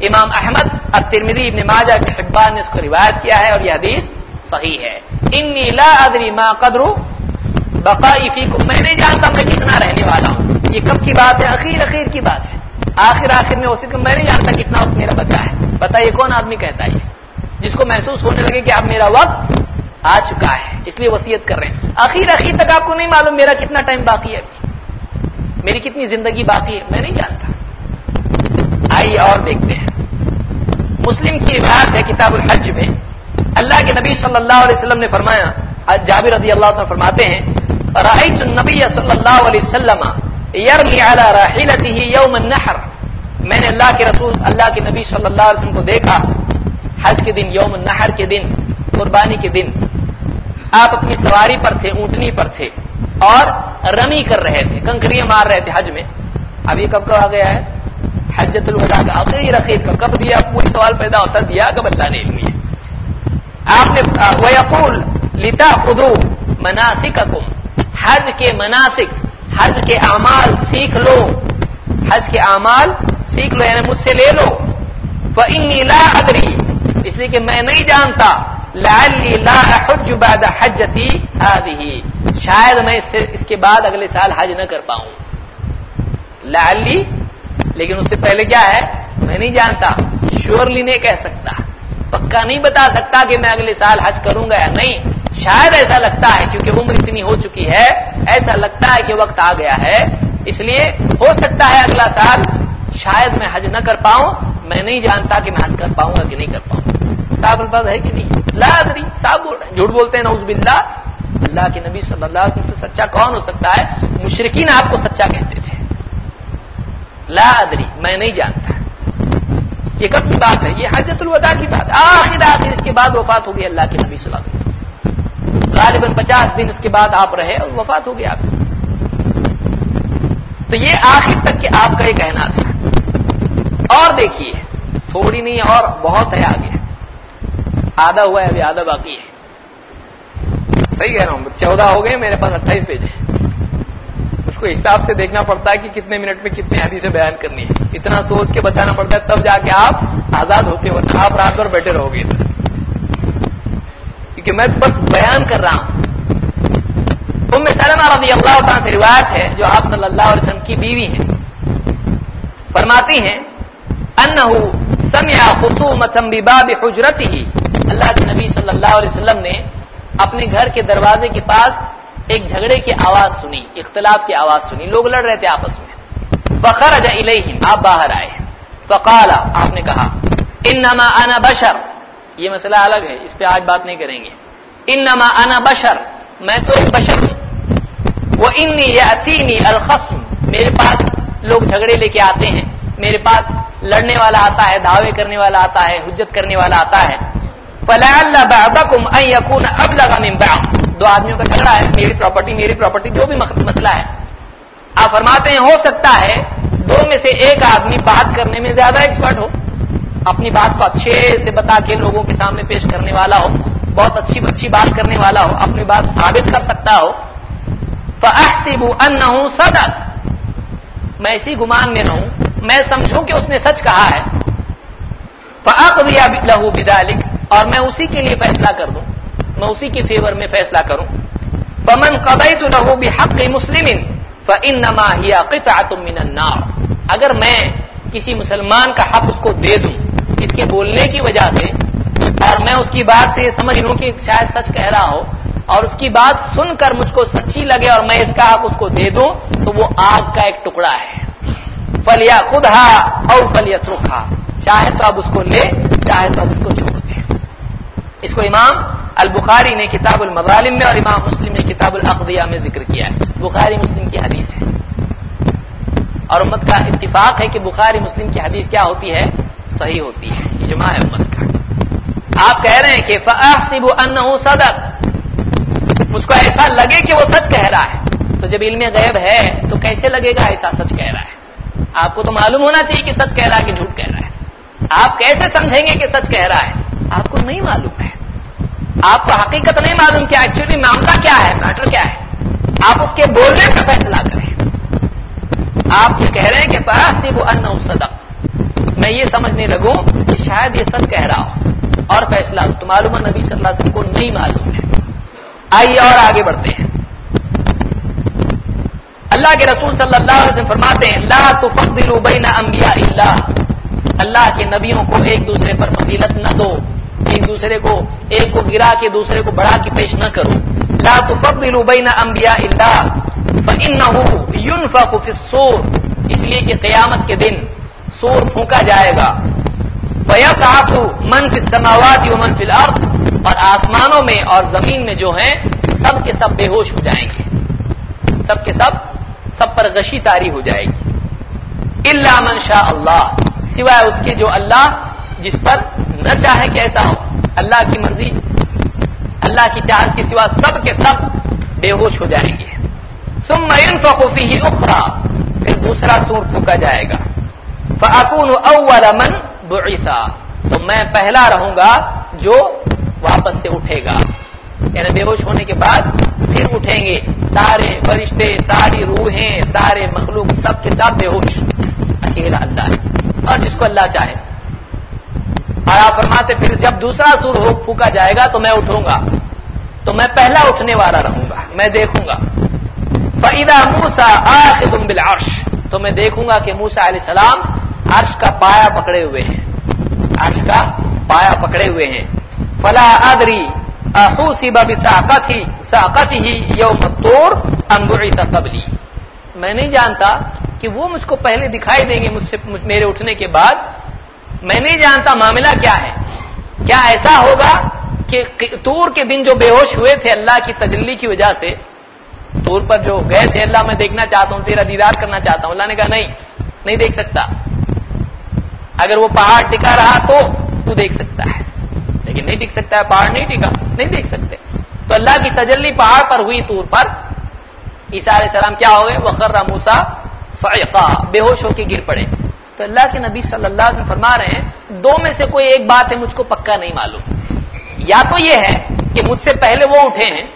A: امام احمد الترمذی ابن ماجہ ابن حبان نے اس کو روایت کیا ہے اور یہ حدیث صحیح ہے۔ انی لا ادری ما قدر بقائی فیکم میں نہیں جانتا میں کتنا رہنے والا ہوں۔ یہ کب کی بات ہے؟ اخیر اخیر کی بات ہے۔ آخر آخر میں اسی میں نہیں جانتا کتنا وقت میرا بچا ہے۔ بتائیے کون آدمی کہتا ہے جس کو محسوس ہونے لگے کہ اب میرا وقت آ چکا ہے۔ اس لیے وسیعت کر رہے ہیں۔ آخر آخر تک آپ کو نہیں معلوم میرا کتنا ٹائم باقی ہے۔ ابھی میری کتنی زندگی باقی ہے، میں نہیں جانتا۔ آئیے اور دیکھتے ہیں۔ مسلم کی روایت ہے کتاب الحج میں۔ اللہ کے نبی صلی اللہ علیہ وسلم نے فرمایا جابر رضی اللہ عنہ فرماتے ہیں رأيت النبي صلی اللہ علیہ وسلم يرمي على راحلته يوم النحر۔ میں نے اللہ کے رسول، اللہ کے نبی صلی اللہ علیہ وسلم کو دیکھا۔ حج کے دن، یوم النحر کے دن۔ قربانی کے دن آپ اپنی سواری پر تھے، اونٹنی پر تھے اور رمی کر رہے تھے، کنکریاں مار رہے تھے حج میں۔ اب یہ کب کا آ گیا ہے؟ حجت الوداع کا آخری رقیب کا کب دیا؟ پوری سوال پیدا ہوتا، دیا کب اللہ نے علم آپ نے ویقول لتا خدو مناسک حج کے مناسک، حج کے اعمال سیکھ لو۔ حج کے اعمال سیکھ لو یعنی مجھ سے لے لو۔ لا ادری اس لیے کہ میں نہیں جانتا لا حج بعد حجتی هذه شاید میں اس اس کے بعد اگلے سال حج نہ کر پاؤں. لالی لیکن اس سے پہلے کیا ہے؟ میں نہیں جانتا. شیورلی نہیں کہہ سکتا. پکا نہیں بتا سکتا کہ میں اگلے سال حج کروں گا یا نہیں. شاید ایسا لگتا ہے کیونکہ عمر اتنی ہو چکی ہے، ایسا لگتا ہے کہ وقت آ گیا ہے. اس لیے ہو سکتا ہے اگلا سال شاید میں حج نہ کر پاؤں. میں نہیں جانتا کہ میں حج کر پاؤں گا کہ نہیں کر پاؤں. صاحب الفاظ ہے کہ نہیں؟ لادری صاحب بول رہے ہیں، جھوٹ بولتے ہیں نوز باللہ۔ اللہ کے نبی صلی اللہ علیہ وسلم سے سچا کون ہو سکتا ہے؟ مشرقین آپ کو سچا کہتے تھے۔ لا ادری، میں نہیں جانتا۔ یہ کب کی بات ہے؟ یہ حجت الوداع کی بات۔ آخر آخر اس کے بعد وفات ہوگی اللہ کے نبی صلی اللہ علیہ وسلم۔ غالباً پچاس دن اس کے بعد آپ رہے اور وفات ہوگی آپ تو یہ آخر تک کہ آپ کا یہ کہنا تھا۔ اور دیکھیے، تھوڑی نہیں اور، بہت ہے آگے۔ آدھا ہوا ہے، ابھی آدھا باقی ہے۔ صحیح کہہ رہا ہوں، چودہ ہو گئے، میرے پاس اٹھائیس پیج ہے اس کو حساب سے دیکھنا پڑتا ہے کہ کتنے منٹ میں کتنے حدیثیں بیان کرنی ہے اتنا سوچ کے بتانا پڑتا ہے، تب جا کے آپ آزاد ہوتے ہو آپ رات بھر بیٹھے رہو گے۔ کیونکہ میں بس بیان کر رہا ہوں۔ ام سلمہ رضی اللہ تعالیٰ سے روایت ہے، جو آپ صلی اللہ علیہ وسلم کی بیوی ہے فرماتی ہیں، انہو سمع خصومتا بباب حجرته۔ اللہ کے نبی صلی اللہ علیہ وسلم نے اپنے گھر کے دروازے کے پاس ایک جھگڑے کی آواز سنی، اختلاف کی آواز سنی۔ لوگ لڑ رہے تھے آپس میں۔ فخرج الیہم، آپ باہر آئے۔ فقال، آپ نے کہا، انما انا بشر۔ یہ مسئلہ الگ ہے، اس پہ آج بات نہیں کریں گے۔ انما انا بشر، میں تو ایک بشر ہوں۔ وہ انی یاتینی الخصم۔ میرے پاس لوگ جھگڑے لے کے آتے ہیں۔ میرے پاس لڑنے والا آتا ہے، دعوے کرنے والا آتا ہے، حجت کرنے والا آتا ہے۔ فلعل بعضكم ان يكون من بعض۔ دو آدمیوں کا جھگڑا ہے، میری پراپرٹی میری پراپرٹی جو بھی مسئلہ ہے۔ آپ فرماتے ہیں، ہو سکتا ہے دو میں سے ایک آدمی بات کرنے میں زیادہ ایکسپرٹ ہو۔ اپنی بات کو اچھے سے بتا کے لوگوں کے سامنے پیش کرنے والا ہو۔ بہت اچھی اچھی بات کرنے والا ہو۔ اپنی بات ثابت کر سکتا ہو۔ فاحسب انه صدق۔ میں اسی گمان میں رہوں میں سمجھوں کہ اس نے سچ کہا ہے۔ فاقضي له بذلك۔ اور میں اسی کے لیے فیصلہ کر دوں۔ میں اسی کے فیور میں فیصلہ کروں۔ فمن قضيت له بحق مسلم فانما هي قطعه من النار۔ اگر میں کسی مسلمان کا حق اس کو دے دوں، اس کے بولنے کی وجہ سے، اور میں اس کی بات سے یہ سمجھ لوں کہ شاید سچ کہہ رہا ہو، اور اس کی بات سن کر مجھ کو سچی لگے اور میں اس کا حق اس کو دے دوں، تو وہ آگ کا ایک ٹکڑا ہے۔ فلیا خود ہا اور فلیت رکھا چاہے تو اب اس کو لے چاہے تو اب اس کو چھوڑ دے۔ اس کو امام البخاری نے کتاب المظالم میں اور امام مسلم نے کتاب العقدیہ میں ذکر کیا ہے۔ بخاری مسلم کی حدیث ہے۔ اور امت کا اتفاق ہے کہ بخاری مسلم کی حدیث کیا ہوتی ہے؟ صحیح ہوتی ہے۔ اجماع ہے امت کا۔ آپ کہہ رہے ہیں کہ فاحسب انه صدق۔ مجھ کو ایسا لگے کہ وہ سچ کہہ رہا ہے۔ تو جب علم غیب ہے، تو کیسے لگے گا ایسا سچ کہہ رہا ہے؟ آپ کو تو معلوم ہونا چاہیے کہ سچ کہہ رہا ہے کہ جھوٹ کہہ رہا ہے۔ آپ کیسے سمجھیں گے کہ سچ کہہ رہا ہے؟ آپ کو نہیں معلوم ہے۔ آپ کو حقیقت نہیں معلوم کیا ایکچولی معاملہ کیا ہے میٹر کیا ہے۔ آپ اس کے بولنے کا فیصلہ کریں۔ آپ جو کہہ رہے ہیں کہ پاسی وہ ان صدق۔ میں یہ سمجھنے لگوں کہ شاید یہ سچ کہہ رہا ہوں اور فیصلہ، تو معلوم نبی صلی اللہ علیہ وسلم کو نہیں معلوم ہے۔ آئیے اور آگے بڑھتے ہیں۔ اللہ کے رسول صلی اللہ علیہ وسلم فرماتے ہیں، لا تفضلوا بین انبیاء اللہ۔ اللہ کے نبیوں کو ایک دوسرے پر فضیلت نہ دو۔ ایک دوسرے کو، ایک کو گرا کے دوسرے کو بڑھا کے پیش نہ کرو۔ لا تفضلوا بین انبیاء اللہ۔ فانه ينفخ في الصور۔ اس لیے کہ قیامت کے دن سور پھونکا جائے گا۔ فیصعق من فی السماوات ومن فی الارض اور آسمانوں میں اور زمین میں جو ہیں، سب کے سب بے ہوش ہو جائیں گے۔ سب کے سب سب پر غشی تاری ہو جائے گی۔ اللہ من شاء اللہ، سوائے اس کے جو اللہ جس پر نہ چاہے کہ ایسا ہو۔ اللہ کی مرضی، اللہ کی چاہت کے سوا سب کے سب بے ہوش ہو جائیں گے۔ ثم ينفخ فيه اخرى، پھر دوسرا سور پھونکا جائے گا۔ فاكون اول من بعثا، تو میں پہلا رہوں گا جو واپس سے اٹھے گا۔ یعنی بے ہوش ہونے کے بعد پھر اٹھیں گے۔ سارے فرشتے، ساری روحیں، سارے مخلوق سب کے سب بے ہوش۔ اکیلا اللہ ہے۔ اور جس کو اللہ چاہے۔ اور آپ فرماتے پھر جب دوسرا سور ہو پھونکا جائے گا تو میں اٹھوں گا۔ تو میں پہلا اٹھنے والا رہوں گا۔ میں دیکھوں گا۔ فعیدہ موسا آخ تم تو میں دیکھوں گا کہ موسا علیہ السلام عرش کا پایا پکڑے ہوئے ہیں۔ عرش کا پایا پکڑے ہوئے ہیں۔ فلا ادری احوسی بب ساقت ساقت ہی یوم توڑ انگوڑی قبلی میں نہیں جانتا کہ وہ مجھ کو پہلے دکھائی دیں گے مجھ سے میرے اٹھنے کے بعد. میں نہیں جانتا معاملہ کیا ہے. کیا ایسا ہوگا کہ تور کے دن جو بے ہوش ہوئے تھے اللہ کی تجلی کی وجہ سے تور پر جو گئے تھے، اللہ میں دیکھنا چاہتا ہوں، تیرا دیدار کرنا چاہتا ہوں۔ اللہ نے کہا نہیں نہیں دیکھ سکتا۔ اگر وہ پہاڑ ٹکا رہا تو تو دیکھ سکتا ہے۔ لیکن نہیں ٹک سکتا ہے، پہاڑ نہیں ٹکا، نہیں دیکھ سکتے۔ تو اللہ کی تجلی پہاڑ پر ہوئی تور پر عیسا علیہ السلام کیا ہو گئے؟ وقر موسا سعقا بے ہوش ہو کے گر پڑے۔ تو اللہ کے نبی صلی اللہ علیہ وسلم فرما رہے ہیں، دو میں سے کوئی ایک بات ہے مجھ کو پکا نہیں معلوم۔ یا تو یہ ہے کہ مجھ سے پہلے وہ اٹھے ہیں،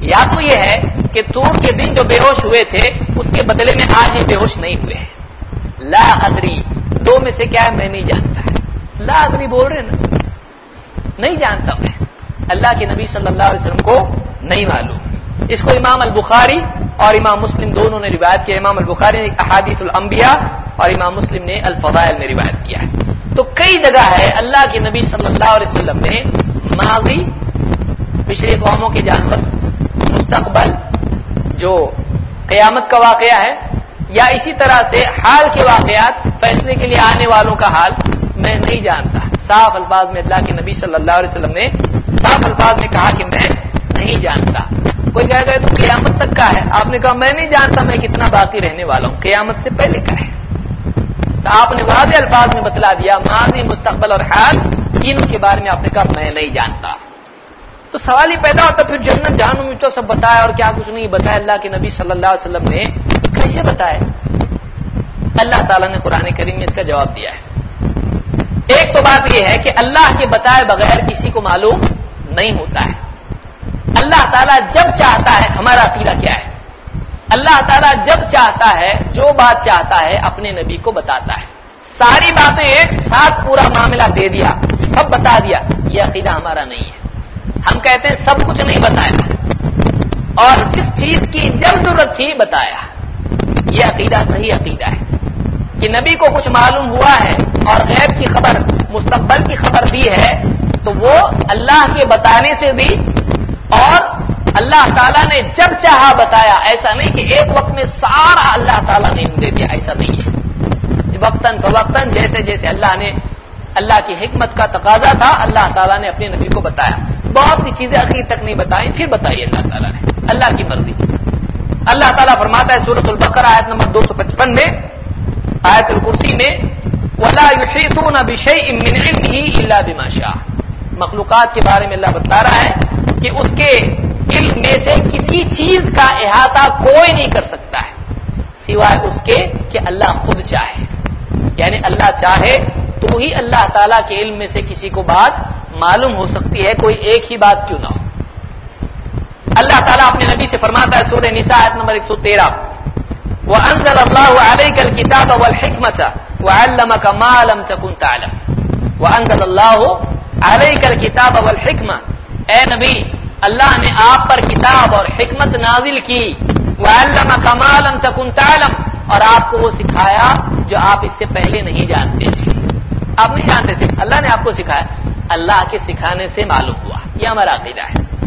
A: یا تو یہ ہے کہ تور کے دن جو بے ہوش ہوئے تھے، اس کے بدلے میں آج یہ بے ہوش نہیں ہوئے ہیں۔ لا ادری، دو میں سے کیا ہے؟ میں نہیں جانتا۔ ہے لا ادری بول رہے نا۔ نہیں جانتا میں۔ اللہ کے نبی صلی اللہ علیہ وسلم کو نہیں معلوم۔ اس کو امام البخاری اور امام مسلم دونوں نے روایت کیا۔ امام البخاری نے احادیث الانبیاء اور امام مسلم نے الفضائل میں روایت کیا ہے۔ تو کئی جگہ ہے اللہ کے نبی صلی اللہ علیہ وسلم نے ماضی پچھلے قوموں کے جانور مستقبل، جو قیامت کا واقعہ ہے، یا اسی طرح سے حال کے واقعات فیصلے کے لیے آنے والوں کا حال میں نہیں جانتا۔ صاف الفاظ میں اللہ کے نبی صلی اللہ علیہ وسلم نے صاف الفاظ میں کہا کہ میں نہیں جانتا۔ کوئی کہے گا تو قیامت تک کا ہے۔ آپ نے کہا، میں نہیں جانتا میں کتنا باقی رہنے والا ہوں۔ قیامت سے پہلے کا ہے۔ تو آپ نے واضح الفاظ میں بتلا دیا، ماضی، مستقبل اور حال تینوں کے بارے میں آپ نے کہا، میں نہیں جانتا۔ تو سوال ہی پیدا ہوتا، پھر جنت جانوں میں تو سب بتایا اور کیا کچھ نہیں بتایا۔ اللہ کے نبی صلی اللہ علیہ وسلم نے کیسے بتایا؟ اللہ تعالیٰ نے قرآن کریم میں اس کا جواب دیا ہے۔ ایک تو بات یہ ہے کہ اللہ کے بتائے بغیر کسی کو معلوم نہیں ہوتا ہے۔ اللہ تعالیٰ جب چاہتا ہے، ہمارا عقیدہ کیا ہے؟ اللہ تعالیٰ جب چاہتا ہے، جو بات چاہتا ہے، اپنے نبی کو بتاتا ہے۔ ساری باتیں ایک ساتھ پورا معاملہ دے دیا، سب بتا دیا، یہ عقیدہ ہمارا نہیں ہے۔ ہم کہتے ہیں، سب کچھ نہیں بتایا۔ اور جس چیز کی جب ضرورت تھی، بتایا۔ یہ عقیدہ صحیح عقیدہ ہے۔ کہ نبی کو کچھ معلوم ہوا ہے اور غیب کی خبر، مستقبل کی خبر دی ہے تو وہ اللہ کے بتانے سے بھی اور اللہ تعالیٰ نے جب چاہا بتایا، ایسا نہیں کہ ایک وقت میں سارا اللہ تعالیٰ نے دے دیا، ایسا نہیں ہے۔ وقتاً فوقتاً جیسے جیسے اللہ نے، اللہ کی حکمت کا تقاضا تھا، اللہ تعالیٰ نے اپنے نبی کو بتایا۔ بہت سی چیزیں اخیر تک نہیں بتائی پھر بتائی اللہ تعالیٰ نے۔ اللہ کی مرضی۔ اللہ تعالیٰ فرماتا ہے سورت البقر آیت نمبر دو سو پچپن میں، آیت الکرسی میں، ولا اللہ بماشا مخلوقات کے بارے میں اللہ بتا رہا ہے کہ اس کے علم میں سے کسی چیز کا احاطہ کوئی نہیں کر سکتا ہے، سوائے اس کے کہ اللہ خود چاہے۔ یعنی اللہ چاہے تو ہی اللہ تعالی کے علم میں سے کسی کو بات معلوم ہو سکتی ہے، کوئی ایک ہی بات کیوں نہ ہو۔ اللہ تعالیٰ اپنے نبی سے فرماتا ہے سورہ نساء آیت نمبر ایک سو تیرہ۔ وہ انزل اللہ علیہ کل کتاب والحکمت وعلمك ما لم تكن تعلم۔ وانزل اللہ علیہ کل کتاب والحکمت اے نبی، اللہ نے آپ پر کتاب اور حکمت نازل کی۔ وہ کمالم تعلم۔ اور آپ کو وہ سکھایا جو آپ اس سے پہلے نہیں جانتے تھے۔ آپ نہیں جانتے تھے۔ اللہ نے آپ کو سکھایا۔ اللہ کے سکھانے سے معلوم ہوا۔ یہ ہمارا عقیدہ ہے۔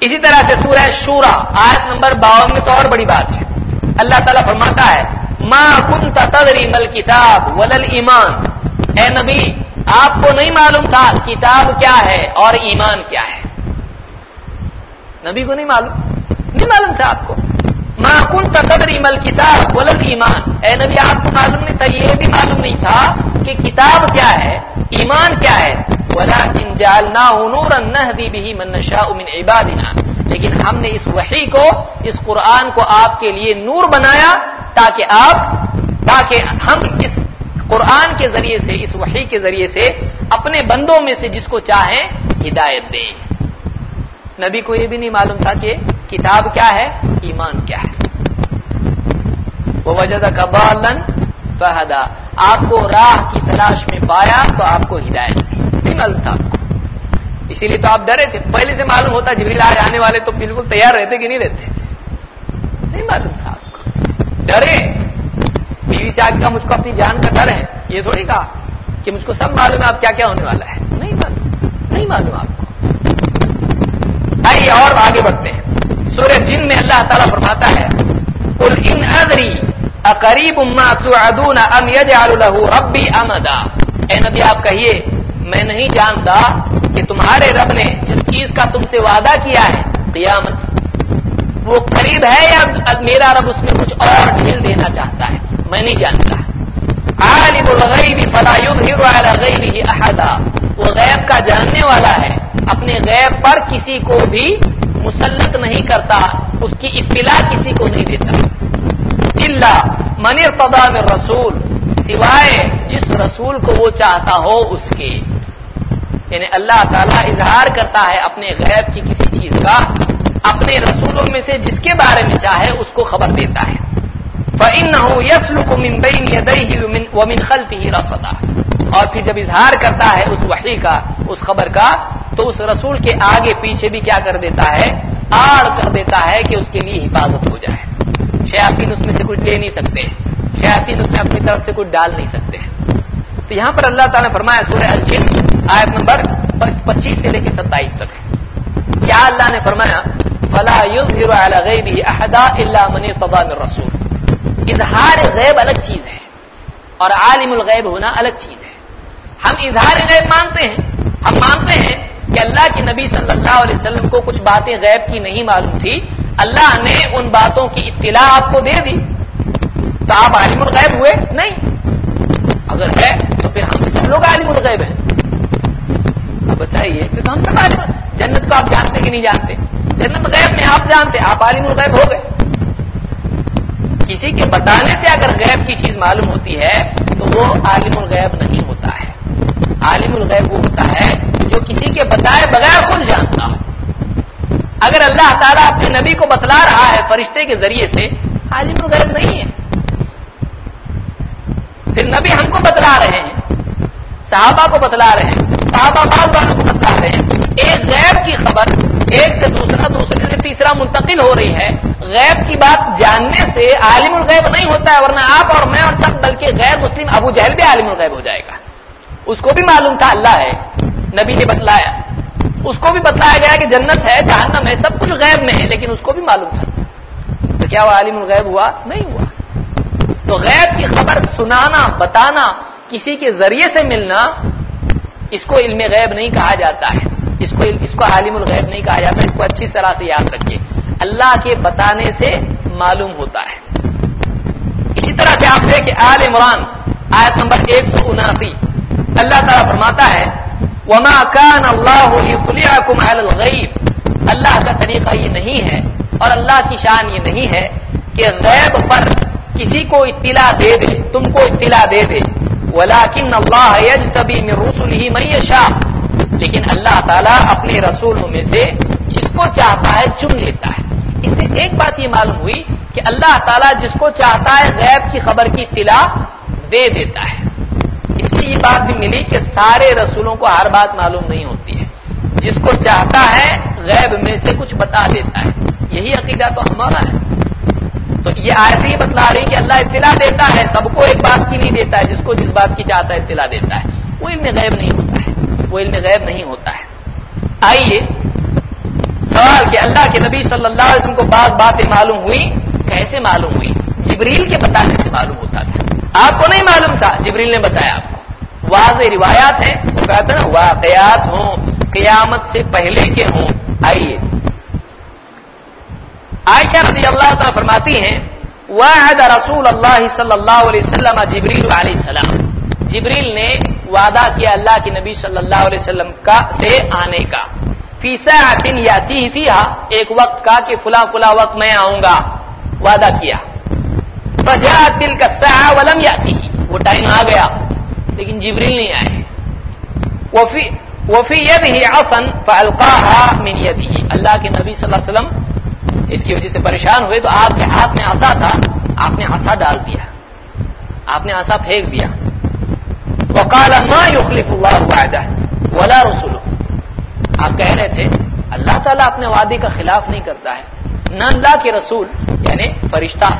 A: اسی طرح سے سورہ شورا، آیت نمبر باون میں تو اور بڑی بات ہے۔ اللہ تعالیٰ فرماتا ہے ماں کن تدری مل کتاب ولل ایمان اے نبی آپ کو نہیں معلوم تھا کتاب کیا ہے اور ایمان کیا ہے۔ نبی کو نہیں معلوم۔ نہیں معلوم تھا آپ کو۔ معقول کا قدر ایمل کتاب بولد ایمان اے نبی، آپ کو معلوم نہیں تھا، یہ بھی معلوم نہیں تھا کہ کتاب کیا ہے، ایمان کیا ہے۔ بولا کن جالنا نور بھی بھی منشا امن عبادنا۔ لیکن ہم نے اس وحی کو، اس قرآن کو آپ کے لیے نور بنایا تاکہ آپ، تاکہ ہم اس قرآن کے ذریعے سے، اس وحی کے ذریعے سے اپنے بندوں میں سے جس کو چاہیں ہدایت دیں۔ نبی کو یہ بھی نہیں معلوم تھا کہ کتاب کیا ہے، ایمان کیا ہے۔ وہ وجہ کا بالن فہدا۔ آپ کو راہ کی تلاش میں پایا تو آپ کو ہدایت نہیں معلوم تھا آپ کو۔ اسی لیے تو آپ ڈرے تھے۔ پہلے سے معلوم ہوتا جبریل آج آنے والے تو بالکل تیار رہتے کہ نہیں رہتے۔ نہیں معلوم تھا آپ کو۔ ڈرے۔ بیوی سے آگے کا مجھ کو اپنی جان کا ڈر ہے، یہ تھوڑی کہا کہ مجھ کو سب معلوم ہے آپ کیا کیا ہونے والا ہے۔ نہیں معلوم نہیں معلوم آپ کو۔ آئیے اور آگے بڑھتے ہیں۔ سورہ جن میں اللہ تعالیٰ فرماتا ہے ان ادری اقریب ام یجعل له ربی امدا۔ اے نبی، آپ کہیے، میں نہیں جانتا کہ تمہارے رب نے جس چیز کا تم سے وعدہ کیا ہے قیامت، وہ قریب ہے یا میرا رب اس میں کچھ اور ڈھیل دینا چاہتا ہے؟ میں نہیں جانتا۔ عالم الغیب فلا یظہر علی غیبہ احدا۔ وہ غیب کا جاننے والا ہے۔ اپنے غیب پر کسی کو بھی مسلط نہیں کرتا۔ اس کی اطلاع کسی کو نہیں دیتا۔ اللہ من ارتضا من رسول۔ سوائے جس رسول کو وہ چاہتا ہو اس کے۔ یعنی اللہ تعالیٰ اظہار کرتا ہے اپنے غیب کی کسی چیز کا۔ اپنے رسولوں میں سے جس کے بارے میں چاہے اس کو خبر دیتا ہے۔ فَإِنَّهُ يَسْلُكُ مِن بَيْنِ يَدَيْهِ وَمِن خَلْفِهِ رَصَدًا۔ اور پھر جب اظہار کرتا ہے اس وحی کا، اس خبر کا، تو اس رسول کے آگے پیچھے بھی کیا کر دیتا ہے؟ آڑ کر دیتا ہے کہ اس کے لیے حفاظت ہو جائے۔ شیاطین اس میں سے کچھ لے نہیں سکتے۔ شیاطین اس میں اپنی طرف سے کچھ ڈال نہیں سکتے۔ تو یہاں پر اللہ تعالیٰ نے فرمایا سورہ الجن، آیت نمبر پچیس سے لے کے ستائیس تک کیا اللہ نے فرمایا؟ فلا يظهر على غیبه احدا الا من ارتضى من رسول۔ اظہار غیب الگ چیز ہے اور عالم الغیب ہونا الگ چیز ہے۔ ہم اظہار غیب مانتے ہیں۔ ہم مانتے ہیں کہ اللہ کے نبی صلی اللہ علیہ وسلم کو کچھ باتیں غیب کی نہیں معلوم تھی۔ اللہ نے ان باتوں کی اطلاع آپ کو دے دی۔ تو آپ عالم الغیب ہوئے؟ نہیں۔ اگر ہے تو پھر ہم سب لوگ عالم الغیب ہیں۔ اب بتائیے، پھر تو ہم سب عالم جنت کو آپ جانتے کہ نہیں جانتے؟ جنت غیب میں آپ جانتے، آپ عالم الغیب ہو گئے۔ کسی کے بتانے سے اگر غیب کی چیز معلوم ہوتی ہے، تو وہ عالم الغیب نہیں ہوتا ہے۔ عالم الغیب وہ ہوتا ہے جو کسی کے بتائے بغیر خود جانتا ہو۔ اگر اللہ تعالیٰ اپنے نبی کو بتلا رہا ہے فرشتے کے ذریعے سے، عالم الغیب نہیں ہے۔ پھر نبی ہم کو بتلا رہے ہیں۔ صحابہ کو بتلا رہے ہیں، صحابہ بال بال کو بتلا رہے ہیں۔ ایک غیب کی خبر، ایک سے دوسرا، دوسرے سے تیسرا منتقل ہو رہی ہے۔ غیب کی بات جاننے سے عالم الغیب نہیں ہوتا ہے، ورنہ آپ اور میں اور سب، بلکہ غیر مسلم ابو جہل بھی عالم الغیب ہو جائے گا۔ اس کو بھی معلوم تھا اللہ ہے، نبی نے بتلایا۔ اس کو بھی بتلایا گیا کہ جنت ہے، جہنم ہے، سب کچھ غیب میں ہے، لیکن اس کو بھی معلوم تھا۔ تو کیا وہ عالم الغیب ہوا؟ نہیں ہوا۔ تو غیب کی خبر سنانا، بتانا کسی کے ذریعے سے ملنا اس کو علم غیب نہیں کہا جاتا ہے۔ اس کو اس کو عالم الغیب نہیں کہا جاتا۔ اس کو اچھی طرح سے یاد رکھیے۔ اللہ کے بتانے سے معلوم ہوتا ہے۔ اسی طرح سے آپ دیکھیں آل عمران، آیت نمبر ایک سو اناسی۔ اللہ تعالیٰ فرماتا ہے، وما كان اللہ الغیب اللہ کا طریقہ یہ نہیں ہے اور اللہ کی شان یہ نہیں ہے کہ غیب پر کسی کو اطلاع دے دے، تم کو اطلاع دے دے۔ ولیکن اللہ یجتبی من رسله من یشاء لیکن اللہ تعالیٰ اپنے رسولوں میں سے جس کو چاہتا ہے چن لیتا ہے۔ اس سے ایک بات یہ معلوم ہوئی کہ اللہ تعالیٰ جس کو چاہتا ہے غیب کی خبر کی اطلاع دے دیتا ہے۔ اس سے یہ بات بھی ملی کہ سارے رسولوں کو ہر بات معلوم نہیں ہوتی ہے۔ جس کو چاہتا ہے غیب میں سے کچھ بتا دیتا ہے۔ یہی عقیدہ تو ہمارا ہے۔ تو یہ آیت ہی بتلا رہی کہ اللہ اطلاع دیتا ہے، سب کو ایک بات کی نہیں دیتا ہے، جس کو جس بات کی چاہتا ہے اطلاع دیتا ہے۔ وہ علم غیب نہیں ہوتا ہے۔ وہ علم غیب نہیں ہوتا ہے۔ آئیے، سوال کہ اللہ کے نبی صلی اللہ علیہ وسلم کو بعض باتیں معلوم ہوئی، کیسے معلوم ہوئی؟ جبریل کے بتانے سے معلوم ہوتا تھا۔ آپ کو نہیں معلوم تھا، جبریل نے بتایا آپ کو۔ واضح روایات ہیں، وہ کہتے نا، واقعات ہوں، قیامت سے پہلے کے ہوں۔ آئیے عائشہ رضی اللہ تعالیٰ فرماتی ہیں، وعد رسول اللہ صلی اللہ علیہ وسلم جبریل علیہ السلام۔ جبریل نے وعدہ کیا اللہ کے کی نبی صلی اللہ علیہ وسلم کا سے آنے کا۔ فی ساعتن یاتی فیہا ایک وقت کا کہ فلا فلا وقت میں آؤں گا۔ وعدہ کیا۔ فجاءت تلک الساعة ولم یاتی وہ ٹائم آ گیا، لیکن جبریل نہیں آئے۔ وفی وفی یدہ عصا فالقاها من یدہ اللہ کے نبی صلی اللہ علیہ وسلم اس کی وجہ سے پریشان ہوئے تو آپ کے ہاتھ میں آسا تھا، آپ نے آسا ڈال دیا۔ آپ نے آسا پھینک دیا۔ وہ وکال ما یخلف اللہ وعدہ ولا رسول۔ آپ کہہ رہے تھے، اللہ تعالیٰ اپنے وعدے کا خلاف نہیں کرتا ہے۔ نہ اللہ کے رسول یعنی فرشتہ۔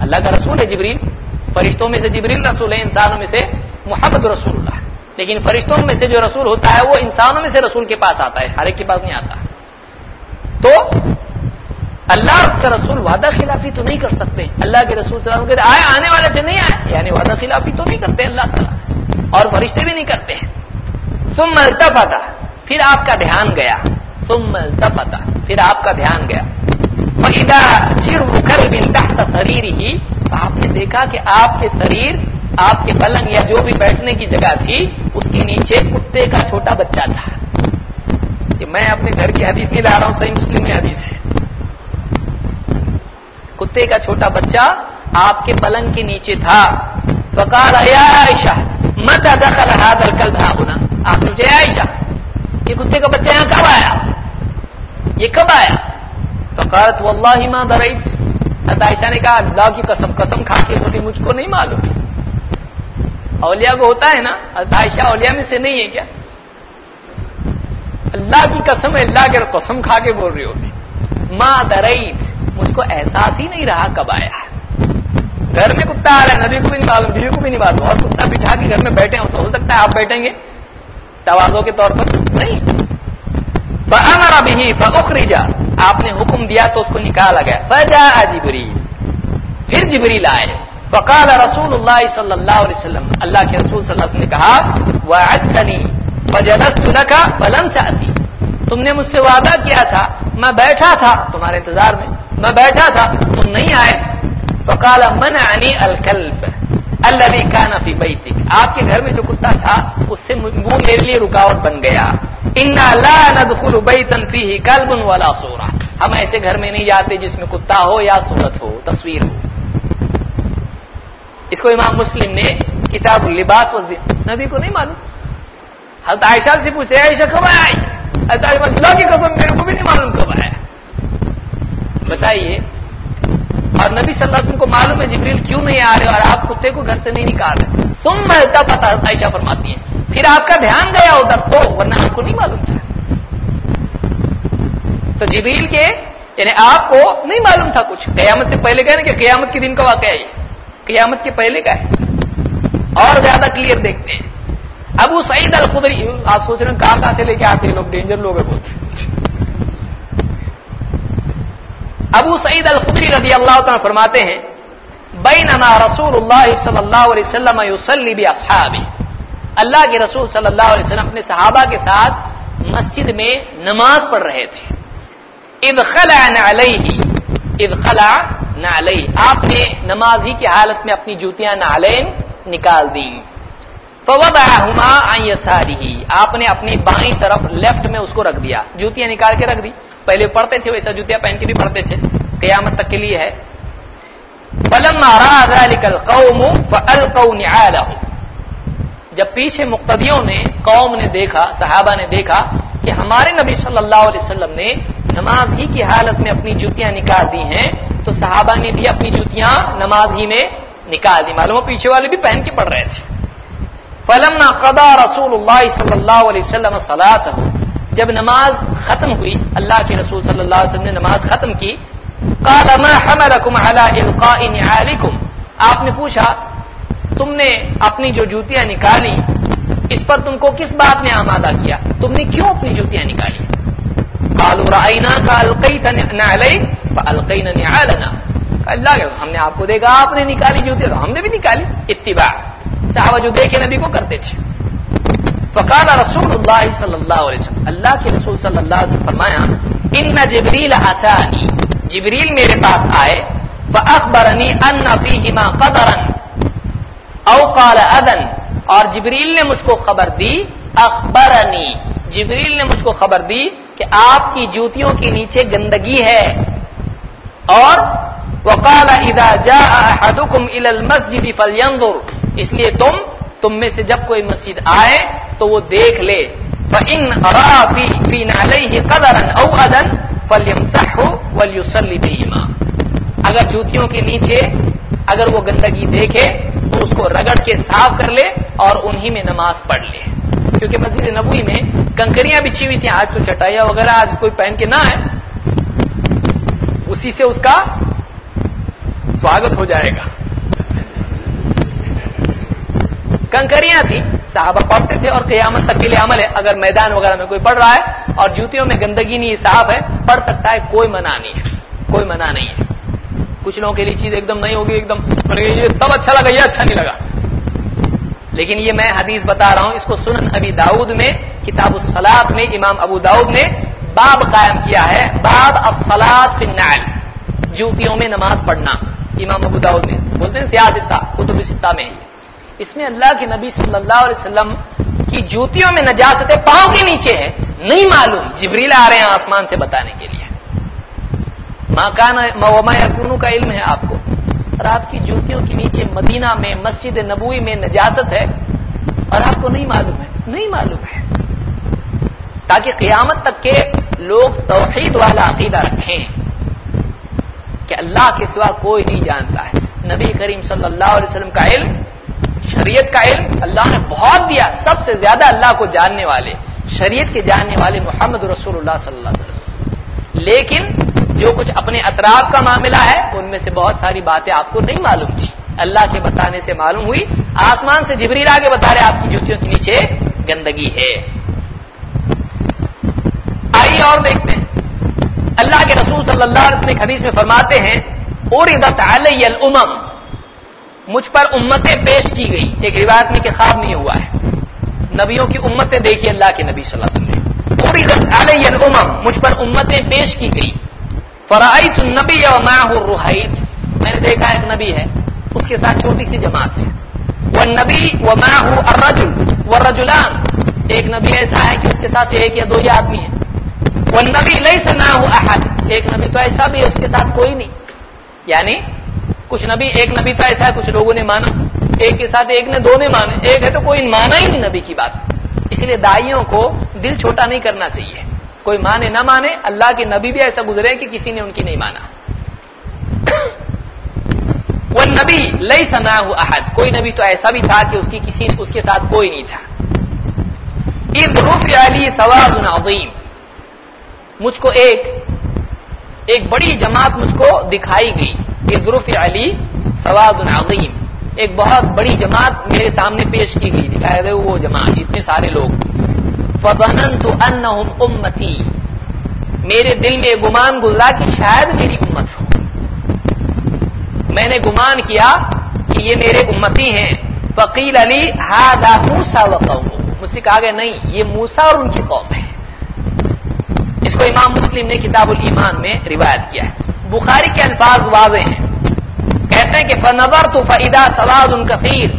A: اللہ کا رسول ہے جبریل۔ فرشتوں میں سے جبریل رسول ہے، انسانوں میں سے محمد رسول اللہ۔ لیکن فرشتوں میں سے جو رسول ہوتا ہے، وہ انسانوں میں سے رسول کے پاس آتا ہے، ہر ایک کے پاس نہیں آتا۔ تو اللہ اس کا رسول وعدہ خلافی تو نہیں کر سکتے. اللہ کے رسول صلی اللہ علیہ وسلم آئے، آنے والے تھے نہیں آئے. یعنی وعدہ خلافی تو نہیں کرتے اللہ تعالیٰ. اور فرشتے بھی نہیں کرتے ہیں. تم التفتا. پھر آپ کا دھیان گیا. تم التفتا. پھر آپ کا دھیان گیا. چر بن تحت شریر ہی آپ نے دیکھا کہ آپ کے شریر آپ کے پلنگ یا جو بھی بیٹھنے کی جگہ تھی، اس کے نیچے کتے کا چھوٹا بچہ تھا. کہ میں اپنے گھر کی حدیث نہیں لا رہا ہوں، صحیح مسلم میں حدیث ہے. کتے کا چھوٹا بچہ آپ کے پلنگ کے نیچے تھا۔ وکال عائشہ مت دخل هذا الكلب ہونا آپ مجھے عائشہ، یہ کتے کا بچہ یہاں کب آیا؟ یہ کب آیا؟ فقالت والله ما دريت۔ عائشہ نے کہا، اللہ کی قسم قسم کھا کے بولی مجھ کو نہیں معلوم۔ اولیاء کو ہوتا ہے نا؟ عائشہ اولیاء میں سے نہیں ہے کیا؟ اللہ کی قسم اللہ کے قسم کھا کے بول رہی ہوگی۔ ماں درئیت کو احساس ہی نہیں رہا کب آیا ہے۔ گھر میں کتا آ رہا ہے، ندی کو بھی نہیں معلوم بیوی کو بھی نہیں معلوم۔ اور کتا بٹھا کے گھر میں بیٹھے ہو تو ہو سکتا ہے آپ بیٹھیں گے۔ توازوں کے طور پر نہیں۔ فامر به فاخرج آپ نے حکم دیا تو اس کو نکالا گیا۔ فجاء جبريل۔ پھر جبریل آئے۔ فقال رسول اللہ صلی اللہ علیہ وسلم۔ اللہ کے رسول صلی اللہ علیہ وسلم نے کہا وعدتنی فجلست لك فلم تأتي۔ تم نے مجھ سے وعدہ کیا تھا، میں بیٹھا تھا تمہارے انتظار میں۔ میں بیٹھا تھا، تم نہیں آئے۔ فقال منعني الكلب الذي كان في بيتك آپ کے گھر میں جو کتا تھا، اس سے وہ میرے لیے رکاوٹ بن گیا۔ انا لا ندخل بیتا فيه كلب ولا صورة ہم ایسے گھر میں نہیں جاتے جس میں کتا ہو یا صورت ہو، تصویر ہو۔ اس کو امام مسلم نے کتاب اللباس و نبی کو نہیں معلوم؟ حضرت عائشہ سے پوچھے، عائشہ، کب آئی حضرت عائشہ اللہ کی قسم، میرے کو بھی نہیں معلوم کب آیا بتائیے۔ اور نبی صلی اللہ علیہ وسلم کو معلوم ہے جبریل کیوں نہیں آ رہے اور آپ کتے کو گھر سے نہیں نکال رہے۔ تم میں پتا عائشہ فرماتی ہے پھر آپ کا دھیان گیا ادھر تو، ورنہ آپ کو نہیں معلوم تھا۔ تو جبریل کے یعنی آپ کو نہیں معلوم تھا کچھ۔ قیامت سے پہلے کہ قیامت کے دن کا واقعہ ہے قیامت کے پہلے کا ہے۔ اور زیادہ کلیئر دیکھتے ہیں۔ ابو سعید الخدری، آپ سوچ رہے ہیں کہاں کہاں سے لے کے آتے ہیں لوگ؟ ڈینجر لوگ ہیں بہت۔ ابو سعید الخدری رضی اللہ تعالیٰ فرماتے ہیں، بینما رسول اللہ صلی اللہ علیہ وسلم یصلی باصحابہ اللہ کے رسول صلی اللہ علیہ وسلم اپنے صحابہ کے ساتھ مسجد میں نماز پڑھ رہے تھے۔ اذ خلع نعلیہ، اذ خلع نعلیہ۔ آپ نے نماز ہی کی حالت میں اپنی جوتیاں نعلین نکال دی فوضعهما عن يساره آپ نے اپنی بائیں طرف لیفٹ میں اس کو رکھ دیا۔ جوتیاں نکال کے رکھ دی۔ پہلے پڑھتے تھے ویسا جوتیاں پہن کے بھی پڑھتے تھے۔ قیامت تک کے لیے ہے۔ القوم جب پیچھے مقتدیوں نے، قوم نے دیکھا، صحابہ نے دیکھا کہ ہمارے نبی صلی اللہ علیہ وسلم نے نماز ہی کی حالت میں اپنی جوتیاں نکال دی ہیں، تو صحابہ نے بھی اپنی جوتیاں نماز ہی میں نکال دی۔ معلوم پیچھے والے بھی پہن کے پڑھ رہے تھے۔ فلما قضا رسول اللہ صلی اللہ علیہ وسلم صلاح جب نماز ختم ہوئی، اللہ کے رسول صلی اللہ علیہ وسلم نے نماز ختم کی، قال ما حملكم على القاء نعالكم آپ نے پوچھا، تم نے اپنی جو جوتیاں نکالی، اس پر تم کو کس بات نے آمادہ کیا؟ تم نے کیوں اپنی جوتیاں نکالی؟ قالوا رأينا كالقيت نعلي فالقينا نعالنا. اللہ ہم نے آپ کو دیکھا، آپ نے نکالی جوتیاں، تو ہم نے بھی نکالی، اتباع۔ صحابہ جو دیکھے، نبی کو کرتے تھے۔ فقال رسول اللہ صلی اللہ علیہ وسلم، اللہ کے رسول صلی اللہ علیہ وسلم فرمایا ان جبریل اتانی جبریل میرے پاس آئے فاخبرنی ان فیہما قدرا۔ او قال اذن اور جبریل نے مجھ کو خبر دی اخبرنی جبریل نے مجھ کو خبر دی کہ آپ کی جوتیوں کے نیچے گندگی ہے۔ اور، وقال اذا جاء احدكم الى المسجد فلينظر۔ اس لیے تم تم میں سے جب کوئی مسجد آئے تو وہ دیکھ لے۔ فان را او اذن فليمسحه وليصلي بهما۔ اگر جوتیوں کے نیچے اگر وہ گندگی دیکھے تو اس کو رگڑ کے صاف کر لے اور انہی میں نماز پڑھ لے۔ کیونکہ مسجد نبوی میں کنکریاں بچھی ہوئی تھیں۔ آج تو چٹائیاں وغیرہ آج کوئی پہن کے نہ آئے۔ اسی سے اس کا سواگت ہو جائے گا۔ کنکریاں تھیں، صحابہ پڑھتے تھے اور قیامت تک کے لیے عمل ہے۔ اگر میدان وغیرہ میں کوئی پڑھ رہا ہے اور جوتیوں میں گندگی نہیں صاف ہے، پڑھ سکتا ہے، کوئی منع نہیں ہے، کوئی منع نہیں ہے۔ کچھ لوگوں کے لیے چیز ایک دم نہیں ہوگی، ایک دم یہ سب اچھا لگا، یہ اچھا نہیں لگا۔ لیکن یہ میں حدیث بتا رہا ہوں، اس کو سنن ابی داؤد میں، کتاب السلاد میں امام ابو داؤد نے باب قائم کیا ہے، باب السلاد فی النعل، جوتیوں میں نماز پڑھنا۔ امام ابو داؤد نے، بولتے ہیں سیاست کتب ستا میں۔ ہی اس میں اللہ کے نبی صلی اللہ علیہ وسلم کی جوتیوں میں نجاست پاؤں کے نیچے ہے نہیں معلوم، جبریل آ رہے ہیں آسمان سے بتانے کے لیے۔ ماں کان کا علم ہے آپ کو۔ اور آپ کی جوتیوں کے نیچے مدینہ میں، مسجد نبوی میں نجاست ہے۔ اور آپ کو نہیں معلوم ہے، نہیں معلوم ہے۔ تاکہ قیامت تک کے لوگ توحید والا عقیدہ رکھیں کہ اللہ کے سوا کوئی نہیں جانتا ہے۔ نبی کریم صلی اللہ علیہ وسلم کا علم شریعت کا علم اللہ نے بہت دیا، سب سے زیادہ اللہ کو جاننے والے، شریعت کے جاننے والے محمد رسول اللہ صلی اللہ علیہ وسلم۔ لیکن جو کچھ اپنے اطراف کا معاملہ ہے، ان میں سے بہت ساری باتیں آپ کو نہیں معلوم تھی اللہ کے بتانے سے معلوم ہوئی، آسمان سے جبریل آگے بتا رہے آپ کی جوتیوں کے نیچے گندگی ہے۔ آئیے اور دیکھتے ہیں۔ اللہ کے رسول صلی اللہ علیہ وسلم حدیث میں فرماتے ہیں اور الامم مجھ پر امتیں پیش کی گئی۔ ایک روایت میں کہ خواب نہیں ہوا ہے۔ نبیوں کی امتیں دیکھی اللہ کے نبی صلی اللہ علیہ وسلم پوری علیہ الامم مجھ پر امتیں پیش کی گئی۔ فرائت النبی و ماہ میں نے دیکھا ایک نبی ہے، اس کے ساتھ چھوٹی سی جماعت سے وہ نبی و ماہ الرجل والرجلان۔ ایک نبی ایسا ہے کہ اس کے ساتھ ایک یا دو ہی آدمی ہے وہ نبی لئی سے نہ احد ایک نبی تو ایسا بھی ہے، اس کے ساتھ کوئی نہیں۔ یعنی کچھ نبی، ایک نبی تو ایسا ہے کچھ لوگوں نے مانا۔ ایک کے ساتھ ایک نے دو نے مانے ایک ہے تو کوئی مانا ہی نہیں نبی کی بات۔ اس لیے دائیوں کو دل چھوٹا نہیں کرنا چاہیے۔ کوئی مانے، نہ مانے، اللہ کے نبی بھی ایسا گزرے کہ کسی نے ان کی نہیں مانا۔ وہ نبی لئی سنا احد۔ کوئی نبی تو ایسا بھی تھا کہ اس کی کسی، اس کے ساتھ کوئی نہیں تھا۔ علی سواد عظیم مجھ کو ایک ایک بڑی جماعت مجھ کو دکھائی گئی ظروف علی سواد عظیم ایک بہت بڑی جماعت میرے سامنے پیش کی گئی، دکھایا گئے وہ جماعت، اتنے سارے لوگ۔ فضن تو ان امتی میرے دل میں گمان گزرا کہ شاید میری امت ہو۔ میں نے گمان کیا کہ یہ میرے امتی ہیں۔ فقیل علی ہاد موسا و قوم مجھ سے کہا گیا، نہیں، یہ موسا اور ان کی قوم ہے۔ اس کو امام مسلم نے کتاب الایمان میں روایت کیا ہے۔ بخاری کے الفاظ واضح ہیں۔ کہتے ہیں کہ فنظر تو فیدا سواد ان کثیر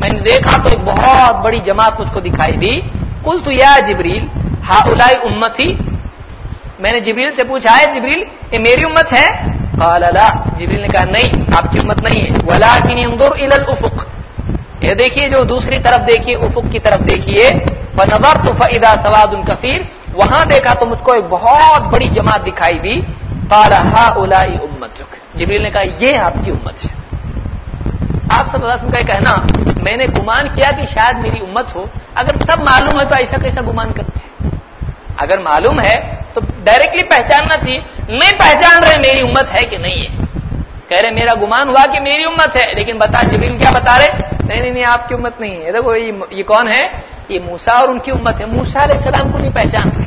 A: میں نے دیکھا تو ایک بہت بڑی جماعت مجھ کو دکھائی دی۔ کل تو یا جبریل ہا الائی امت ہی میں نے جبریل سے پوچھا ہے جبریل، یہ میری امت ہے؟ قال، لا۔ جبریل نے کہا، نہیں، آپ کی امت نہیں ہے۔ ولیکن انظر الى الافق یہ دیکھیے، جو دوسری طرف دیکھیے، افق کی طرف دیکھیے۔ فنظر تو فیدا سواد ان وہاں دیکھا تو مجھ کو ایک بہت بڑی جماعت دکھائی دی، قال ہا الائی جبریل نے کہا، یہ آپ کی امت ہے۔ آپ صلی اللہ علیہ وسلم کا کہنا، میں نے گمان کیا کہ شاید میری امت ہو۔ اگر سب معلوم ہے تو ایسا کیسا گمان کرتے ہیں؟ اگر معلوم ہے تو ڈائریکٹلی پہچاننا چاہیے نہیں پہچان رہے میری امت ہے کہ نہیں ہے۔ کہہ رہے، میرا گمان ہوا کہ میری امت ہے، لیکن بتا، جبریل کیا بتا رہے؟ نہیں نہیں نہیں، آپ کی امت نہیں ہے۔ دیکھو یہ کون ہے؟ یہ موسا اور ان کی امت ہے۔ موسا علیہ السلام کو نہیں پہچان۔ رہے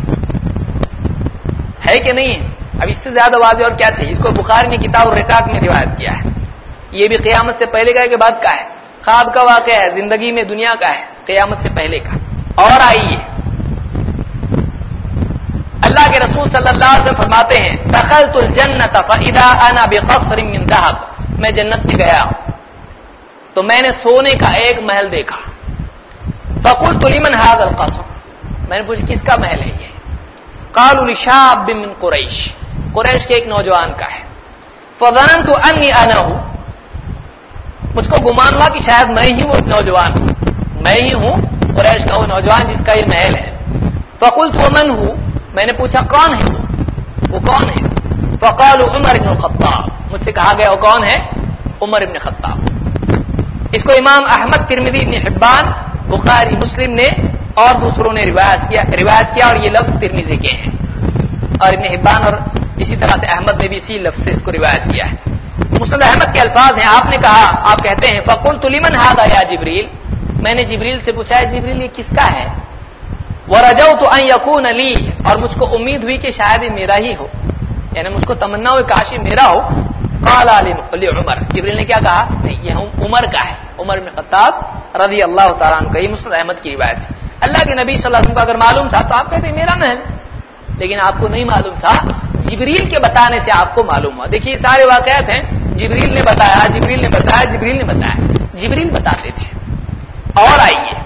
A: ہے کہ نہیں ہے؟ اب اس سے زیادہ واضح اور کیا چاہیے؟ اس کو بخار نے کتاب اور رکاق میں روایت کیا ہے۔ یہ بھی قیامت سے پہلے کا ہے کہ بعد کا ہے؟ خواب کا واقعہ ہے، زندگی میں دنیا کا ہے، قیامت سے پہلے کا۔ اور آئیے۔ اللہ کے رسول صلی اللہ علیہ وسلم فرماتے ہیں، دخلت الجنت فاذا انا بقصر من ذهب۔ میں جنت میں گیا تو میں نے سونے کا ایک محل دیکھا۔ فقلت لمن هذا القصر؟ میں نے پوچھا، کس کا محل ہے یہ؟ قالوا لشاب من قریش۔ قریش کے ایک نوجوان کا ہے۔ فظننت انی انا ہوں۔ مجھ کو گمان ہوا کہ شاید میں ہی وہ نوجوان ہوں۔ میں ہی ہوں قریش کا وہ نوجوان جس کا یہ محل ہے۔ فقلت ومن ہوں؟ میں نے پوچھا، کون ہے وہ وہ کون ہے؟ فقال عمر ابن الخطاب۔ مجھ سے کہا گیا، وہ کون ہے؟ عمر ابن خطاب۔ اس کو امام احمد ترمدی ابن حبان بخاری، مسلم نے اور دوسروں نے روایت کیا روایت کیا اور یہ لفظ ترمیزی کے ہیں۔ اور ابن حبان اور اسی طرح سے احمد نے بھی اسی لفظ سے اس کو روایت کیا ہے۔ مسلم احمد کے الفاظ ہیں، آپ نے کہا، آپ کہتے ہیں فکل تلیمن ہاد آیا جبریل میں نے جبریل سے پوچھا ہے جبریل، یہ کس کا ہے؟ وہ رجو تو یقون علی اور مجھ کو امید ہوئی کہ شاید یہ میرا ہی ہو۔ یعنی مجھ کو تمنا ہوئی کاشی میرا ہو۔ قال علی عمر. جبریل نے کیا کہا؟ نہیں، یہ عمر کا ہے. عمر بن خطاب رضی اللہ تعالیٰ عنہ کا یہ مسلم احمد کی روایت ہے. اللہ کے نبی صلی اللہ علیہ وسلم کو اگر معلوم تھا تو آپ کہتے ہیں، میرا محل. لیکن آپ کو نہیں معلوم تھا، جبریل کے بتانے سے آپ کو معلوم ہوا۔ دیکھیے سارے واقعات ہیں۔ جبریل نے بتایا، جبریل نے بتایا، جبریل نے بتایا۔ جبریل بتاتے تھے۔ اور آئیے۔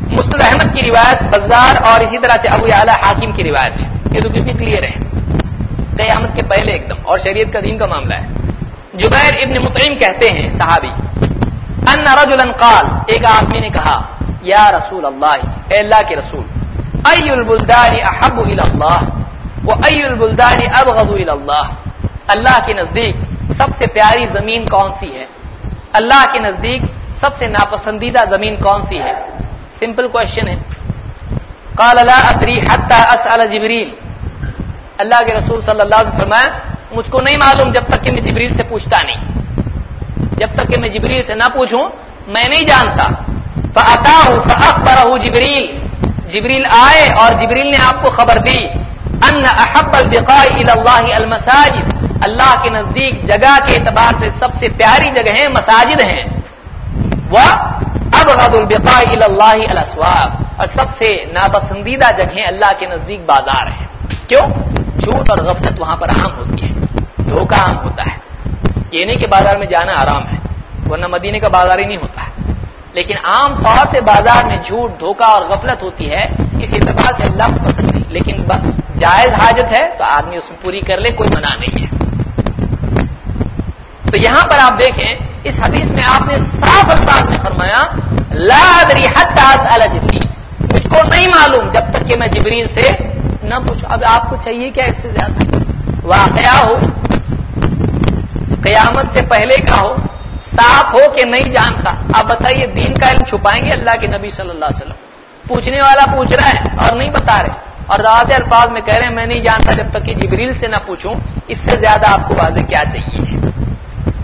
A: مسلم احمد کی روایت، بزار اور اسی طرح سے ابو اعلیٰ حاکم کی روایت ہے۔ یہ تو کتنی کلیئر ہے۔ قیامت کے پہلے ایک دم، اور شریعت کا دین کا معاملہ ہے۔ جبیر ابن مطعم کہتے ہیں، صحابی، ان رجلا قال ایک آدمی نے کہا، یا رسول اللہ، اے اللہ کے رسول، ای البلدان احب الى اللہ، و ای البلدان ابغض الى اللہ؟ اللہ کے نزدیک سب سے پیاری زمین کون سی ہے؟ اللہ کے نزدیک سب سے ناپسندیدہ زمین کون سی ہے؟ سمپل کوشچن ہے۔ قال، لا ادری حتى اسال جبریل. اللہ کے رسول صلی اللہ علیہ وسلم فرمایا، مجھ کو نہیں معلوم جب تک کہ میں جبریل سے پوچھتا نہیں۔ جب تک کہ میں جبریل سے نہ پوچھوں، میں نہیں جانتا۔ فاتا ہوں فخبر جبریل۔ جبریل آئے اور جبریل نے آپ کو خبر دی۔ ان احب البقاء اللہ المساجد۔ اللہ کے نزدیک جگہ کے اعتبار سے سب سے پیاری جگہ ہیں مساجد ہیں۔ وہ ابغض البقاء اللہ الاسواق اور سب سے ناپسندیدہ جگہیں اللہ کے نزدیک بازار ہیں۔ کیوں؟ جھوٹ اور غفلت وہاں پر عام ہوتی ہے۔ دھوکہ عام ہوتا ہے۔ یہ نہیں کہ بازار میں جانا آرام ہے، ورنہ مدینے کا بازار ہی نہیں ہوتا۔ ہے لیکن عام طور سے بازار میں جھوٹ، دھوکہ اور غفلت ہوتی ہے، اس اعتبار سے اللہ کو پسند نہیں۔ لیکن جائز حاجت ہے تو آدمی اس میں پوری کر لے، کوئی منع نہیں ہے۔ تو یہاں پر آپ دیکھیں، اس حدیث میں آپ نے صاف الفاظ میں فرمایا لادری حت جبریل۔ مجھ کو نہیں معلوم جب تک کہ میں جبریل سے نہ پوچھو۔ اب آپ کو چاہیے کیا اس سے زیادہ واقعہ ہو، قیامت سے پہلے کا ہو، صاف ہو کہ نہیں جانتا آپ بتائیے، دین کا علم چھپائیں گے اللہ کے نبی صلی اللہ علیہ وسلم؟ پوچھنے والا پوچھ رہا ہے اور نہیں بتا رہے۔ اور رات الفاظ میں کہہ رہے ہیں، میں نہیں جانتا جب تک کہ جبریل سے نہ پوچھوں۔ اس سے زیادہ آپ کو واضح کیا چاہیے؟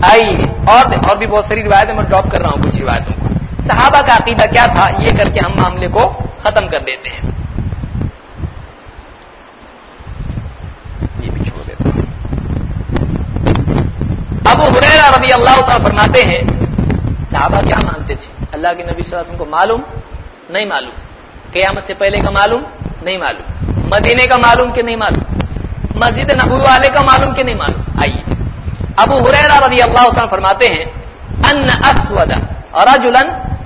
A: آئیے، اور اور بھی بہت ساری روایتیں، میں ڈراپ کر رہا ہوں کچھ روایتوں کو۔ صحابہ کا عقیدہ کیا تھا؟ یہ کر کے ہم معاملے کو ختم کر دیتے ہیں۔ ابو حریرہ رضی اللہ تعالیٰ فرماتے ہیں، صحابہ کیا مانتے تھے؟ اللہ کے نبی صلی اللہ علیہ وسلم کو معلوم؟ نہیں معلوم۔ قیامت سے پہلے کا معلوم؟ نہیں معلوم۔ مدینے کا معلوم کہ نہیں معلوم؟ مسجد نبو والے کا معلوم کہ نہیں معلوم؟ آئیے۔ ابو حریرہ رضی اللہ تعالیٰ فرماتے ہیں، ان اسود رجلا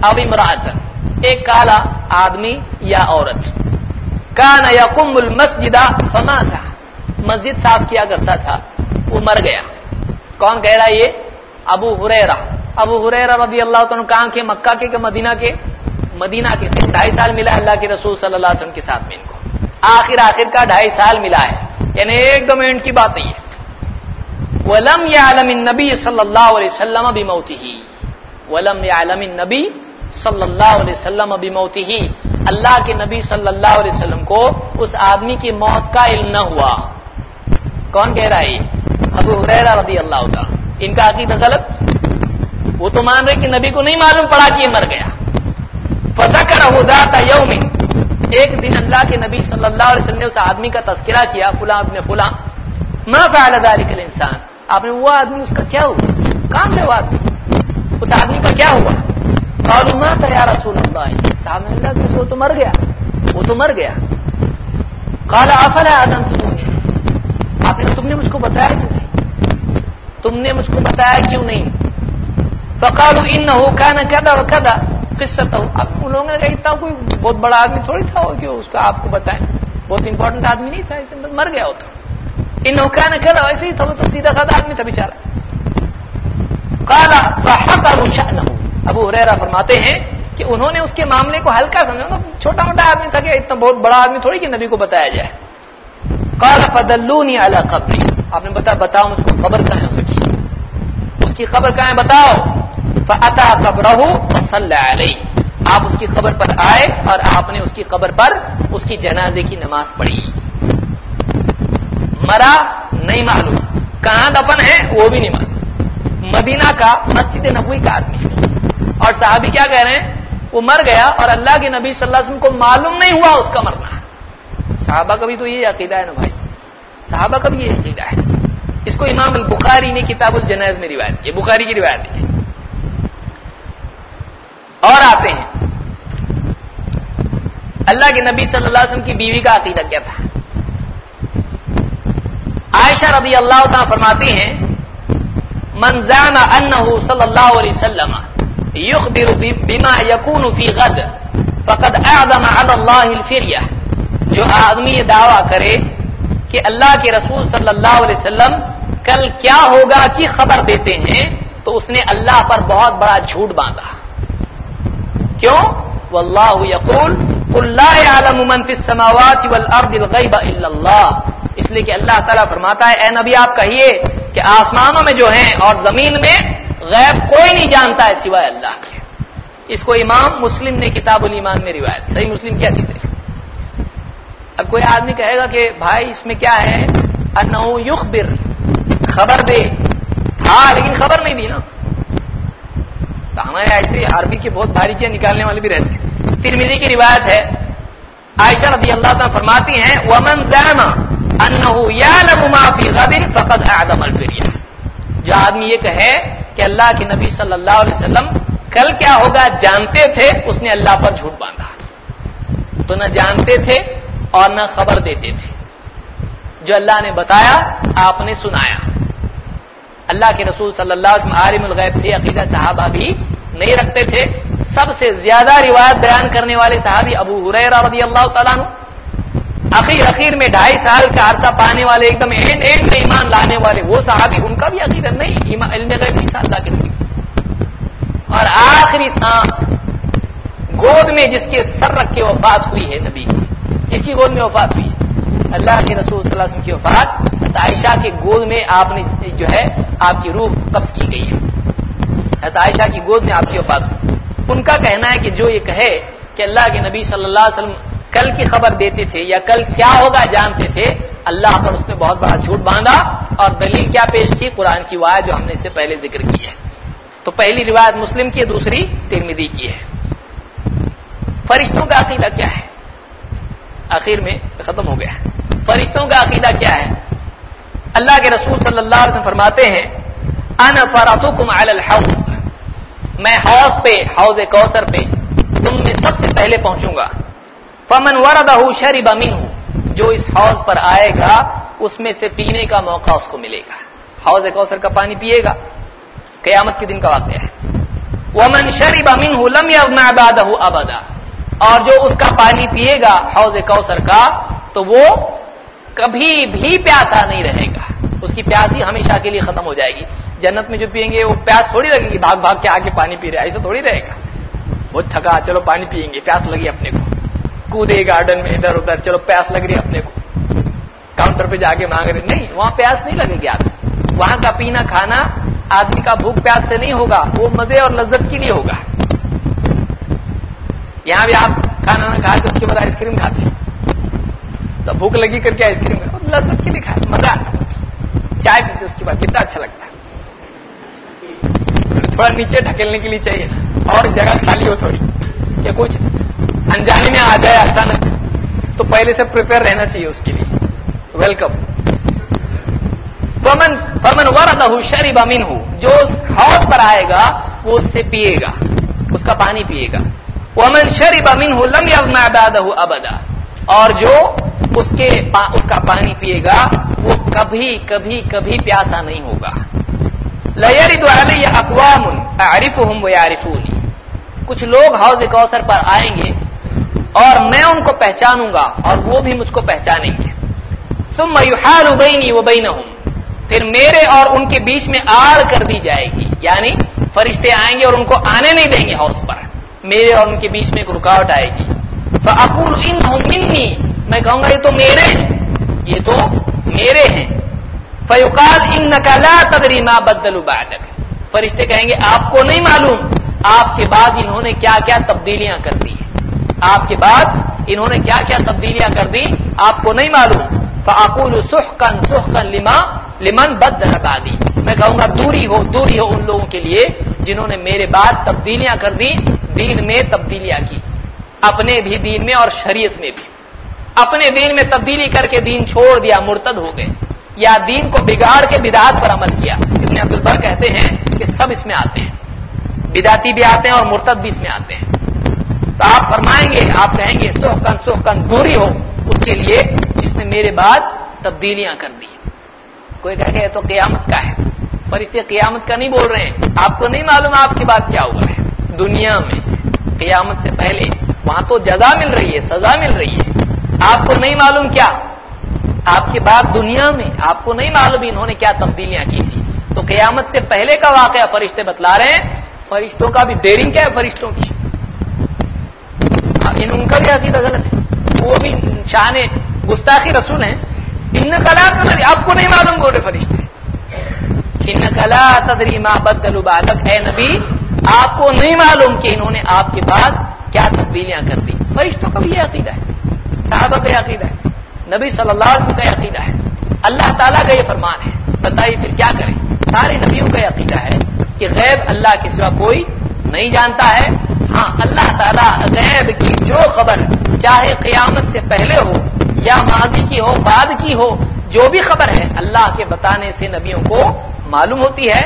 A: او امرأة، ایک کالا آدمی یا عورت، کان یقم المسجد فما تھا مسجد صاف کیا کرتا تھا، وہ مر گیا۔ کون کہہ رہا ہے یہ؟ ابو ہریرا ابو ہریرا رضی اللہ تعالیٰ کہاں کے؟ مکہ کے کہ مدینہ کے؟ مدینہ کے سے ڈھائی سال ملا اللہ کے رسول صلی اللہ علیہ وسلم کے ساتھ میں ان کو۔ آخر آخر کا ڈھائی سال ملا ہے۔ یعنی ایک دو منٹ کی بات نہیں ہے۔ ولم يعلم النبي صلی اللہ علیہ وسلم بموته۔ ولم يعلم النبي صلی اللہ علیہ وسلم بموته۔ اللہ کے نبی صلی اللہ علیہ وسلم کو اس آدمی کی موت کا علم نہ ہوا۔ کون کہہ رہا ہے ابو حریرہ رضی اللہ تعالی ان کا عقیدہ غلط۔ وہ تو مان رہے کہ نبی کو نہیں معلوم پڑا کہ یہ مر گیا۔ فذکر ذات یوم۔ ایک دن اللہ کے نبی صلی اللہ علیہ وسلم نے اس آدمی کا تذکرہ کیا، فلاں ابن فلاں۔ ما فعل ذلك الانسان۔ آپ نے وہ آدمی، اس کا کیا ہوا؟ کہاں سے ہوا آدمی۔ اس آدمی کا کیا ہوا؟ قالوا ما یا رسول اللہ؟ صاحب اللہ کہ وہ تو مر گیا۔ وہ تو مر گیا۔ قال، افلا اذنتموني آپ نے تم نے مجھ کو بتایا کیوں؟ نہیں تم نے مجھ کو بتایا کیوں نہیں؟ فقالوا انه كان كذا وكذا قصته اب ان لوگوں نے کہا، اتنا کوئی بہت بڑا آدمی تھوڑی تھا وہ کہ اس کا آپ کو بتائیں؟ بہت امپورٹنٹ آدمی نہیں تھا اسے مر گیا ہوتا انه كان كذا ویسے ہی تھا وہ تو سیدھا سادہ آدمی تھا بیچارہ۔ قال فحقروا شأنه ابو ہریرہ فرماتے ہیں کہ انہوں نے اس کے معاملے کو ہلکا سمجھا۔ مطلب چھوٹا موٹا آدمی تھا کہ اتنا بہت بڑا آدمی تھوڑی کہ نبی کو بتایا جائے۔ قال فدلوني على قبري آپ نے بتا بتاؤ مجھ کو خبر کہاں ہے؟ اس کی خبر کہاں ہے بتاؤ؟ فتا قبر علیہ آپ اس کی قبر پر آئے اور آپ نے اس کی قبر پر اس کی جنازے کی نماز پڑھی۔ مرا نہیں معلوم۔ کہاں دفن ہے وہ بھی نہیں معلوم۔ مدینہ کا، مسجد نبوی کا آدمی اور صحابی کیا کہہ رہے ہیں؟ وہ مر گیا اور اللہ کے نبی صلی اللہ علیہ وسلم کو معلوم نہیں ہوا اس کا مرنا۔ صحابہ کا بھی تو یہ عقیدہ ہے نا بھائی۔ صحابہ کا بھی یہ عقیدہ ہے۔ اس کو امام البخاری نے کتاب الجنائز میں روایت کی بخاری کی روایت کی اور آتے ہیں۔ اللہ کے نبی صلی اللہ علیہ وسلم کی بیوی کا عقیدہ کیا تھا؟ عائشہ رضی اللہ تعالیٰ فرماتی ہیں منظام انہ صلی اللہ علیہ وسلم یخبر بما یکون فی غد فقد اعظم علی اللہ الفریہ. جو آدمی یہ دعویٰ کرے کہ اللہ کے رسول صلی اللہ علیہ وسلم کل کیا ہوگا کی خبر دیتے ہیں تو اس نے اللہ پر بہت بڑا جھوٹ باندھا۔ کیوں؟ واللہ یقول اللہ عالم من فی السماوات والارض الغیب الا اللہ۔ اس لیے کہ اللہ تعالیٰ فرماتا ہے، اے نبی آپ کہیے کہ آسمانوں میں جو ہیں اور زمین میں غیب کوئی نہیں جانتا ہے سوائے اللہ کے۔ اس کو امام مسلم نے کتاب الایمان میں روایت، صحیح مسلم کیا چیز ہے۔ اب کوئی آدمی کہے گا کہ بھائی اس میں کیا ہے؟ انہو یخبر خبر دے۔ ہاں لیکن خبر نہیں دی نا۔ تو ہمارے ایسے عربی کے بہت باریکیاں نکالنے والے بھی رہتے ہیں۔ ترمیزی کی روایت ہے، عائشہ رضی اللہ تعالیٰ فرماتی ہیں، ومن زعم انه يعلم ما في غد فقد اعظم جو آدمی یہ کہے کہ اللہ کے نبی صلی اللہ علیہ وسلم کل کیا ہوگا، جانتے تھے، اس نے اللہ پر جھوٹ باندھا۔ تو نہ جانتے تھے اور نہ خبر دیتے تھے۔ جو اللہ نے بتایا، آپ نے سنایا۔ اللہ کے رسول صلی اللہ علیہ وسلم عالم الغیب سے عقیدہ صحابہ بھی نہیں رکھتے تھے۔ سب سے زیادہ روایت بیان کرنے والے صحابی ابو حریر رضی اللہ تعالیٰ اخیر اخیر میں ڈھائی سال کا عرصہ پانے والے، ایک دم اینڈ اینڈ میں ایمان لانے والے وہ صحابی، ان کا بھی عقیدت نہیں علم غیب نہیں تھا اللہ کے نبی۔ اور آخری سانس، گود میں جس کے سر رکھ کے وفات ہوئی ہے نبی کی، جس کی گود میں وفات ہوئی ہے۔ اللہ کے رسول صلی اللہ علیہ وسلم کی وفات عائشہ کے گود میں آپ نے جو ہے، آپ کی روح قبض کی گئی ہے۔ عائشہ کی گود میں آپ کی وفات ان کا کہنا ہے کہ جو یہ کہے کہ اللہ کے نبی صلی اللہ علیہ وسلم کل کی خبر دیتے تھے یا کل کیا ہوگا جانتے تھے، اللہ پر اس نے بہت بڑا جھوٹ باندھا اور دلیل کیا پیش کی؟ قرآن کی وایت جو ہم نے اس سے پہلے ذکر کی ہے۔ تو پہلی روایت مسلم کی دوسری ترمیدی کی ہے۔ فرشتوں کا عقیدہ کیا ہے؟ آخر میں ختم ہو گیا۔ فرشتوں کا عقیدہ کیا ہے؟ اللہ کے رسول صلی اللہ علیہ وسلم فرماتے ہیں ان فراتکم علی الحوض میں حوض پہ، حوض کوثر پہ تم میں سب سے پہلے پہنچوں گا۔ فمن وردہ شریب امین جو اس حوض پر آئے گا، اس میں سے پینے کا موقع اس کو ملے گا۔ حوض کوثر کا پانی پیے گا۔ قیامت کے دن کا واقعہ ہے۔ ومن شریب امین ہوں لم ابادہ ابدا۔ اور جو اس کا پانی پیے گا حوض کوثر کا، تو وہ کبھی بھی پیاسا نہیں رہے گا۔ اس کی پیاسی ہمیشہ کے لیے ختم ہو جائے گی۔ جنت میں جو پیئیں گے، وہ پیاس تھوڑی لگے گی۔ بھاگ بھاگ کے آگے پانی پی رہے ایسا تھوڑی رہے گا۔ وہ تھکا، چلو پانی پیئیں گے، پیاس لگی اپنے کو۔ کودے گارڈن میں، ادھر ادھر، چلو پیاس لگ رہی ہے اپنے کو۔ کاؤنٹر پہ جا کے مانگ رہے نہیں، وہاں پیاس نہیں لگے گی آدمی۔ وہاں کا پینا، کھانا، آدمی کا بھوک پیاس سے نہیں ہوگا، وہ مزے اور لذت کے لیے ہوگا۔ یہاں بھی آپ کھانا نہ کھا کے اس کے بعد آئس کریم کھاتے تو بھوک لگی کر کے آئس کریم لذت کے لیے کھائے مزہ آتا چائے پیتے اس کے بعد۔ کتنا اچھا لگتا ہے۔ تھوڑا نیچے ڈھکیلنے کے لیے چاہیے۔ اور جگہ خالی ہو تھوڑی۔ یا کچھ انجانے میں آ جائے اچانک۔ تو پہلے سے پریپیئر رہنا چاہیے اس کے لیے۔ ویلکم فمن فمن ورد شریب امین ہوں جو ہاؤس پر آئے گا، وہ اس سے پیے گا۔ اس کا پانی پیے گا۔ ومن شریب امین ہوں لم یغنا ابدا اور جو اس کے اس کا پانی پیے گا، وہ کبھی کبھی کبھی پیاسا نہیں ہوگا۔ لرد علیہ اقوام اعرفهم ويعرفوني کچھ لوگ حوض کوثر پر آئیں گے اور میں ان کو پہچانوں گا اور وہ بھی مجھ کو پہچانیں گے۔ ثم يحال بيني وبينهم۔ پھر میرے اور ان کے بیچ میں آڑ کر دی جائے گی۔ یعنی فرشتے آئیں گے اور ان کو آنے نہیں دیں گے حوض پر۔ میرے اور ان کے بیچ میں ایک رکاوٹ آئے گی۔ فاقول انهم مني۔ میں کہوں گا، یہ تو میرے ہیں۔ یہ تو میرے ہیں۔ فیوقال ان نقلا تدری ما بدل بعدک فرشتے کہیں گے، آپ کو نہیں معلوم۔ آپ کے بعد انہوں نے کیا کیا تبدیلیاں کر دی۔ آپ کے بعد انہوں نے کیا کیا تبدیلیاں کر دی، آپ کو نہیں معلوم۔ فاقول سحقن سحقن لما، لمن بد دی میں کہوں گا، دوری ہو دوری ہو ان لوگوں کے لیے جنہوں نے میرے بعد تبدیلیاں کر دی دین میں تبدیلیاں کی۔ اپنے بھی دین میں اور شریعت میں بھی۔ اپنے دین میں تبدیلی کر کے دین چھوڑ دیا، مرتد ہو گئے۔ یا دین کو بگاڑ کے بدعات پر عمل کیا۔ ابن عبد البر کہتے ہیں کہ سب اس میں آتے ہیں۔ بداتی بھی آتے ہیں اور مرتد بھی اس میں آتے ہیں۔ تو آپ فرمائیں گے، آپ کہیں گے سوکن سوکن دوری ہو۔ اس کے لیے جس نے میرے بعد تبدیلیاں کر دی۔ کوئی کہہ کہ تو قیامت کا ہے پر اس لیے قیامت کا نہیں بول رہے ہیں۔ آپ کو نہیں معلوم آپ کی بات کیا ہوا ہے۔ دنیا میں قیامت سے پہلے وہاں تو جزا مل رہی ہے، سزا مل رہی ہے۔ آپ کو نہیں معلوم کیا؟ آپ کی بات دنیا میں آپ کو نہیں معلوم انہوں نے کیا تبدیلیاں کی تھی تو قیامت سے پہلے کا واقعہ فرشتے بتلا رہے ہیں۔ فرشتوں کا بھی ڈیرنگ کیا ہے، فرشتوں کی۔ ان کا بھی عقیدہ غلط ہے؟ وہ بھی شان گستاخی رسول ہیں۔ ان کلا تدری، آپ کو نہیں معلوم بول رہے فرشتے۔ ان کلا تدری ماں بدل بالک۔ اے نبی، آپ کو نہیں معلوم کہ انہوں نے آپ کے بعد کیا تبدیلیاں کر دی۔ فرشتوں کا بھی یہ عقیدہ ہے۔ صحابہ کا یہ عقیدہ ہے۔ نبی صلی اللہ علیہ وسلم کا عقیدہ ہے۔ اللہ تعالیٰ کا یہ فرمان ہے۔ بتائیے پھر کیا کریں؟ سارے نبیوں کا یہ عقیدہ ہے کہ غیب اللہ کے سوا کوئی نہیں جانتا ہے۔ ہاں اللہ تعالیٰ غیب کی جو خبر چاہے قیامت سے پہلے ہو یا ماضی کی ہو، بعد کی ہو، جو بھی خبر ہے، اللہ کے بتانے سے نبیوں کو معلوم ہوتی ہے۔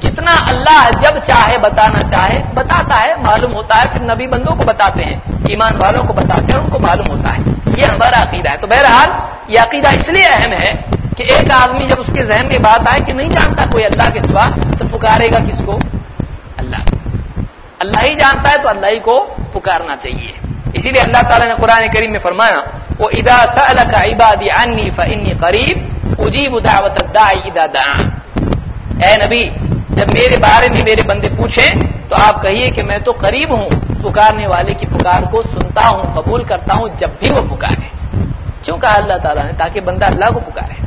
A: جتنا اللہ جب چاہے، بتانا چاہے، بتاتا ہے، معلوم ہوتا ہے، پھر نبی بندوں کو بتاتے ہیں، ایمان والوں کو بتاتے ہیں ان کو معلوم ہوتا ہے۔ یہ ہمارا عقیدہ ہے۔ تو بہرحال، یہ عقیدہ اس لیے اہم ہے کہ ایک آدمی جب اس کے ذہن میں بات آئے کہ نہیں جانتا کوئی اللہ کے سوا، تو پکارے گا کس کو؟ اللہ۔ اللہ ہی جانتا ہے تو اللہ ہی کو پکارنا چاہیے۔ اسی لیے اللہ تعالیٰ نے قرآن کریم میں فرمایا وہ ادا کا عبادی انی فنی قریب اجیب دعوت ادا دعا اے نبی، جب میرے بارے میں میرے بندے پوچھیں، تو آپ کہیے کہ میں تو قریب ہوں، پکارنے والے کی پکار کو سنتا ہوں، قبول کرتا ہوں، جب بھی وہ پکارے۔ کیوں کہا اللہ تعالیٰ نے؟ تاکہ بندہ اللہ کو پکارے۔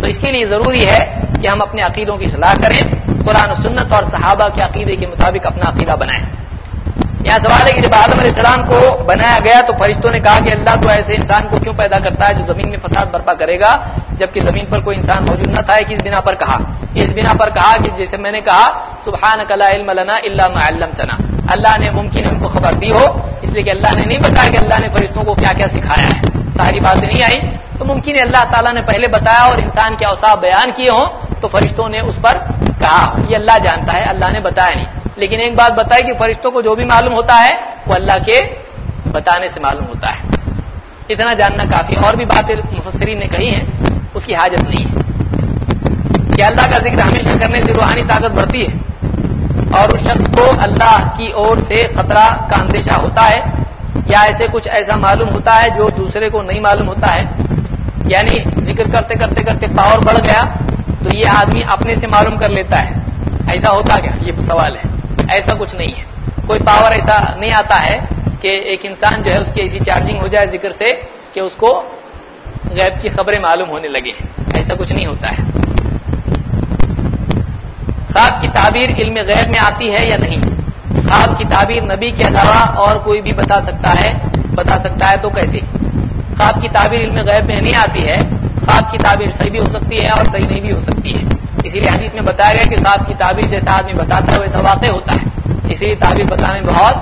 A: تو اس کے لیے ضروری ہے کہ ہم اپنے عقیدوں کی صلاح کریں، قرآن سنت اور صحابہ کے عقیدے کے مطابق اپنا عقیدہ بنائیں۔ یہاں سوال ہے کہ جب آدم علیہ السلام کو بنایا گیا تو فرشتوں نے کہا کہ اللہ تو ایسے انسان کو کیوں پیدا کرتا ہے جو زمین میں فساد برپا کرے گا، جبکہ زمین پر کوئی انسان موجود نہ تھا کس بنا پر کہا۔ اس بنا پر کہا کہ جیسے میں نے کہا سبحان کلا علم لنا اللہ علم چنا اللہ نے ممکن ان کو خبر دی ہو، اس لیے کہ اللہ نے نہیں بتایا کہ اللہ نے فرشتوں کو کیا کیا سکھایا ہے۔ ساری باتیں نہیں آئی۔ تو ممکن ہے اللہ تعالیٰ نے پہلے بتایا اور انسان کے اوساف بیان کیے ہوں، تو فرشتوں نے اس پر کہا۔ یہ اللہ جانتا ہے، اللہ نے بتایا نہیں۔ لیکن ایک بات بتائی کہ فرشتوں کو جو بھی معلوم ہوتا ہے وہ اللہ کے بتانے سے معلوم ہوتا ہے۔ اتنا جاننا کافی اور بھی باتیں مفسرین نے کہی ہیں، اس کی حاجت نہیں ہے۔ کہ اللہ کا ذکر ہمیشہ کرنے سے روحانی طاقت بڑھتی ہے اور اس شخص کو اللہ کی اور سے خطرہ کا اندیشہ ہوتا ہے، یا ایسے کچھ ایسا معلوم ہوتا ہے جو دوسرے کو نہیں معلوم ہوتا ہے۔ یعنی ذکر کرتے کرتے کرتے پاور بڑھ گیا تو یہ آدمی اپنے سے معلوم کر لیتا ہے۔ ایسا ہوتا کیا؟ یہ سوال ہے۔ ایسا کچھ نہیں ہے۔ کوئی پاور ایسا نہیں آتا ہے کہ ایک انسان جو ہے اس کی ایسی چارجنگ ہو جائے ذکر سے کہ اس کو غیب کی خبریں معلوم ہونے لگے ایسا کچھ نہیں ہوتا ہے۔ خواب کی تعبیر علم غیب میں آتی ہے یا نہیں؟ خواب کی تعبیر نبی کے علاوہ اور کوئی بھی بتا سکتا ہے۔ بتا سکتا ہے تو کیسے؟ خواب کی تعبیر علم غیب میں نہیں آتی ہے۔ خواب کی تعبیر صحیح بھی ہو سکتی ہے اور صحیح نہیں بھی ہو سکتی ہے۔ اسی لیے حدیث میں بتایا گیا کہ خواب کی تعبیر جیسا آدمی بتاتا ہے، ویسا واقع ہوتا ہے۔ اسی لیے تعبیر بتانے میں بہت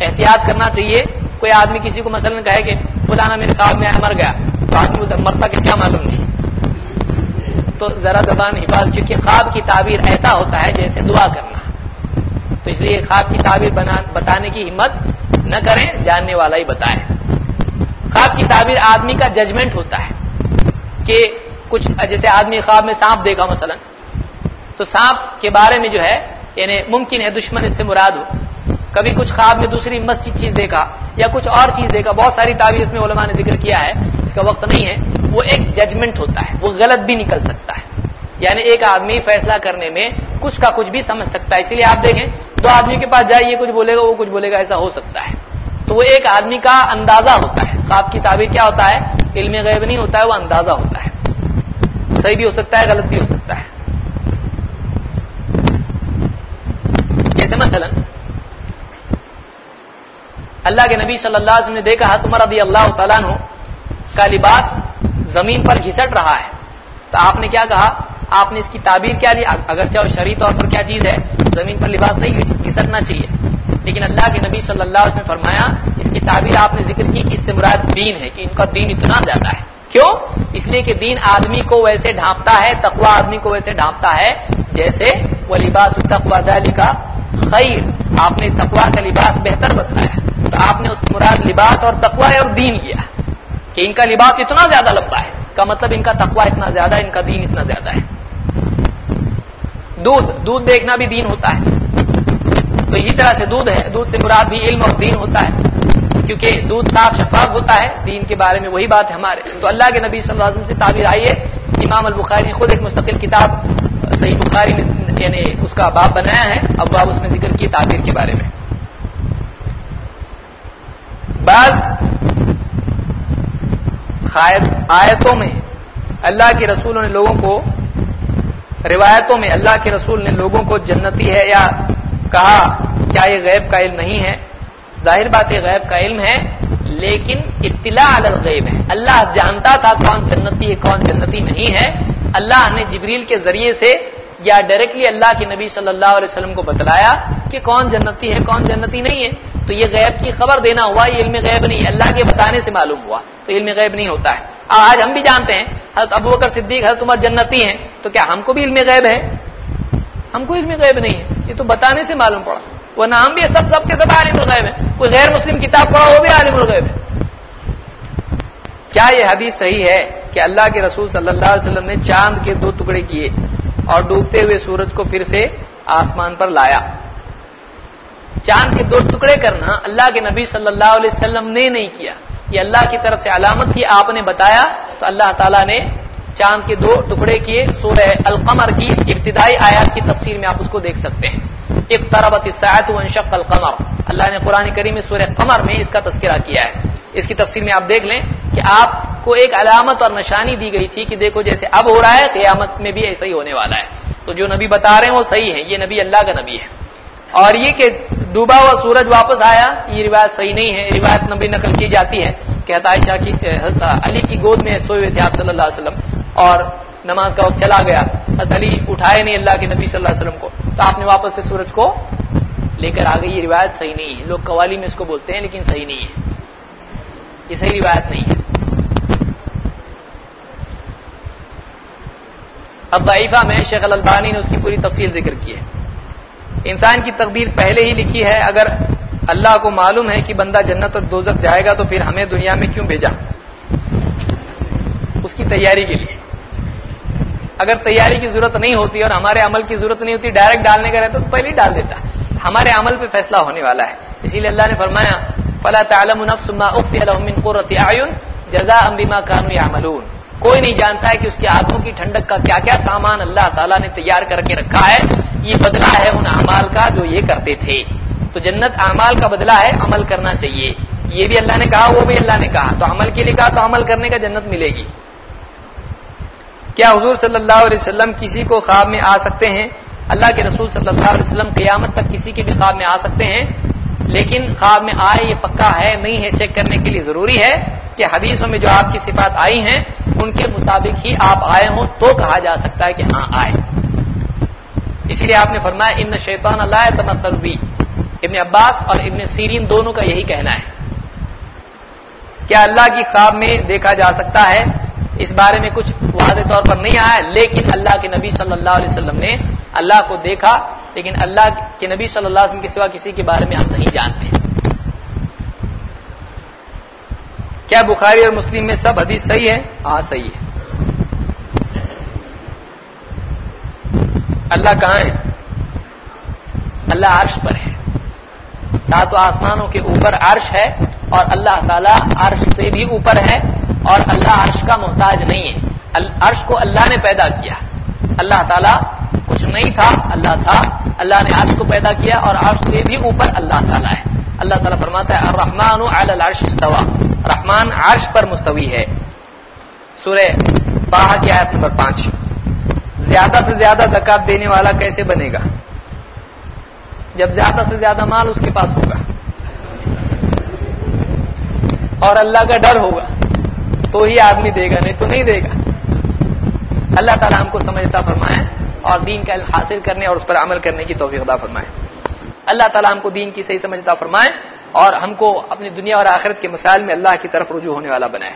A: احتیاط کرنا چاہیے۔ کوئی آدمی کسی کو مثلاً کہے کہ فلانا میرے خواب میں مر گیا، تو آدمی مرتا کہ کیا معلوم نہیں۔ تو ذرا زبان حفاظت کیونکہ خواب کی تعبیر ایسا ہوتا ہے جیسے دعا کرنا۔ تو اس لیے خواب کی تعبیر بتانے کی ہمت نہ کریں، جاننے والا ہی بتائے۔ خواب کی تعبیر آدمی کا ججمنٹ ہوتا ہے۔ کہ کچھ جیسے آدمی خواب میں سانپ دیکھا مثلا، تو سانپ کے بارے میں جو ہے یعنی ممکن ہے دشمن اس سے مراد ہو۔ کبھی کچھ خواب میں دوسری مسجد چیز دیکھا یا کچھ اور چیز دیکھا، بہت ساری تعبیر اس میں علماء نے ذکر کیا ہے، اس کا وقت نہیں ہے۔ وہ ایک ججمنٹ ہوتا ہے، وہ غلط بھی نکل سکتا ہے۔ یعنی ایک آدمی فیصلہ کرنے میں کچھ کا کچھ بھی سمجھ سکتا ہے اسی لیے آپ دیکھیں، دو آدمی کے پاس جائے، یہ کچھ بولے گا، وہ کچھ بولے گا، ایسا ہو سکتا ہے۔ تو وہ ایک آدمی کا اندازہ ہوتا ہے۔ خواب کی تعبیر کیا ہوتا ہے؟ علم غیب نہیں ہوتا ہے، وہ اندازہ ہوتا ہے۔ صحیح بھی ہو سکتا ہے، غلط بھی ہو سکتا ہے۔ مثلا، اللہ کے نبی صلی اللہ علیہ وسلم نے دیکھا تمہارا رضی اللہ تعالیٰ کا لباس زمین پر گھسٹ رہا ہے۔ تو آپ نے کیا کہا؟ آپ نے اس کی تعبیر کیا لی اگر چاہو شرعی طور پر کیا چیز ہے؟ زمین پر لباس نہیں گھسٹنا چاہیے۔ لیکن اللہ کے نبی صلی اللہ علیہ وسلم نے فرمایا، اس کی تعبیر آپ نے ذکر کی کہ اس سے مراد دین ہے، کہ ان کا دین اتنا زیادہ ہے۔ کیوں؟ اس لیے کہ دین آدمی کو ویسے ڈھانپتا ہے تقوا آدمی کو ویسے ڈھانپتا ہے۔ جیسے وہ لباس تقوا دہلی کا خیر، آپ نے تقوا کا لباس بہتر بتایا تو آپ نے اس مراد لباس اور تقوا اور دین کیا کہ ان کا لباس اتنا زیادہ لمبا ہے۔ کا مطلب ان کا تقوا اتنا زیادہ ان کا دین اتنا زیادہ ہے۔ دودھ دودھ دیکھنا بھی دین ہوتا ہے۔ تو اسی طرح سے دودھ ہے، دودھ سے مراد بھی علم اور دین ہوتا ہے۔ کیونکہ دودھ صاف شفاف ہوتا ہے، دین کے بارے میں وہی بات ہے ہمارے۔ تو اللہ کے نبی صلی اللہ علیہ وسلم سے تعبیر آئی ہے۔ امام البخاری نے خود ایک مستقل کتاب، صحیح بخاری میں یعنی اس کا باب بنایا ہے۔ اب باب اس میں ذکر کی تعبیر کے بارے میں۔ بعض آیتوں میں اللہ کے رسولوں نے لوگوں کو روایتوں میں اللہ کے رسول نے لوگوں کو جنتی ہے یا کہا، کیا یہ غیب کا علم نہیں ہے؟ ظاہر بات یہ غیب کا علم ہے، لیکن اطلاع الغیب ہے۔ اللہ جانتا تھا کون جنتی ہے، کون جنتی نہیں ہے۔ اللہ نے جبریل کے ذریعے سے یا ڈائریکٹلی اللہ کے نبی صلی اللہ علیہ وسلم کو بتلایا کہ کون جنتی ہے، کون جنتی نہیں ہے۔ تو یہ غیب کی خبر دینا ہوا، یہ علم غیب نہیں اللہ کے بتانے سے معلوم ہوا، تو علم غیب نہیں ہوتا ہے۔ آج ہم بھی جانتے ہیں، حضرت ابو بکر صدیق، حضرت عمر جنتی ہیں۔ تو کیا ہم کو بھی علم غیب ہے؟ ہم کو علم غیب نہیں ہے۔ یہ تو بتانے سے معلوم پڑا۔ وہ نام بھی سب سب کے سب عالم الغیب ہے کوئی غیر مسلم کتاب پڑھا وہ بھی عالم الغیب ہے۔ کیا یہ حدیث صحیح ہے کہ اللہ کے رسول صلی اللہ علیہ وسلم نے چاند کے دو ٹکڑے کیے اور ڈوبتے ہوئے سورج کو پھر سے آسمان پر لایا؟ چاند کے دو ٹکڑے کرنا اللہ کے نبی صلی اللہ علیہ وسلم نے نہیں کیا۔ یہ اللہ کی طرف سے علامت تھی، آپ نے بتایا تو اللہ تعالیٰ نے چاند کے دو ٹکڑے کیے، سورہ القمر کی ابتدائی آیات کی تفسیر میں آپ اس کو دیکھ سکتے ہیں۔ ایک طربت انشق القمر۔ اللہ نے قرآن کریم میں سورہ قمر میں اس کا تذکرہ کیا ہے۔ اس کی تفسیر میں آپ دیکھ لیں کہ آپ کو ایک علامت اور نشانی دی گئی تھی کہ دیکھو جیسے اب ہو رہا ہے، قیامت میں بھی ایسا ہی ہونے والا ہے۔ تو جو نبی بتا رہے ہیں وہ صحیح ہے یہ نبی اللہ کا نبی ہے۔ اور یہ کہ ڈوبا ہوا سورج واپس آیا، یہ روایت صحیح نہیں ہے۔ روایت نبی نقل کی جاتی ہے۔ کہ عائشہ کی علی کی گود میں سوئے ہوئے تھے آپ صلی اللہ علیہ وسلم۔ اور نماز کا وقت چلا گیا حضرت علی اٹھائے نہیں اللہ کے نبی صلی اللہ علیہ وسلم کو۔ تو آپ نے واپس سے سورج کو لے کر آ گئی، یہ روایت صحیح نہیں ہے۔ لوگ قوالی میں اس کو بولتے ہیں لیکن صحیح نہیں ہے۔ یہ صحیح روایت نہیں ہے۔ اب ضعیفہ میں شیخ البانی نے اس کی پوری تفصیل ذکر کی ہے۔ انسان کی تقدیر پہلے ہی لکھی ہے، اگر اللہ کو معلوم ہے کہ بندہ جنت اور دوزک جائے گا تو پھر ہمیں دنیا میں کیوں بھیجا؟ اس کی تیاری کے لیے۔ اگر تیاری کی ضرورت نہیں ہوتی اور ہمارے عمل کی ضرورت نہیں ہوتی ڈائریکٹ ڈالنے کا رہتا تو پہلے ہی ڈال دیتا۔ ہمارے عمل پہ فیصلہ ہونے والا ہے۔ اسی لیے اللہ نے فرمایا، فلا تعلم نفس ما اخفي لهم من جزاء بما كانوا يعملون۔ کوئی نہیں جانتا ہے کہ اس کے آنکھوں کی ٹھنڈک کا کیا کیا سامان اللہ تعالیٰ نے تیار کر کے رکھا ہے۔ یہ بدلہ ہے ان اعمال کا جو یہ کرتے تھے۔ تو جنت اعمال کا بدلہ ہے، عمل کرنا چاہیے۔ یہ بھی اللہ نے کہا، وہ بھی اللہ نے کہا۔ تو عمل کے لیے کہا تو عمل کرنے کا جنت ملے گی۔ کیا حضور صلی اللہ علیہ وسلم کسی کو خواب میں آ سکتے ہیں؟ اللہ کے رسول صلی اللہ علیہ وسلم قیامت تک کسی کے بھی خواب میں آ سکتے ہیں۔ لیکن خواب میں آئے یہ پکا ہے، نہیں ہے، چیک کرنے کے لیے ضروری ہے کہ حدیثوں میں جو آپ کی صفات آئی ہیں، ان کے مطابق ہی آپ آئے ہوں تو کہا جا سکتا ہے کہ ہاں آئے۔ اس لیے آپ نے فرمایا، ان شیطان اللہ تمتربی ابن عباس اور ابن سیرین دونوں کا یہی کہنا ہے۔ کیا اللہ کی خواب میں دیکھا جا سکتا ہے؟ اس بارے میں کچھ واضح طور پر نہیں آیا لیکن اللہ کے نبی صلی اللہ علیہ وسلم نے اللہ کو دیکھا، لیکن اللہ کے نبی صلی اللہ علیہ وسلم کے سوا کسی کے بارے میں ہم نہیں جانتے۔ کیا بخاری اور مسلم میں سب حدیث صحیح ہے؟ ہاں صحیح ہے۔ اللہ کہاں ہے؟ اللہ عرش پر ہے۔ سات آسمانوں کے اوپر عرش ہے اور اللہ تعالیٰ عرش سے بھی اوپر ہے۔ اور اللہ عرش کا محتاج نہیں ہے۔ عرش کو اللہ نے پیدا کیا۔ اللہ تعالیٰ کچھ نہیں تھا، اللہ تھا۔ اللہ نے عرش کو پیدا کیا اور عرش سے بھی اوپر اللہ تعالیٰ ہے۔ اللہ تعالیٰ فرماتا ہے، الرحمن العرش استوا رحمان عرش پر مستوی ہے۔ سورہ باہ کی آیت نمبر پانچ۔ زیادہ سے زیادہ زکات دینے والا کیسے بنے گا؟ جب زیادہ سے زیادہ مال اس کے پاس ہوگا۔ اور اللہ کا ڈر ہوگا۔ تو ہی آدمی دے گا، نہیں تو نہیں دے گا۔ اللہ تعالیٰ ہم کو سمجھتا فرمائے اور دین کا علم حاصل کرنے اور اس پر عمل کرنے کی توفیق ادا فرمائے۔ اللہ تعالیٰ ہم کو دین کی صحیح سمجھتا فرمائے اور ہم کو اپنی دنیا اور آخرت کے مسائل میں اللہ کی طرف رجوع ہونے والا بنائے۔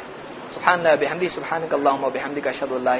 A: سبحان اللہ، بحمدی سبحان اللہ بحمدی کا شد اللہ